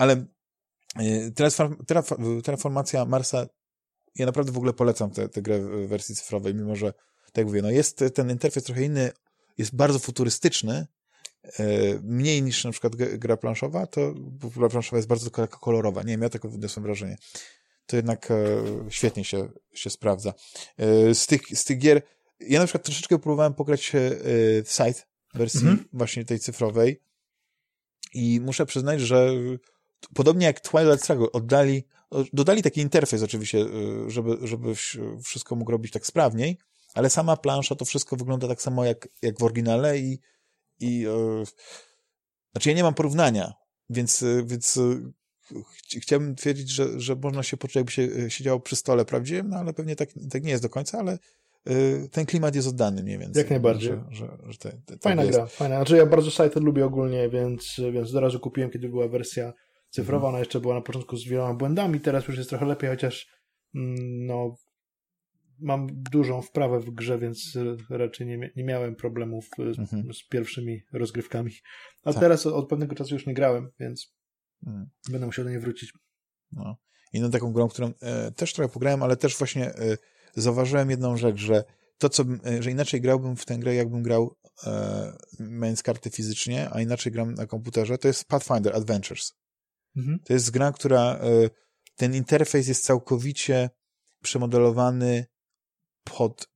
Ale y, transformacja Marsa, ja naprawdę w ogóle polecam tę, tę grę w wersji cyfrowej, mimo że, tak jak mówię, no jest ten interfejs trochę inny, jest bardzo futurystyczny, y, mniej niż na przykład gra planszowa, to gra planszowa jest bardzo kolorowa. Nie wiem, ja takie odniosłem wrażenie. To jednak e, świetnie się, się sprawdza. E, z tych, z tych gier, ja na przykład troszeczkę próbowałem pograć e, w site wersji mm -hmm. właśnie tej cyfrowej i muszę przyznać, że podobnie jak Twilight Struggle oddali, dodali taki interfejs oczywiście, y, żeby, żeby wszystko mógł robić tak sprawniej, ale sama plansza to wszystko wygląda tak samo jak, jak w oryginale i, i yy, znaczy ja nie mam porównania, więc, y, więc ch chciałbym twierdzić, że, że można się poczuć jakby się siedziało przy stole prawdziwym, no ale pewnie tak, tak nie jest do końca, ale yy, ten klimat jest oddany mniej więcej. Jak najbardziej. Że, że, że te, te, fajna gra, fajna. Znaczy ja bardzo Sighted lubię ogólnie, więc, więc od razu kupiłem, kiedy była wersja cyfrowa, ona jeszcze była na początku z wieloma błędami, teraz już jest trochę lepiej, chociaż mm, no mam dużą wprawę w grze, więc raczej nie, nie miałem problemów z, mhm. z pierwszymi rozgrywkami. A tak. teraz od pewnego czasu już nie grałem, więc mhm. będę musiał do niej wrócić. No. Inną taką grą, którą e, też trochę pograłem, ale też właśnie e, zauważyłem jedną rzecz, że to, co, e, że inaczej grałbym w tę grę, jakbym grał e, mając karty fizycznie, a inaczej gram na komputerze, to jest Pathfinder Adventures. Mhm. To jest gra, która e, ten interfejs jest całkowicie przemodelowany pod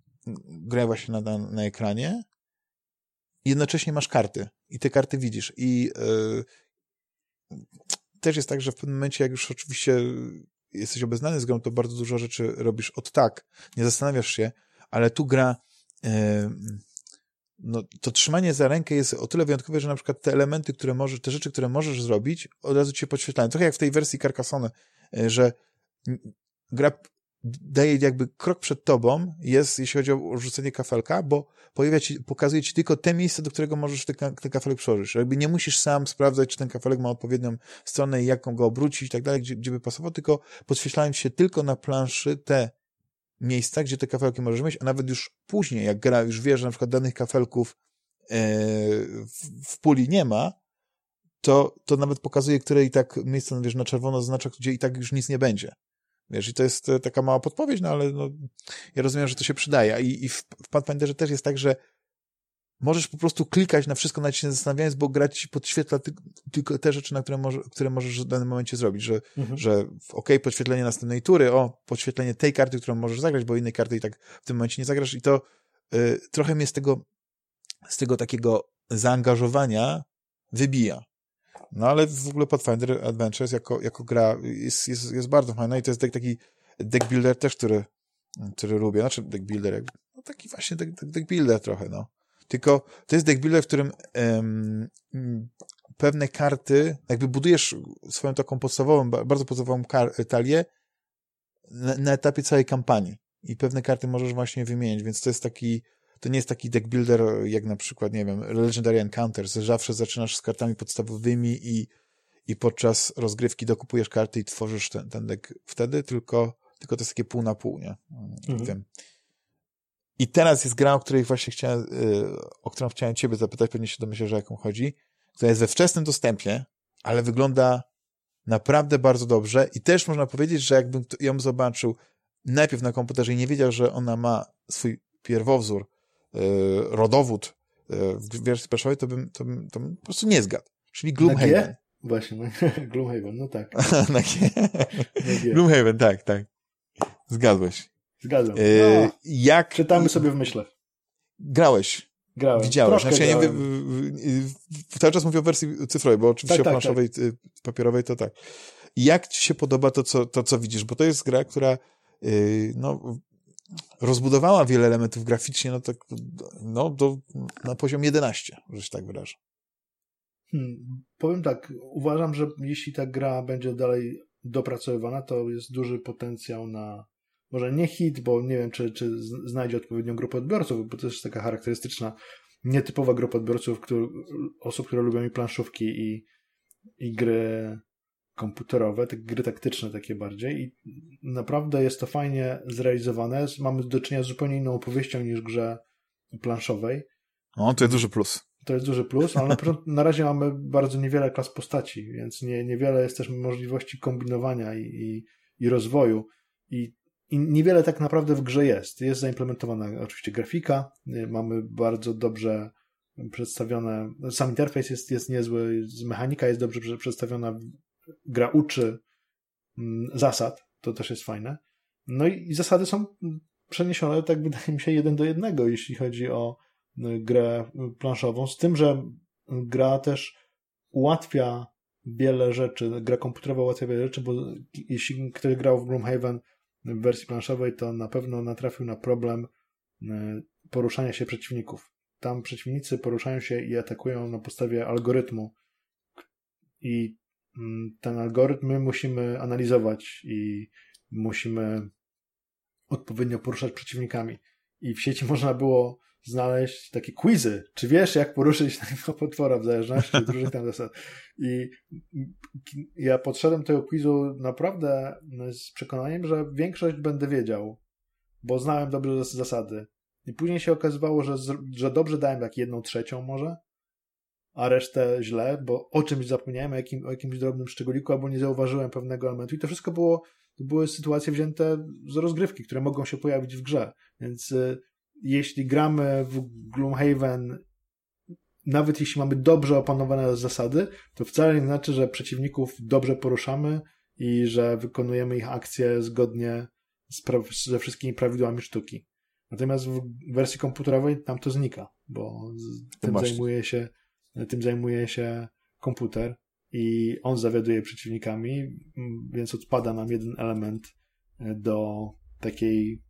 grę właśnie na, na, na ekranie. Jednocześnie masz karty i te karty widzisz. I yy, też jest tak, że w pewnym momencie, jak już oczywiście jesteś obeznany z grą, to bardzo dużo rzeczy robisz od tak, nie zastanawiasz się, ale tu gra yy, no, to trzymanie za rękę jest o tyle wyjątkowe, że na przykład te elementy, które możesz, te rzeczy, które możesz zrobić, od razu ci się podświetlają. Trochę jak w tej wersji Carcassonne, e, że gra daje jakby krok przed tobą jest, jeśli chodzi o rzucenie kafelka, bo pojawia ci, pokazuje ci tylko te miejsce, do którego możesz ten, ten kafelek przełożyć. Jakby nie musisz sam sprawdzać, czy ten kafelek ma odpowiednią stronę i jaką go obrócić i tak dalej, gdzie, gdzie by pasował, tylko podświetlają ci się tylko na planszy te miejsca, gdzie te kafelki możesz mieć, a nawet już później, jak gra już wie, że na przykład danych kafelków e, w, w puli nie ma, to, to nawet pokazuje, które i tak miejsce, wiesz, na czerwono zaznacza, gdzie i tak już nic nie będzie. Wiesz, i to jest e, taka mała podpowiedź, no ale no, ja rozumiem, że to się przydaje. I, i w, w Pathfinderze też jest tak, że możesz po prostu klikać na wszystko, nawet się nie zastanawiając, bo grać ci podświetla ty, tylko te rzeczy, na które, może, które możesz w danym momencie zrobić, że, mhm. że ok, podświetlenie następnej tury, o, podświetlenie tej karty, którą możesz zagrać, bo innej karty i tak w tym momencie nie zagrasz i to y, trochę mnie z tego, z tego takiego zaangażowania wybija. No ale w ogóle Pathfinder Adventures jako, jako gra jest, jest, jest bardzo fajna i to jest taki deck builder też, który, który lubię. Znaczy deck builder, no taki właśnie deck, deck builder trochę, no. Tylko to jest deck builder, w którym um, pewne karty, jakby budujesz swoją taką podstawową, bardzo podstawową talię na, na, etapie całej kampanii. I pewne karty możesz właśnie wymienić, więc to jest taki, to nie jest taki deck builder jak na przykład, nie wiem, Legendary Encounters, że zawsze zaczynasz z kartami podstawowymi i, i podczas rozgrywki dokupujesz karty i tworzysz ten, ten deck wtedy, tylko, tylko to jest takie pół na pół, nie? Mhm. Wiem. I teraz jest gra, o której właśnie chciałem, y, o którą chciałem ciebie zapytać, pewnie się domyślę, że jaką chodzi, która jest we wczesnym dostępie, ale wygląda naprawdę bardzo dobrze i też można powiedzieć, że jakbym ją zobaczył najpierw na komputerze i nie wiedział, że ona ma swój pierwowzór, y, rodowód y, w wersji perszowej, to bym, to, bym, to bym po prostu nie zgadł. Czyli Gloomhaven. Właśnie, no, Gloomhaven, no tak. na Gloomhaven, tak, tak. Zgadłeś. Zgadzam. E, no, jak... Czytamy sobie w myśle. Grałeś. Grałem. Widziałeś. Znaczy, ja nie, cały czas mówię o wersji cyfrowej, bo oczywiście tak, o tak, planszowej, tak. papierowej to tak. Jak ci się podoba to co, to, co widzisz? Bo to jest gra, która yy, no, rozbudowała wiele elementów graficznie, no tak, no, do, na poziom 11, że się tak wyrażę. Hmm, powiem tak, uważam, że jeśli ta gra będzie dalej dopracowywana, to jest duży potencjał na może nie hit, bo nie wiem, czy, czy znajdzie odpowiednią grupę odbiorców, bo to jest taka charakterystyczna, nietypowa grupa odbiorców, który, osób, które lubią i planszówki, i, i gry komputerowe, te gry taktyczne takie bardziej i naprawdę jest to fajnie zrealizowane. Mamy do czynienia z zupełnie inną opowieścią niż grze planszowej. O, to jest duży plus. To jest duży plus, ale na, na razie mamy bardzo niewiele klas postaci, więc nie, niewiele jest też możliwości kombinowania i, i, i rozwoju. I, I niewiele tak naprawdę w grze jest. Jest zaimplementowana oczywiście grafika, mamy bardzo dobrze przedstawione, sam interfejs jest, jest niezły, mechanika jest dobrze przedstawiona, gra uczy mm, zasad, to też jest fajne. No i zasady są przeniesione, tak wydaje mi się, jeden do jednego, jeśli chodzi o grę planszową, z tym, że gra też ułatwia wiele rzeczy, gra komputerowa ułatwia wiele rzeczy, bo jeśli ktoś grał w Gloomhaven w wersji planszowej, to na pewno natrafił na problem e, poruszania się przeciwników. Tam przeciwnicy poruszają się i atakują na podstawie algorytmu i mm, ten algorytm my musimy analizować i musimy odpowiednio poruszać przeciwnikami. I w sieci można było znaleźć takie quizy. Czy wiesz, jak poruszyć tego potwora w zależności od różnych tam zasad? I ja podszedłem do tego quizu naprawdę z przekonaniem, że większość będę wiedział, bo znałem dobrze zasady. I później się okazywało, że, że dobrze dałem tak jedną trzecią może, a resztę źle, bo o czymś zapomniałem, o, jakim, o jakimś drobnym szczególiku, albo nie zauważyłem pewnego elementu. I to wszystko było, to były sytuacje wzięte z rozgrywki, które mogą się pojawić w grze. Więc y, jeśli gramy w Gloomhaven, nawet jeśli mamy dobrze opanowane zasady, to wcale nie znaczy, że przeciwników dobrze poruszamy i że wykonujemy ich akcje zgodnie z ze wszystkimi prawidłami sztuki. Natomiast w wersji komputerowej tam to znika, bo tym zajmuje się, tym zajmuje się komputer i on zawiaduje przeciwnikami, więc odpada nam jeden element do takiej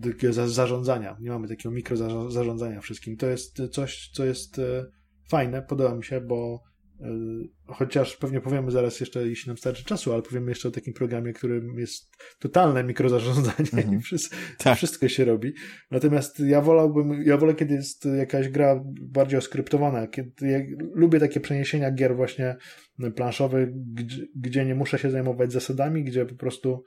takiego zarządzania. Nie mamy takiego mikrozarządzania wszystkim. To jest coś, co jest e, fajne, podoba mi się, bo e, chociaż pewnie powiemy zaraz jeszcze, jeśli nam starczy czasu, ale powiemy jeszcze o takim programie, którym jest totalne mikrozarządzanie i wszystko, tak. wszystko się robi. Natomiast ja wolałbym, ja wolę, kiedy jest jakaś gra bardziej oskryptowana, kiedy ja lubię takie przeniesienia gier właśnie planszowych, gdzie, gdzie nie muszę się zajmować zasadami, gdzie po prostu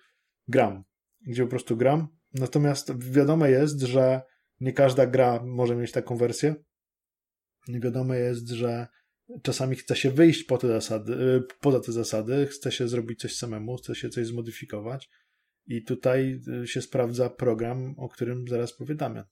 gram. Gdzie po prostu gram Natomiast wiadome jest, że nie każda gra może mieć taką wersję. Wiadome jest, że czasami chce się wyjść po te zasady, y, poza te zasady, chce się zrobić coś samemu, chce się coś zmodyfikować. I tutaj y, się sprawdza program, o którym zaraz powiadamy.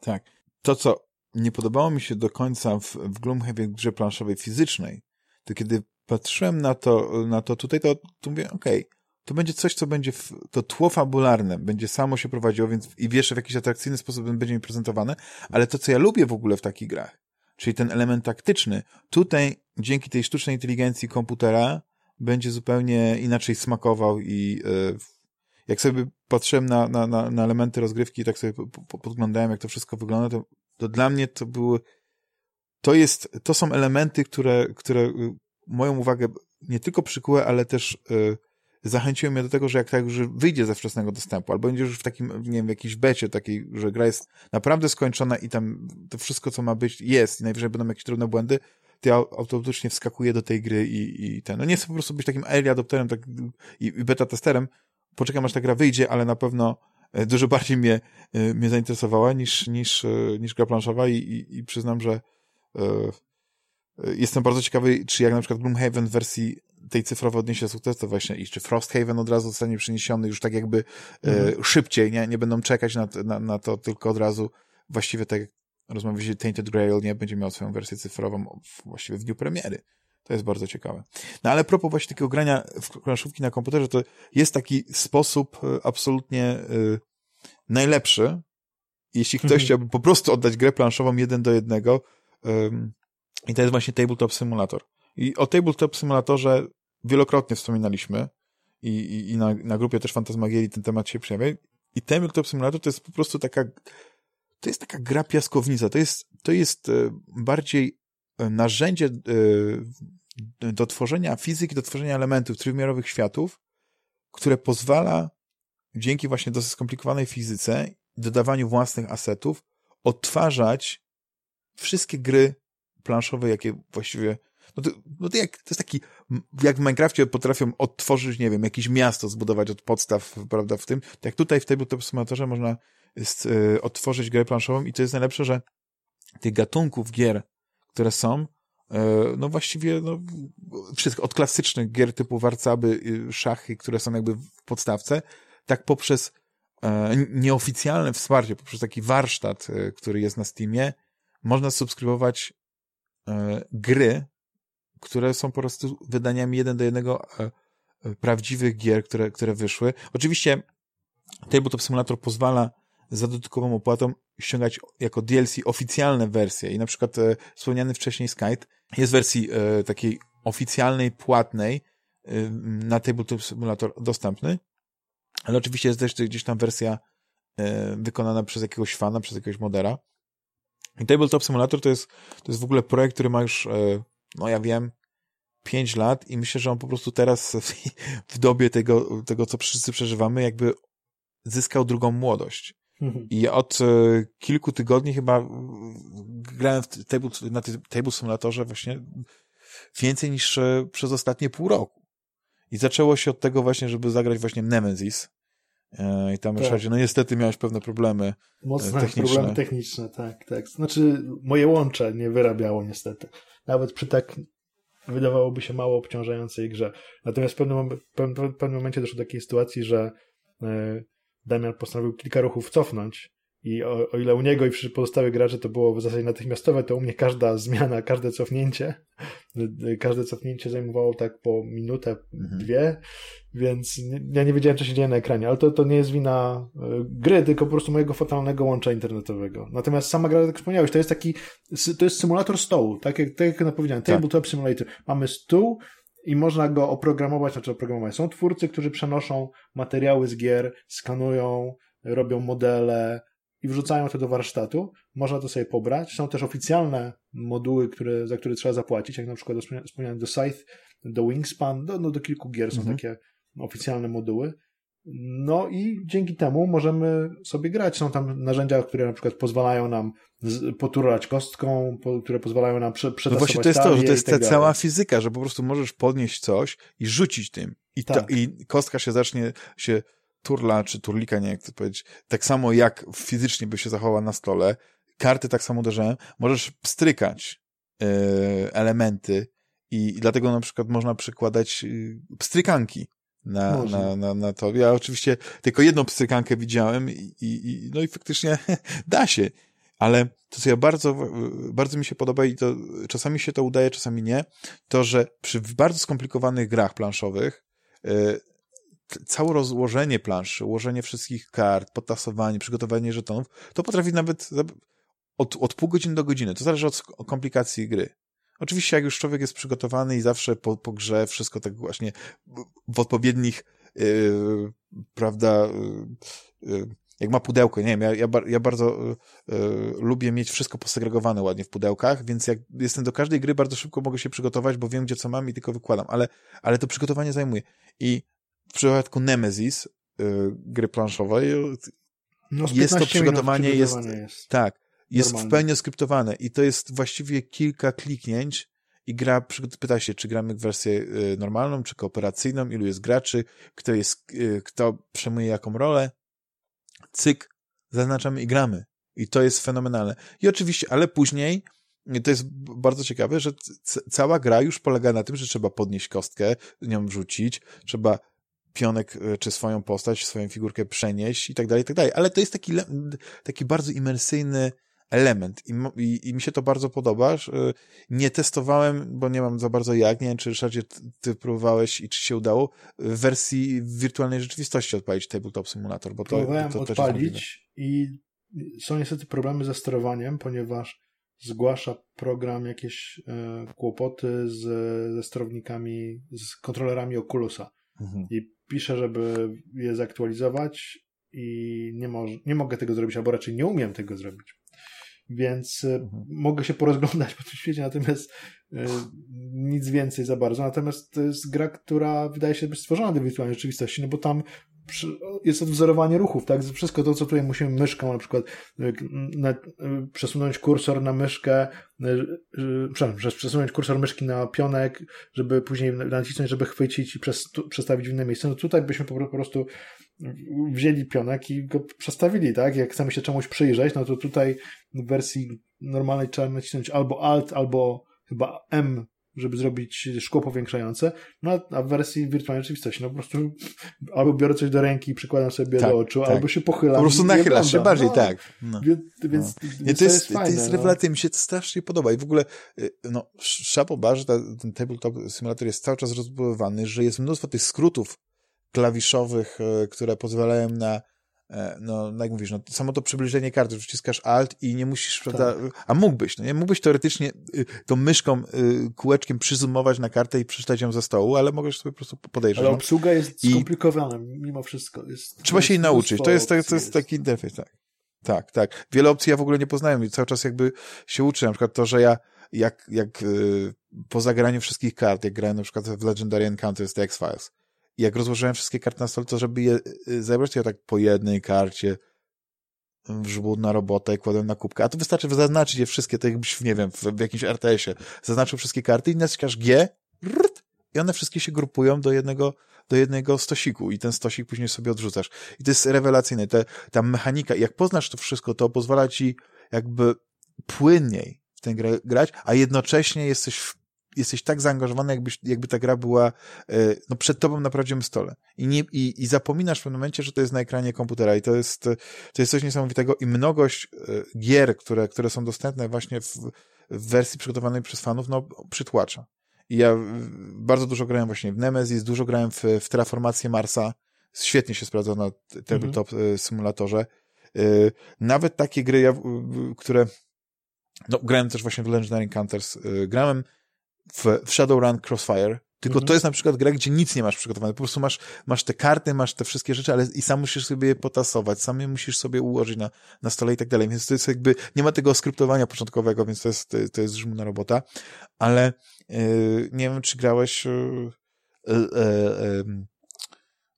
Tak. To, co nie podobało mi się do końca w, w Gloomhaven grze planszowej fizycznej, to kiedy patrzyłem na to, na to tutaj, to, to mówię, okej, okay, to będzie coś, co będzie, w, to tło fabularne będzie samo się prowadziło, więc i wiesz, w jakiś atrakcyjny sposób będzie mi prezentowane, ale to, co ja lubię w ogóle w takich grach, czyli ten element taktyczny, tutaj dzięki tej sztucznej inteligencji komputera będzie zupełnie inaczej smakował i yy, jak sobie patrzyłem na, na, na, na elementy rozgrywki i tak sobie podglądałem, jak to wszystko wygląda, to, to dla mnie to były to jest, to są elementy, które, które y, moją uwagę nie tylko przykuły, ale też yy, zachęciły mnie do tego, że jak tak już wyjdzie ze wczesnego dostępu, albo będzie już w takim, nie wiem, w jakiejś becie takiej, że gra jest naprawdę skończona i tam to wszystko, co ma być, jest i najwyżej będą jakieś trudne błędy, to ja automatycznie wskakuję do tej gry i, i ten, no nie chcę po prostu być takim early adopterem tak, i, i beta testerem, poczekam aż ta gra wyjdzie, ale na pewno e, dużo bardziej mnie, e, mnie zainteresowała niż, niż, e, niż gra planszowa i, i, i przyznam, że jestem bardzo ciekawy, czy jak na przykład Gloomhaven w wersji tej cyfrowej odniesie sukces, to właśnie i czy Frosthaven od razu zostanie przeniesiony już tak jakby mhm. e, szybciej, nie? nie będą czekać na, na, na to, tylko od razu właściwie tak jak rozmawialiśmy, Tainted Grail nie będzie miał swoją wersję cyfrową właściwie w dniu premiery. To jest bardzo ciekawe. No ale propos właśnie takiego grania w planszówki na komputerze, to jest taki sposób e, absolutnie y, najlepszy, jeśli ktoś mhm. chciałby po prostu oddać grę planszową jeden do jednego, i to jest właśnie Tabletop Simulator. I o Tabletop Simulatorze wielokrotnie wspominaliśmy i, i, i na, na grupie też Fantasmagierii ten temat się przejawia. I Tabletop Simulator to jest po prostu taka to jest taka gra piaskownica. To jest, to jest e, bardziej narzędzie y, do tworzenia fizyki, do tworzenia elementów trójwymiarowych światów, które pozwala dzięki właśnie dosyć skomplikowanej fizyce, dodawaniu własnych asetów, odtwarzać wszystkie gry planszowe, jakie właściwie no to, no to, jak, to jest taki, jak w Minecrafcie potrafią odtworzyć, nie wiem, jakieś miasto zbudować od podstaw, prawda, w tym, tak tutaj w Tabletop Simulatorze można jest, y, odtworzyć grę planszową i to jest najlepsze, że tych gatunków gier, które są, y, no właściwie no, wszystko, od klasycznych gier typu warcaby, y, szachy, które są jakby w podstawce, tak poprzez y, nieoficjalne wsparcie, poprzez taki warsztat, który jest na Steamie, można subskrybować gry, które są po prostu wydaniami jeden do jednego prawdziwych gier, które, które wyszły. Oczywiście Tabletop Simulator pozwala za dodatkową opłatą ściągać jako DLC oficjalne wersje i na przykład e, wspomniany wcześniej Skype jest w wersji e, takiej oficjalnej, płatnej e, na Tabletop Simulator dostępny, ale oczywiście jest też gdzieś tam wersja e, wykonana przez jakiegoś fana, przez jakiegoś modera. I Tabletop Simulator to jest, to jest w ogóle projekt, który ma już, e, no ja wiem, 5 lat i myślę, że on po prostu teraz w, dobie tego, tego, co wszyscy przeżywamy, jakby zyskał drugą młodość. Mhm. I od e, kilku tygodni chyba grałem w table, na Table Simulatorze właśnie więcej niż e, przez ostatnie pół roku. I zaczęło się od tego właśnie, żeby zagrać właśnie Nemesis. E, I tam tak. Ryszardzie, no niestety miałeś pewne problemy Mocne techniczne. problemy techniczne, tak, tak. Znaczy moje łącze nie wyrabiało niestety. Nawet przy tak wydawałoby się mało obciążającej grze. Natomiast w pewnym, w pewnym momencie doszło do takiej sytuacji, że Damian postanowił kilka ruchów cofnąć i o, o, ile u niego i wśród pozostałych graczy to było w zasadzie natychmiastowe, to u mnie każda zmiana, każde cofnięcie, każde cofnięcie zajmowało tak po minutę, mhm. dwie, więc nie, ja nie wiedziałem, co się dzieje na ekranie, ale to, to nie jest wina y, gry, tylko po prostu mojego fatalnego łącza internetowego. Natomiast sama gra, jak wspomniałeś, to jest taki, to jest symulator stołu, tak jak, tak jak powiedziałem, tak. tabletop simulator. Mamy stół, i można go oprogramować, znaczy oprogramować. Są twórcy, którzy przenoszą materiały z gier, skanują, robią modele i wrzucają to do warsztatu. Można to sobie pobrać. Są też oficjalne moduły, które, za które trzeba zapłacić, jak na przykład wspomniałem do Scythe, do Wingspan, do, no, do kilku gier są mhm. takie oficjalne moduły. No i dzięki temu możemy sobie grać. Są tam narzędzia, które na przykład pozwalają nam poturlać kostką, po, które pozwalają nam prze, przetestować No właśnie to jest to, że to jest tak ta cała fizyka, że po prostu możesz podnieść coś i rzucić tym. I, tak. to, i kostka się zacznie się turla, czy turlika, nie jak to powiedzieć, tak samo jak fizycznie by się zachowała na stole, karty tak samo uderzałem, możesz pstrykać yy, elementy i, i, dlatego na przykład można przykładać yy, pstrykanki na, na, na, na to. Ja oczywiście tylko jedną pstrykankę widziałem i, i, no i faktycznie da się. Ale to, co ja bardzo, bardzo mi się podoba i to czasami się to udaje, czasami nie, to, że przy bardzo skomplikowanych grach planszowych yy, całe rozłożenie planszy, ułożenie wszystkich kart, podtasowanie, przygotowanie żetonów, to potrafi nawet od, od pół godziny do godziny. To zależy od komplikacji gry. Oczywiście jak już człowiek jest przygotowany i zawsze po, po grze wszystko tak właśnie w odpowiednich, yy, prawda, yy, yy, jak ma pudełko, nie wiem, ja, ja, ja bardzo yy, lubię mieć wszystko posegregowane ładnie w pudełkach, więc jak jestem do każdej gry, bardzo szybko mogę się przygotować, bo wiem, gdzie co mam i tylko wykładam, ale, ale to przygotowanie zajmuje. I w przypadku Nemesis, yy, gry planszowej, no, jest to przygotowanie, jest, jest, tak, jest Normalnie. w pełni skryptowane i to jest właściwie kilka kliknięć i gra pyta się, czy gramy w wersję y, normalną, czy kooperacyjną, ilu jest graczy, kto jest, y, kto przejmuje jaką rolę. Cyk, zaznaczamy i gramy. I to jest fenomenalne. I oczywiście, ale później to jest bardzo ciekawe, że cała gra już polega na tym, że trzeba podnieść kostkę, nią rzucić, trzeba pionek y, czy swoją postać, swoją figurkę przenieść i tak dalej, i tak dalej. Ale to jest taki, taki bardzo imersyjny element I, i, i mi się to bardzo podoba. Nie testowałem, bo nie mam za bardzo jak, nie wiem, czy Ryszardzie ty próbowałeś i czy się udało w wersji wirtualnej rzeczywistości odpalić Tabletop Simulator, bo to, Próbowałem to, to odpalić i są niestety problemy ze sterowaniem, ponieważ zgłasza program jakieś e, kłopoty z, ze sterownikami, z kontrolerami Oculusa mhm. i pisze, żeby je zaktualizować i nie, mo nie mogę tego zrobić, albo raczej nie umiem tego zrobić. Więc e, mhm. mogę się porozglądać po tym świecie, natomiast e, nic więcej za bardzo. Natomiast to jest gra, która wydaje się być stworzona do wirtualnej rzeczywistości, no bo tam jest odwzorowanie ruchów, tak? Wszystko to, co tutaj musimy myszką na przykład e, na, przesunąć kursor na myszkę, przepraszam, przesunąć kursor myszki na pionek, żeby później nacisnąć, żeby chwycić i przestawić w inne miejsce. No tutaj byśmy po prostu wzięli pionek i go przestawili, tak? Jak chcemy się czemuś przyjrzeć, no to tutaj w wersji normalnej trzeba nacisnąć albo Alt, albo chyba M, żeby zrobić szkło powiększające, no a w wersji wirtualnej rzeczywistości, no po prostu albo biorę coś do ręki i przykładam sobie tak, do oczu, tak. albo się pochylam. Po prostu nachylasz się bardziej, no, tak. No. Więc, no. więc to, jest, jest, to jest rewelacyjne, mi się to strasznie podoba i w ogóle y, no, szapo że ten tabletop simulator jest cały czas rozbudowywany, że jest mnóstwo tych skrótów klawiszowych, e, które pozwalają na e, no, no jak mówisz, no, samo to przybliżenie karty, wciskasz Alt i nie musisz, prawda, tak. a mógłbyś, no nie? Mógłbyś teoretycznie y, tą myszką, y, kółeczkiem przyzumować na kartę i przeczytać ją ze stołu, ale mogłeś sobie po prostu podejrzeć. Ale no. obsługa jest skomplikowana, I... mimo wszystko. Jest, Trzeba się jej nauczyć, to jest, to, to jest taki interfejs, tak. Tak, tak. Wiele opcji ja w ogóle nie poznałem i cały czas jakby się uczę, na przykład to, że ja jak, jak y, po zagraniu wszystkich kart, jak grałem na przykład w Legendary Encounters The X-Files, jak rozłożyłem wszystkie karty na stole, to żeby je y, zebrać, to ja tak po jednej karcie w na robotę i kładłem na kubkę. A to wystarczy zaznaczyć je wszystkie, tak jakbyś, nie wiem, w, w jakimś RTS-ie zaznaczył wszystkie karty i naciskasz G i one wszystkie się grupują do jednego, do jednego stosiku i ten stosik później sobie odrzucasz. I to jest rewelacyjne. Te, ta mechanika, jak poznasz to wszystko, to pozwala ci jakby płynniej w tę grę grać, a jednocześnie jesteś w jesteś tak zaangażowany, jakbyś, jakby ta gra była e, no, przed tobą na prawdziwym stole. I, nie, i, I zapominasz w pewnym momencie, że to jest na ekranie komputera i to jest, to jest coś niesamowitego i mnogość e, gier, które, które są dostępne właśnie w, w wersji przygotowanej przez fanów, no, przytłacza. I ja bardzo dużo grałem właśnie w Nemesis, dużo grałem w, w Terraformację Marsa, świetnie się sprawdza na tabletop mhm. symulatorze. E, nawet takie gry, które no, grałem też właśnie w Legendary Encounters, grałem w, Shadowrun Crossfire, tylko mhm. to jest na przykład gra, gdzie nic nie masz przygotowane. Po prostu masz, masz te karty, masz te wszystkie rzeczy, ale i sam musisz sobie je potasować, sam je musisz sobie ułożyć na, na stole i tak dalej. Więc to jest jakby, nie ma tego skryptowania początkowego, więc to jest, to jest żmudna robota. Ale yy, nie wiem, czy grałeś yy, yy,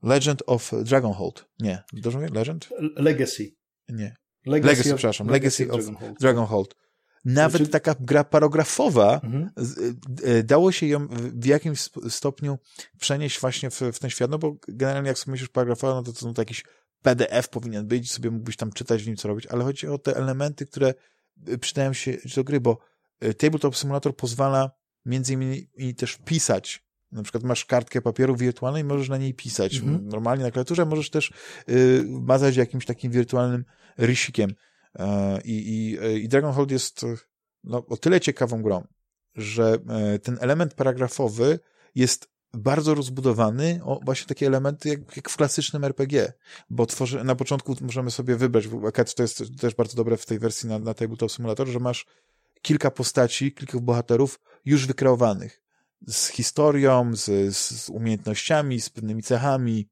Legend of Dragonhold. Nie. Dobrze mówię? Legend? Legacy. Nie. Legacy, Legacy of, przepraszam. Legacy, Legacy of, of Dragonhold. Dragonhold. Nawet znaczy... taka gra paragrafowa, mhm. E, dało się ją w jakimś stopniu przenieść właśnie w, w ten świat, no bo generalnie jak sobie myślisz paragrafowa, no to, to, to jakiś PDF powinien być, sobie mógłbyś tam czytać w nim co robić, ale chodzi o te elementy, które e, przydają się do gry, bo Tabletop Simulator pozwala między innymi też pisać na przykład masz kartkę papieru wirtualnej możesz na niej pisać. Mhm. Normalnie na klawiaturze możesz też y, mazać jakimś takim wirtualnym rysikiem. E, I, i, e, i Dragonhold jest no, o tyle ciekawą grą, że e, ten element paragrafowy jest bardzo rozbudowany o właśnie takie elementy jak, jak w klasycznym RPG, bo tworzy, na początku możemy sobie wybrać, to jest też bardzo dobre w tej wersji na, na Tabletop Simulator, że masz kilka postaci, kilka bohaterów już wykreowanych z historią, z, z umiejętnościami, z pewnymi cechami,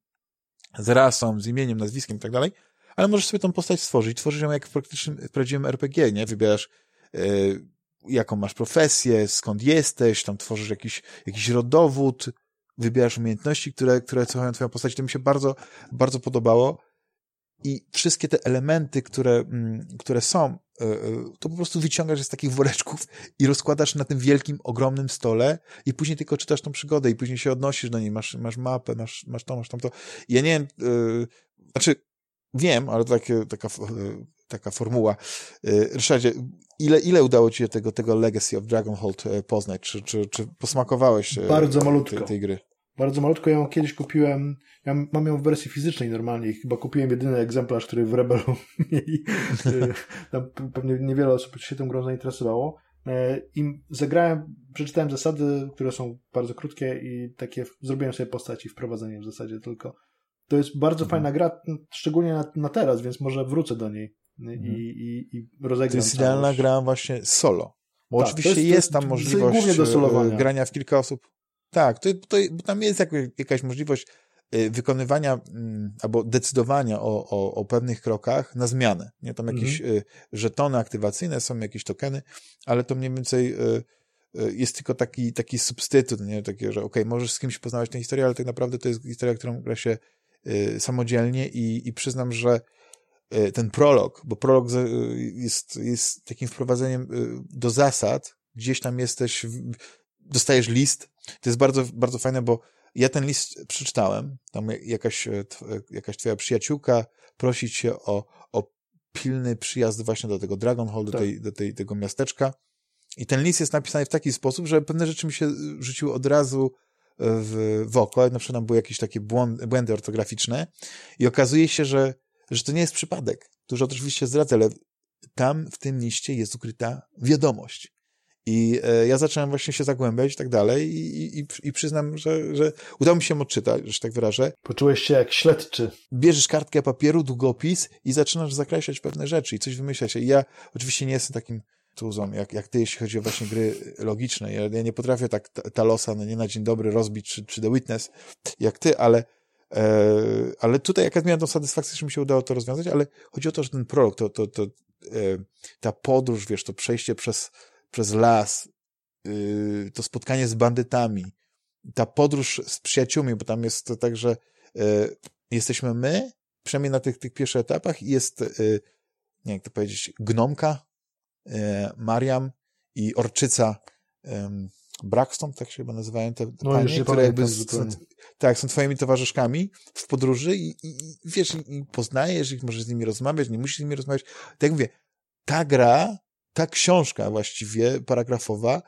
z rasą, z imieniem, nazwiskiem i tak dalej ale możesz sobie tą postać stworzyć. Tworzysz ją jak w praktycznym, w prawdziwym RPG, nie? Wybierasz yy, jaką masz profesję, skąd jesteś, tam tworzysz jakiś, jakiś rodowód, wybierasz umiejętności, które, które cechują twoją postać. To mi się bardzo, bardzo podobało. I wszystkie te elementy, które, mm, które są, e, e, to po prostu wyciągasz z takich woreczków i rozkładasz na tym wielkim, ogromnym stole i później tylko czytasz tą przygodę i później się odnosisz do niej, masz, masz mapę, masz, masz to, masz tamto. Ja nie wiem, yy, znaczy Wiem, ale takie, taka, taka formuła. Y, Ryszardzie, ile, ile udało ci się tego, tego Legacy of Dragonhold e, poznać? Czy, czy, czy posmakowałeś e, Bardzo malutko. Tej, tej gry? Bardzo malutko. Ja ją kiedyś kupiłem, ja mam ją w wersji fizycznej normalnie chyba kupiłem jedyny egzemplarz, który w Rebelu mieli. Tam pewnie niewiele osób się tą grą zainteresowało. E, I zagrałem, przeczytałem zasady, które są bardzo krótkie i takie, zrobiłem sobie postaci, wprowadzenie w zasadzie tylko. To jest bardzo mhm. fajna gra, szczególnie na, na, teraz, więc może wrócę do niej mhm. i, i, i rozegram. To jest idealna gra właśnie solo. Bo tak, oczywiście jest, jest, tam możliwość e, grania w kilka osób. Tak, to, to, tam jest jakaś możliwość y, wykonywania mm, albo decydowania o, o, o pewnych krokach na zmianę. Nie? Tam jakieś mhm. żetony aktywacyjne, są jakieś tokeny, ale to mniej więcej jest tylko taki, taki substytut, nie? Takie, że ok, możesz z kimś poznawać tę historię, ale tak naprawdę to jest historia, którą gra się samodzielnie i, i przyznam, że ten prolog, bo prolog jest, jest takim wprowadzeniem do zasad, gdzieś tam jesteś, dostajesz list, to jest bardzo, bardzo fajne, bo ja ten list przeczytałem, tam jakaś, e, e, jakaś twoja przyjaciółka prosi cię o, o pilny przyjazd właśnie do tego Dragonhold, do, tak. tej, do tej, tego miasteczka. I ten list jest napisany w taki sposób, że pewne rzeczy mi się rzuciły od razu e, w, w oko, na przykład tam były jakieś takie błąd, błędy ortograficzne i okazuje się, że, że to nie jest przypadek. Dużo oczywiście zdradzę, ale tam w tym liście jest ukryta wiadomość. I e, ja zacząłem właśnie się zagłębiać i tak dalej i, i, i przyznam, że, że udało mi się odczytać, że tak wyrażę. Poczułeś się jak śledczy. Bierzesz kartkę papieru, długopis i zaczynasz zakreślać pewne rzeczy i coś wymyślać. I ja oczywiście nie jestem takim tuzą, jak, jak ty, jeśli chodzi o właśnie gry logiczne. Ja, ja nie potrafię tak Talosa, no nie na dzień dobry rozbić, czy, czy The Witness, jak ty, ale e, ale tutaj jaka miałem tą satysfakcję, że mi się udało to rozwiązać, ale chodzi o to, że ten prolog, to, to, to e, ta podróż, wiesz, to przejście przez przez las, yy, to spotkanie z bandytami, ta podróż z przyjaciółmi, bo tam jest to tak, że yy, jesteśmy my, przynajmniej na tych, tych pierwszych etapach, i jest, yy, nie jak to powiedzieć, gnomka, Mariam i orczyca Braxton, tak się chyba nazywają te, te no, panie, które jakby są, tak, są twoimi towarzyszkami w podróży i, i, i wiesz, i poznajesz ich, możesz z nimi rozmawiać, nie musisz z nimi rozmawiać. Tak jak mówię, ta gra ta książka właściwie paragrafowa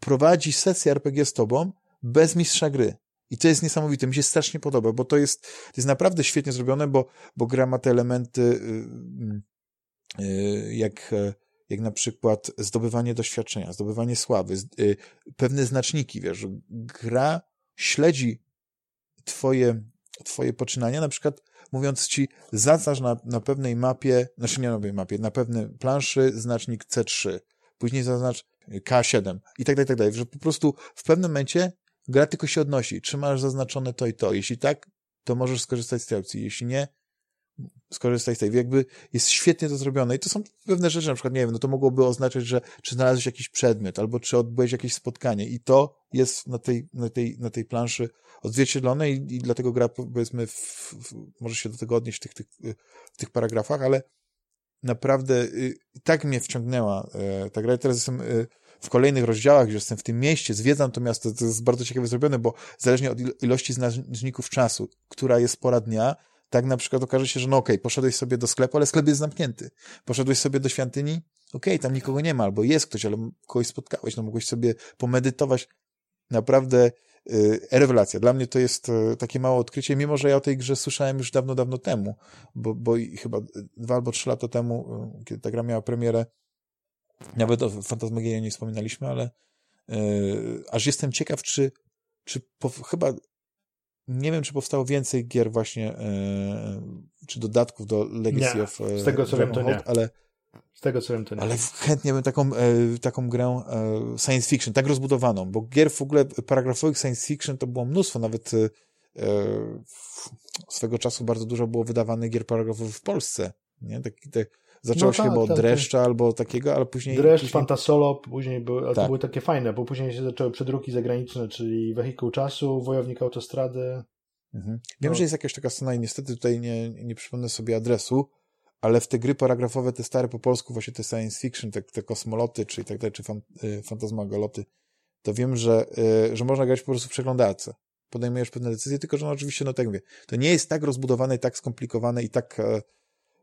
prowadzi sesję RPG z tobą bez mistrza gry. I to jest niesamowite, mi się strasznie podoba, bo to jest, to jest naprawdę świetnie zrobione, bo, bo gra ma te elementy yy, yy, jak, jak na przykład zdobywanie doświadczenia, zdobywanie sławy, yy, pewne znaczniki, wiesz, gra śledzi twoje, twoje poczynania, na przykład mówiąc ci, zaznacz na, na pewnej mapie, znaczy nie na pewnej mapie, na pewnej planszy znacznik C3, później zaznacz K7 i tak dalej, tak dalej, że po prostu w pewnym momencie gra tylko się odnosi, czy masz zaznaczone to i to. Jeśli tak, to możesz skorzystać z tej opcji. Jeśli nie, skorzystać z tej. Jakby jest świetnie to zrobione i to są pewne rzeczy, na przykład, nie wiem, no to mogłoby oznaczać, że czy znalazłeś jakiś przedmiot, albo czy odbyłeś jakieś spotkanie. I to jest na tej, na tej, na tej planszy odzwierciedlone i, i dlatego gra, powiedzmy, w, w, może się do tego odnieść w tych, tych, w tych paragrafach, ale naprawdę y, tak mnie wciągnęła y, ta gra. Teraz jestem y, w kolejnych rozdziałach, że jestem w tym mieście, zwiedzam to miasto, to jest bardzo ciekawie zrobione, bo zależnie od ilości znaczników czasu, która jest pora dnia, tak na przykład okaże się, że no okej, okay, poszedłeś sobie do sklepu, ale sklep jest zamknięty. Poszedłeś sobie do świątyni, okej, okay, tam nikogo nie ma, albo jest ktoś, ale kogoś spotkałeś, no mogłeś sobie pomedytować. Naprawdę yy, rewelacja. Dla mnie to jest yy, takie małe odkrycie, mimo że ja o tej grze słyszałem już dawno, dawno temu, bo, bo chyba dwa albo trzy lata temu, yy, kiedy ta gra miała premierę, nawet o Fantasmagierii nie wspominaliśmy, ale y, aż jestem ciekaw, czy, czy po, chyba nie wiem, czy powstało więcej gier właśnie, e, czy dodatków do Legacy nie, of e, z tego co wiem, to nie. ale z tego co wiem, to nie. Ale chętnie bym taką, e, taką grę e, science fiction, tak rozbudowaną, bo gier w ogóle paragrafowych science fiction to było mnóstwo, nawet swego czasu bardzo dużo było wydawanych gier paragrafowych w Polsce, nie? Tak, te, Zaczęło no się tak, chyba od tak, dreszcza tak. albo takiego, ale później... Dreszcz, później... Fantasolo, później były, ale tak. to były takie fajne, bo później się zaczęły przedruki zagraniczne, czyli Wehikuł Czasu, Wojownik Autostrady. Mhm. Wiem, no. że jest jakaś taka scena i niestety tutaj nie, nie przypomnę sobie adresu, ale w te gry paragrafowe, te stare po polsku, właśnie te science fiction, te, te kosmoloty, czy tak dalej, czy fan, y, fantasmagaloty, to wiem, że, y, że można grać po prostu w przeglądarce. Podejmujesz pewne decyzje, tylko że no oczywiście, no tak mówię, to nie jest tak rozbudowane, tak skomplikowane i tak e,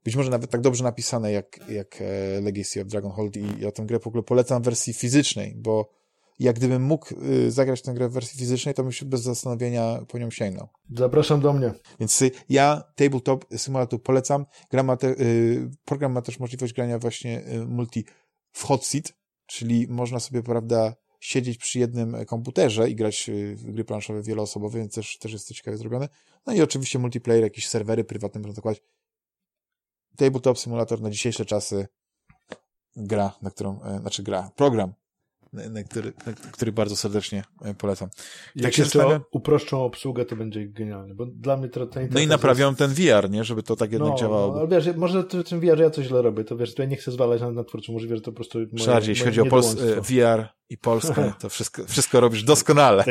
być może nawet tak dobrze napisane jak, jak e, Legacy of Dragonhold i ja tę grę w ogóle polecam w wersji fizycznej, bo jak gdybym mógł y, zagrać tę grę w wersji fizycznej, to bym się bez zastanowienia po nią sięgnął. Zapraszam do mnie. Więc y, ja Tabletop Simulator polecam. Gra ma te, y, program ma też możliwość grania właśnie multi w hot seat, czyli można sobie, prawda, siedzieć przy jednym komputerze i grać w gry planszowe wieloosobowe, więc też, też jest to ciekawie zrobione. No i oczywiście multiplayer, jakieś serwery prywatne można zakładać. Tabletop Simulator na dzisiejsze czasy gra, na którą, e, znaczy gra, program, na który, na który bardzo serdecznie e, polecam. Jak tak się zastanawiam... uproszczą obsługę, to będzie genialne, bo dla mnie to, ten No i naprawią jest... ten VR, nie? Żeby to tak jednak no, działało. No, ale wiesz, może w tym VR ja coś źle robię, to wiesz, ja nie chcę zwalać na, na twórców, możliwe, że to po prostu moje, Szardzie, jeśli chodzi o Pols e, VR i Polskę, to wszystko, wszystko robisz doskonale.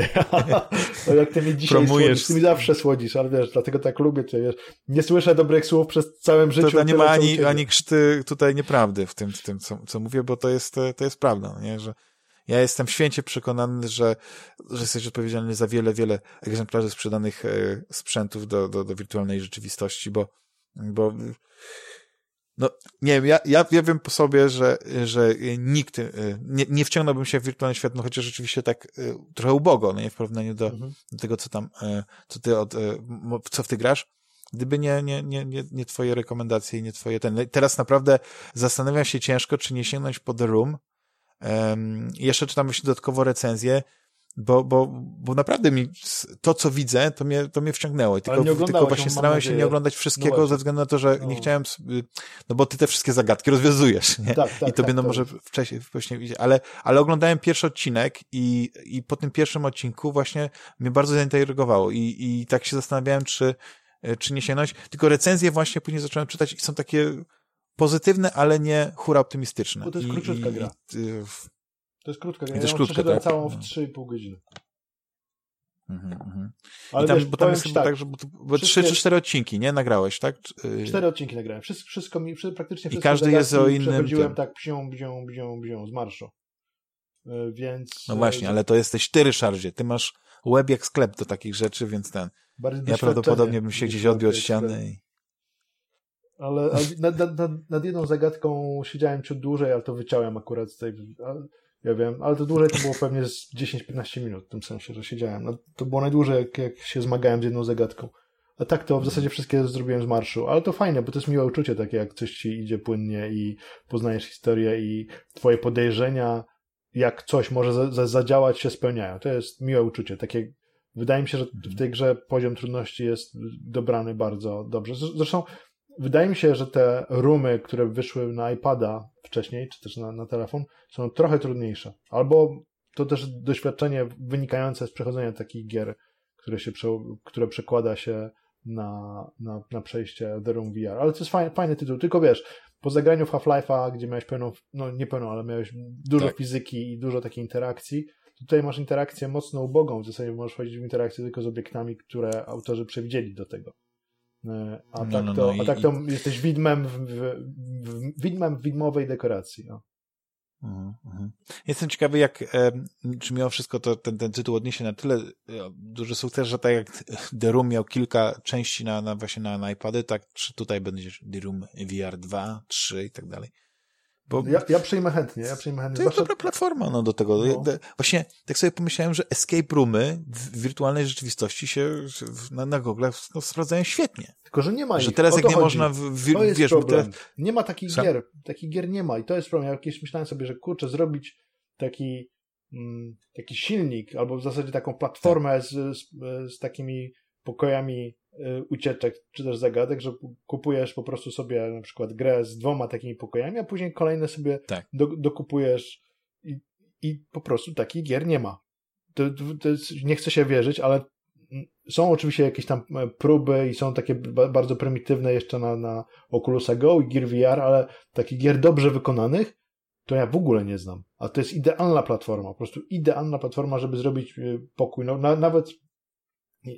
to jak ty mi dzisiaj Promujesz... słodzisz, ty mi zawsze słodzisz, ale wiesz, dlatego tak lubię cię, wiesz, nie słyszę dobrych słów przez całym życiu. To nie ma ani, ani krzty tutaj nieprawdy w tym, w tym co, co mówię, bo to jest, to jest prawda, no nie? że ja jestem święcie przekonany, że, że jesteś odpowiedzialny za wiele, wiele egzemplarzy sprzedanych e, sprzętów do, do, do wirtualnej rzeczywistości, bo, bo no, nie wiem, ja, ja, ja wiem po sobie, że, że nikt e, nie, nie wciągnąłbym się w wirtualny świat, no chociaż rzeczywiście tak e, trochę ubogo, no nie w porównaniu do, mhm. do tego, co tam, co ty od, co w ty grasz. Gdyby nie, nie, nie, nie, nie twoje rekomendacje i nie twoje ten. Teraz naprawdę zastanawiam się ciężko, czy nie sięgnąć po The Room, Um, jeszcze czytam jeszcze dodatkowo recenzję, bo, bo, bo naprawdę mi to, co widzę, to mnie, to mnie wciągnęło. Tylko, tylko właśnie starałem się nie oglądać wszystkiego no ze względu na to, że no. nie chciałem, no bo ty te wszystkie zagadki rozwiązujesz, nie? Tak, tak, I tobie tak, no może wcześniej, wcześniej ale, ale oglądałem pierwszy odcinek i, i po tym pierwszym odcinku właśnie mnie bardzo zaintrygowało i, i tak się zastanawiałem, czy, czy nie sięgnąć. Tylko recenzje właśnie później zacząłem czytać i są takie pozytywne, ale nie hura optymistyczne. Bo to jest króciutka gra. I, to jest krótka gra. I też ja krótka, tak? całą w 3,5 godziny. Mhm, mhm. Ale I tam, wiesz, bo tam jest tak, tak, że bo trzy czy cztery odcinki, nie? Nagrałeś, tak? Y- cztery odcinki nagrałem. Wszystko, wszystko mi, praktycznie wszystko I każdy jest o innym. Przechodziłem tak bzią, bzią, bzią, bzią z marszu. Y, więc... No właśnie, ale to jesteś ty, Ryszardzie. Ty masz web jak sklep do takich rzeczy, więc ten... Ja prawdopodobnie bym się gdzieś odbił od ściany i... Ale, ale nad, nad, nad, jedną zagadką siedziałem ciut dłużej, ale to wyciąłem akurat z tej. Ja wiem, ale to dłużej to było pewnie z 10-15 minut, w tym sensie, że siedziałem. No, to było najdłużej, jak, jak się zmagałem z jedną zagadką. A tak to w zasadzie wszystkie zrobiłem z marszu, ale to fajne, bo to jest miłe uczucie, takie jak coś ci idzie płynnie i poznajesz historię i twoje podejrzenia, jak coś może za, za, zadziałać, się spełniają. To jest miłe uczucie, takie Wydaje mi się, że w tej grze poziom trudności jest dobrany bardzo dobrze. Zresztą wydaje mi się, że te rumy, które wyszły na iPada wcześniej, czy też na, na telefon, są trochę trudniejsze. Albo to też doświadczenie wynikające z przechodzenia takich gier, które, się, które przekłada się na, na, na przejście The Room VR. Ale to jest fajny, fajny tytuł. Tylko wiesz, po zagraniu w Half-Life'a, gdzie miałeś pełną, no nie pełną, ale miałeś dużo tak. fizyki i dużo takiej interakcji, tutaj masz interakcję mocno ubogą. W zasadzie możesz wchodzić w interakcję tylko z obiektami, które autorzy przewidzieli do tego. E, a no, tak, no, to, no, a tak to i... jesteś widmem w, w, widmem w widmowej dekoracji. No. Uh -huh. Jestem ciekawy, jak, czy mimo wszystko to ten, ten tytuł odniesie na tyle e, duży sukces, że tak jak The Room miał kilka części na, na właśnie na, na iPady, tak czy tutaj będzie The Room VR 2, 3 i tak dalej. Bo ja, ja przyjmę chętnie, ja przyjmę chętnie. To jest dobra platforma no, do tego. No. Właśnie tak sobie pomyślałem, że escape roomy w wirtualnej rzeczywistości się na, na Google no, sprawdzają świetnie. Tylko, że nie ma Że teraz jak nie chodzi. można, w, w, to jest wiesz, problem. Teraz... Nie ma takich Sam... gier, takich gier nie ma i to jest problem. Ja jakieś myślałem sobie, że kurczę, zrobić taki, mm, taki silnik albo w zasadzie taką platformę tak. z, z, z takimi pokojami ucieczek czy też zagadek, że kupujesz po prostu sobie na przykład grę z dwoma takimi pokojami, a później kolejne sobie tak. do, dokupujesz i, i po prostu takich gier nie ma. To, to jest, nie chcę się wierzyć, ale są oczywiście jakieś tam e, próby i są takie bardzo prymitywne jeszcze na, na Oculusa Go i Gear VR, ale takich gier dobrze wykonanych to ja w ogóle nie znam. A to jest idealna platforma, po prostu idealna platforma, żeby zrobić e, pokój. No, na, nawet Y,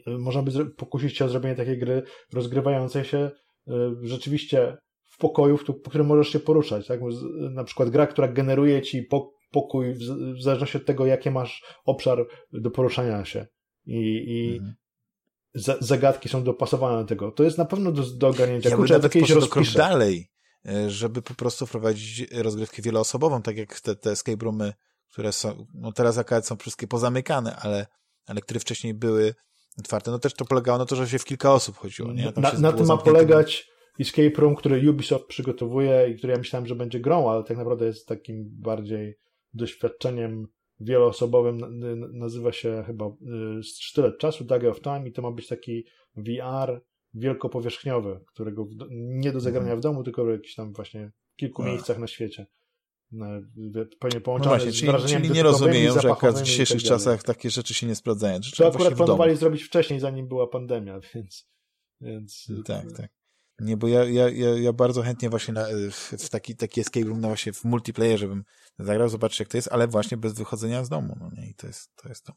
można by pokusić się o zrobienie takiej gry rozgrywającej się y, rzeczywiście w pokoju, w którym możesz się poruszać. Tak? Na przykład gra, która generuje ci pokój w zależności od tego, jaki masz obszar do poruszania się. I, i mhm. zagadki są dopasowane do tego. To jest na pewno do, do ogarnięcia. Ja Kurczę, nawet poszedł krok dalej, y, żeby po prostu wprowadzić rozgrywkę wieloosobową, tak jak te, te escape roomy, które są, no teraz akurat są wszystkie pozamykane, ale, ale które wcześniej były otwarte. No też to polegało na to, że się w kilka osób chodziło. Nie? na, na tym ma polegać Escape Room, który Ubisoft przygotowuje i który ja myślałem, że będzie grą, ale tak naprawdę jest takim bardziej doświadczeniem wieloosobowym. Nazywa się chyba y, Sztylet Czasu, Dagger of Time i to ma być taki VR wielkopowierzchniowy, którego nie do zagrania mhm. w domu, tylko w jakichś tam właśnie kilku miejscach na świecie. No, pewnie połączone no właśnie, czyli, czyli nie rozumieją, że akurat w dzisiejszych tak czasach takie rzeczy się nie sprawdzają. To akurat planowali zrobić wcześniej, zanim była pandemia, więc... więc tak, tak. Nie, bo ja, ja, ja, ja bardzo chętnie właśnie na, w taki, taki escape room na właśnie w multiplayerze bym zagrał, zobaczyć jak to jest, ale właśnie bez wychodzenia z domu, no nie, i to jest to. Jest to.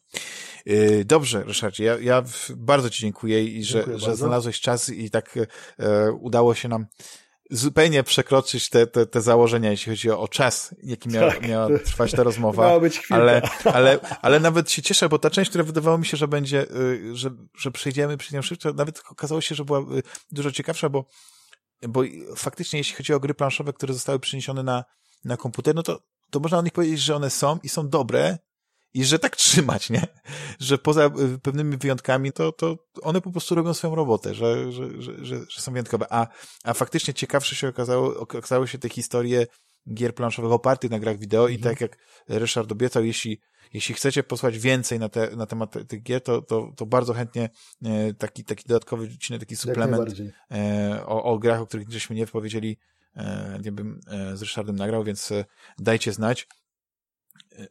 Yy, dobrze, Ryszardzie, ja, ja bardzo Ci dziękuję i że, że znalazłeś czas i tak e, udało się nam zupełnie przekroczyć te, te, te założenia, jeśli chodzi o czas, jaki miała, tak. miała trwać ta rozmowa. Miała być chwilka. ale, ale, ale nawet się cieszę, bo ta część, która wydawało mi się, że będzie, y, że, że przejdziemy, przejdziemy szybko, nawet okazało się, że była y, dużo ciekawsza, bo, bo faktycznie jeśli chodzi o gry planszowe, które zostały przeniesione na, na komputer, no to, to można o nich powiedzieć, że one są i są dobre, i że tak trzymać, nie? Że poza y, pewnymi wyjątkami, to, to one po prostu robią swoją robotę, że, że, że, że, są wyjątkowe. A, a faktycznie ciekawsze się okazało, okazały się te historie gier planszowych opartych na grach wideo mhm. i tak jak Ryszard obiecał, jeśli, jeśli chcecie posłać więcej na, te, na temat tych gier, to, to, to bardzo chętnie e, taki, taki dodatkowy odcinek, taki suplement e, o, o grach, o których żeśmy nie powiedzieli, e, nie bym z Ryszardem nagrał, więc dajcie znać.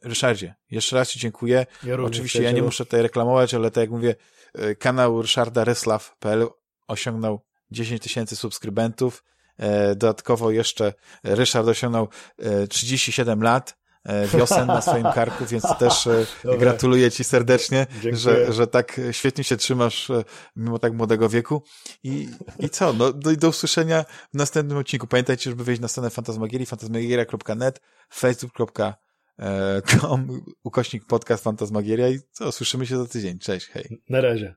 Ryszardzie, jeszcze raz Ci dziękuję. Ja Oczywiście ja nie muszę tutaj reklamować, ale tak jak mówię, e, kanał Ryszarda Reslaw.pl osiągnął 10 tysięcy subskrybentów. E, dodatkowo jeszcze Ryszard osiągnął 37 e, lat wiosen na swoim karku, więc też gratuluję Ci serdecznie, że, że tak świetnie się trzymasz mimo tak młodego wieku. I, i co? No, do, do usłyszenia w następnym odcinku. Pamiętajcie, żeby wejść na stronę Fantasmagierii, fantasmagieria.net, facebook.com com, ukośnik podcast Fantasmagieria i co, słyszymy się za tydzień. Cześć, hej. Na razie.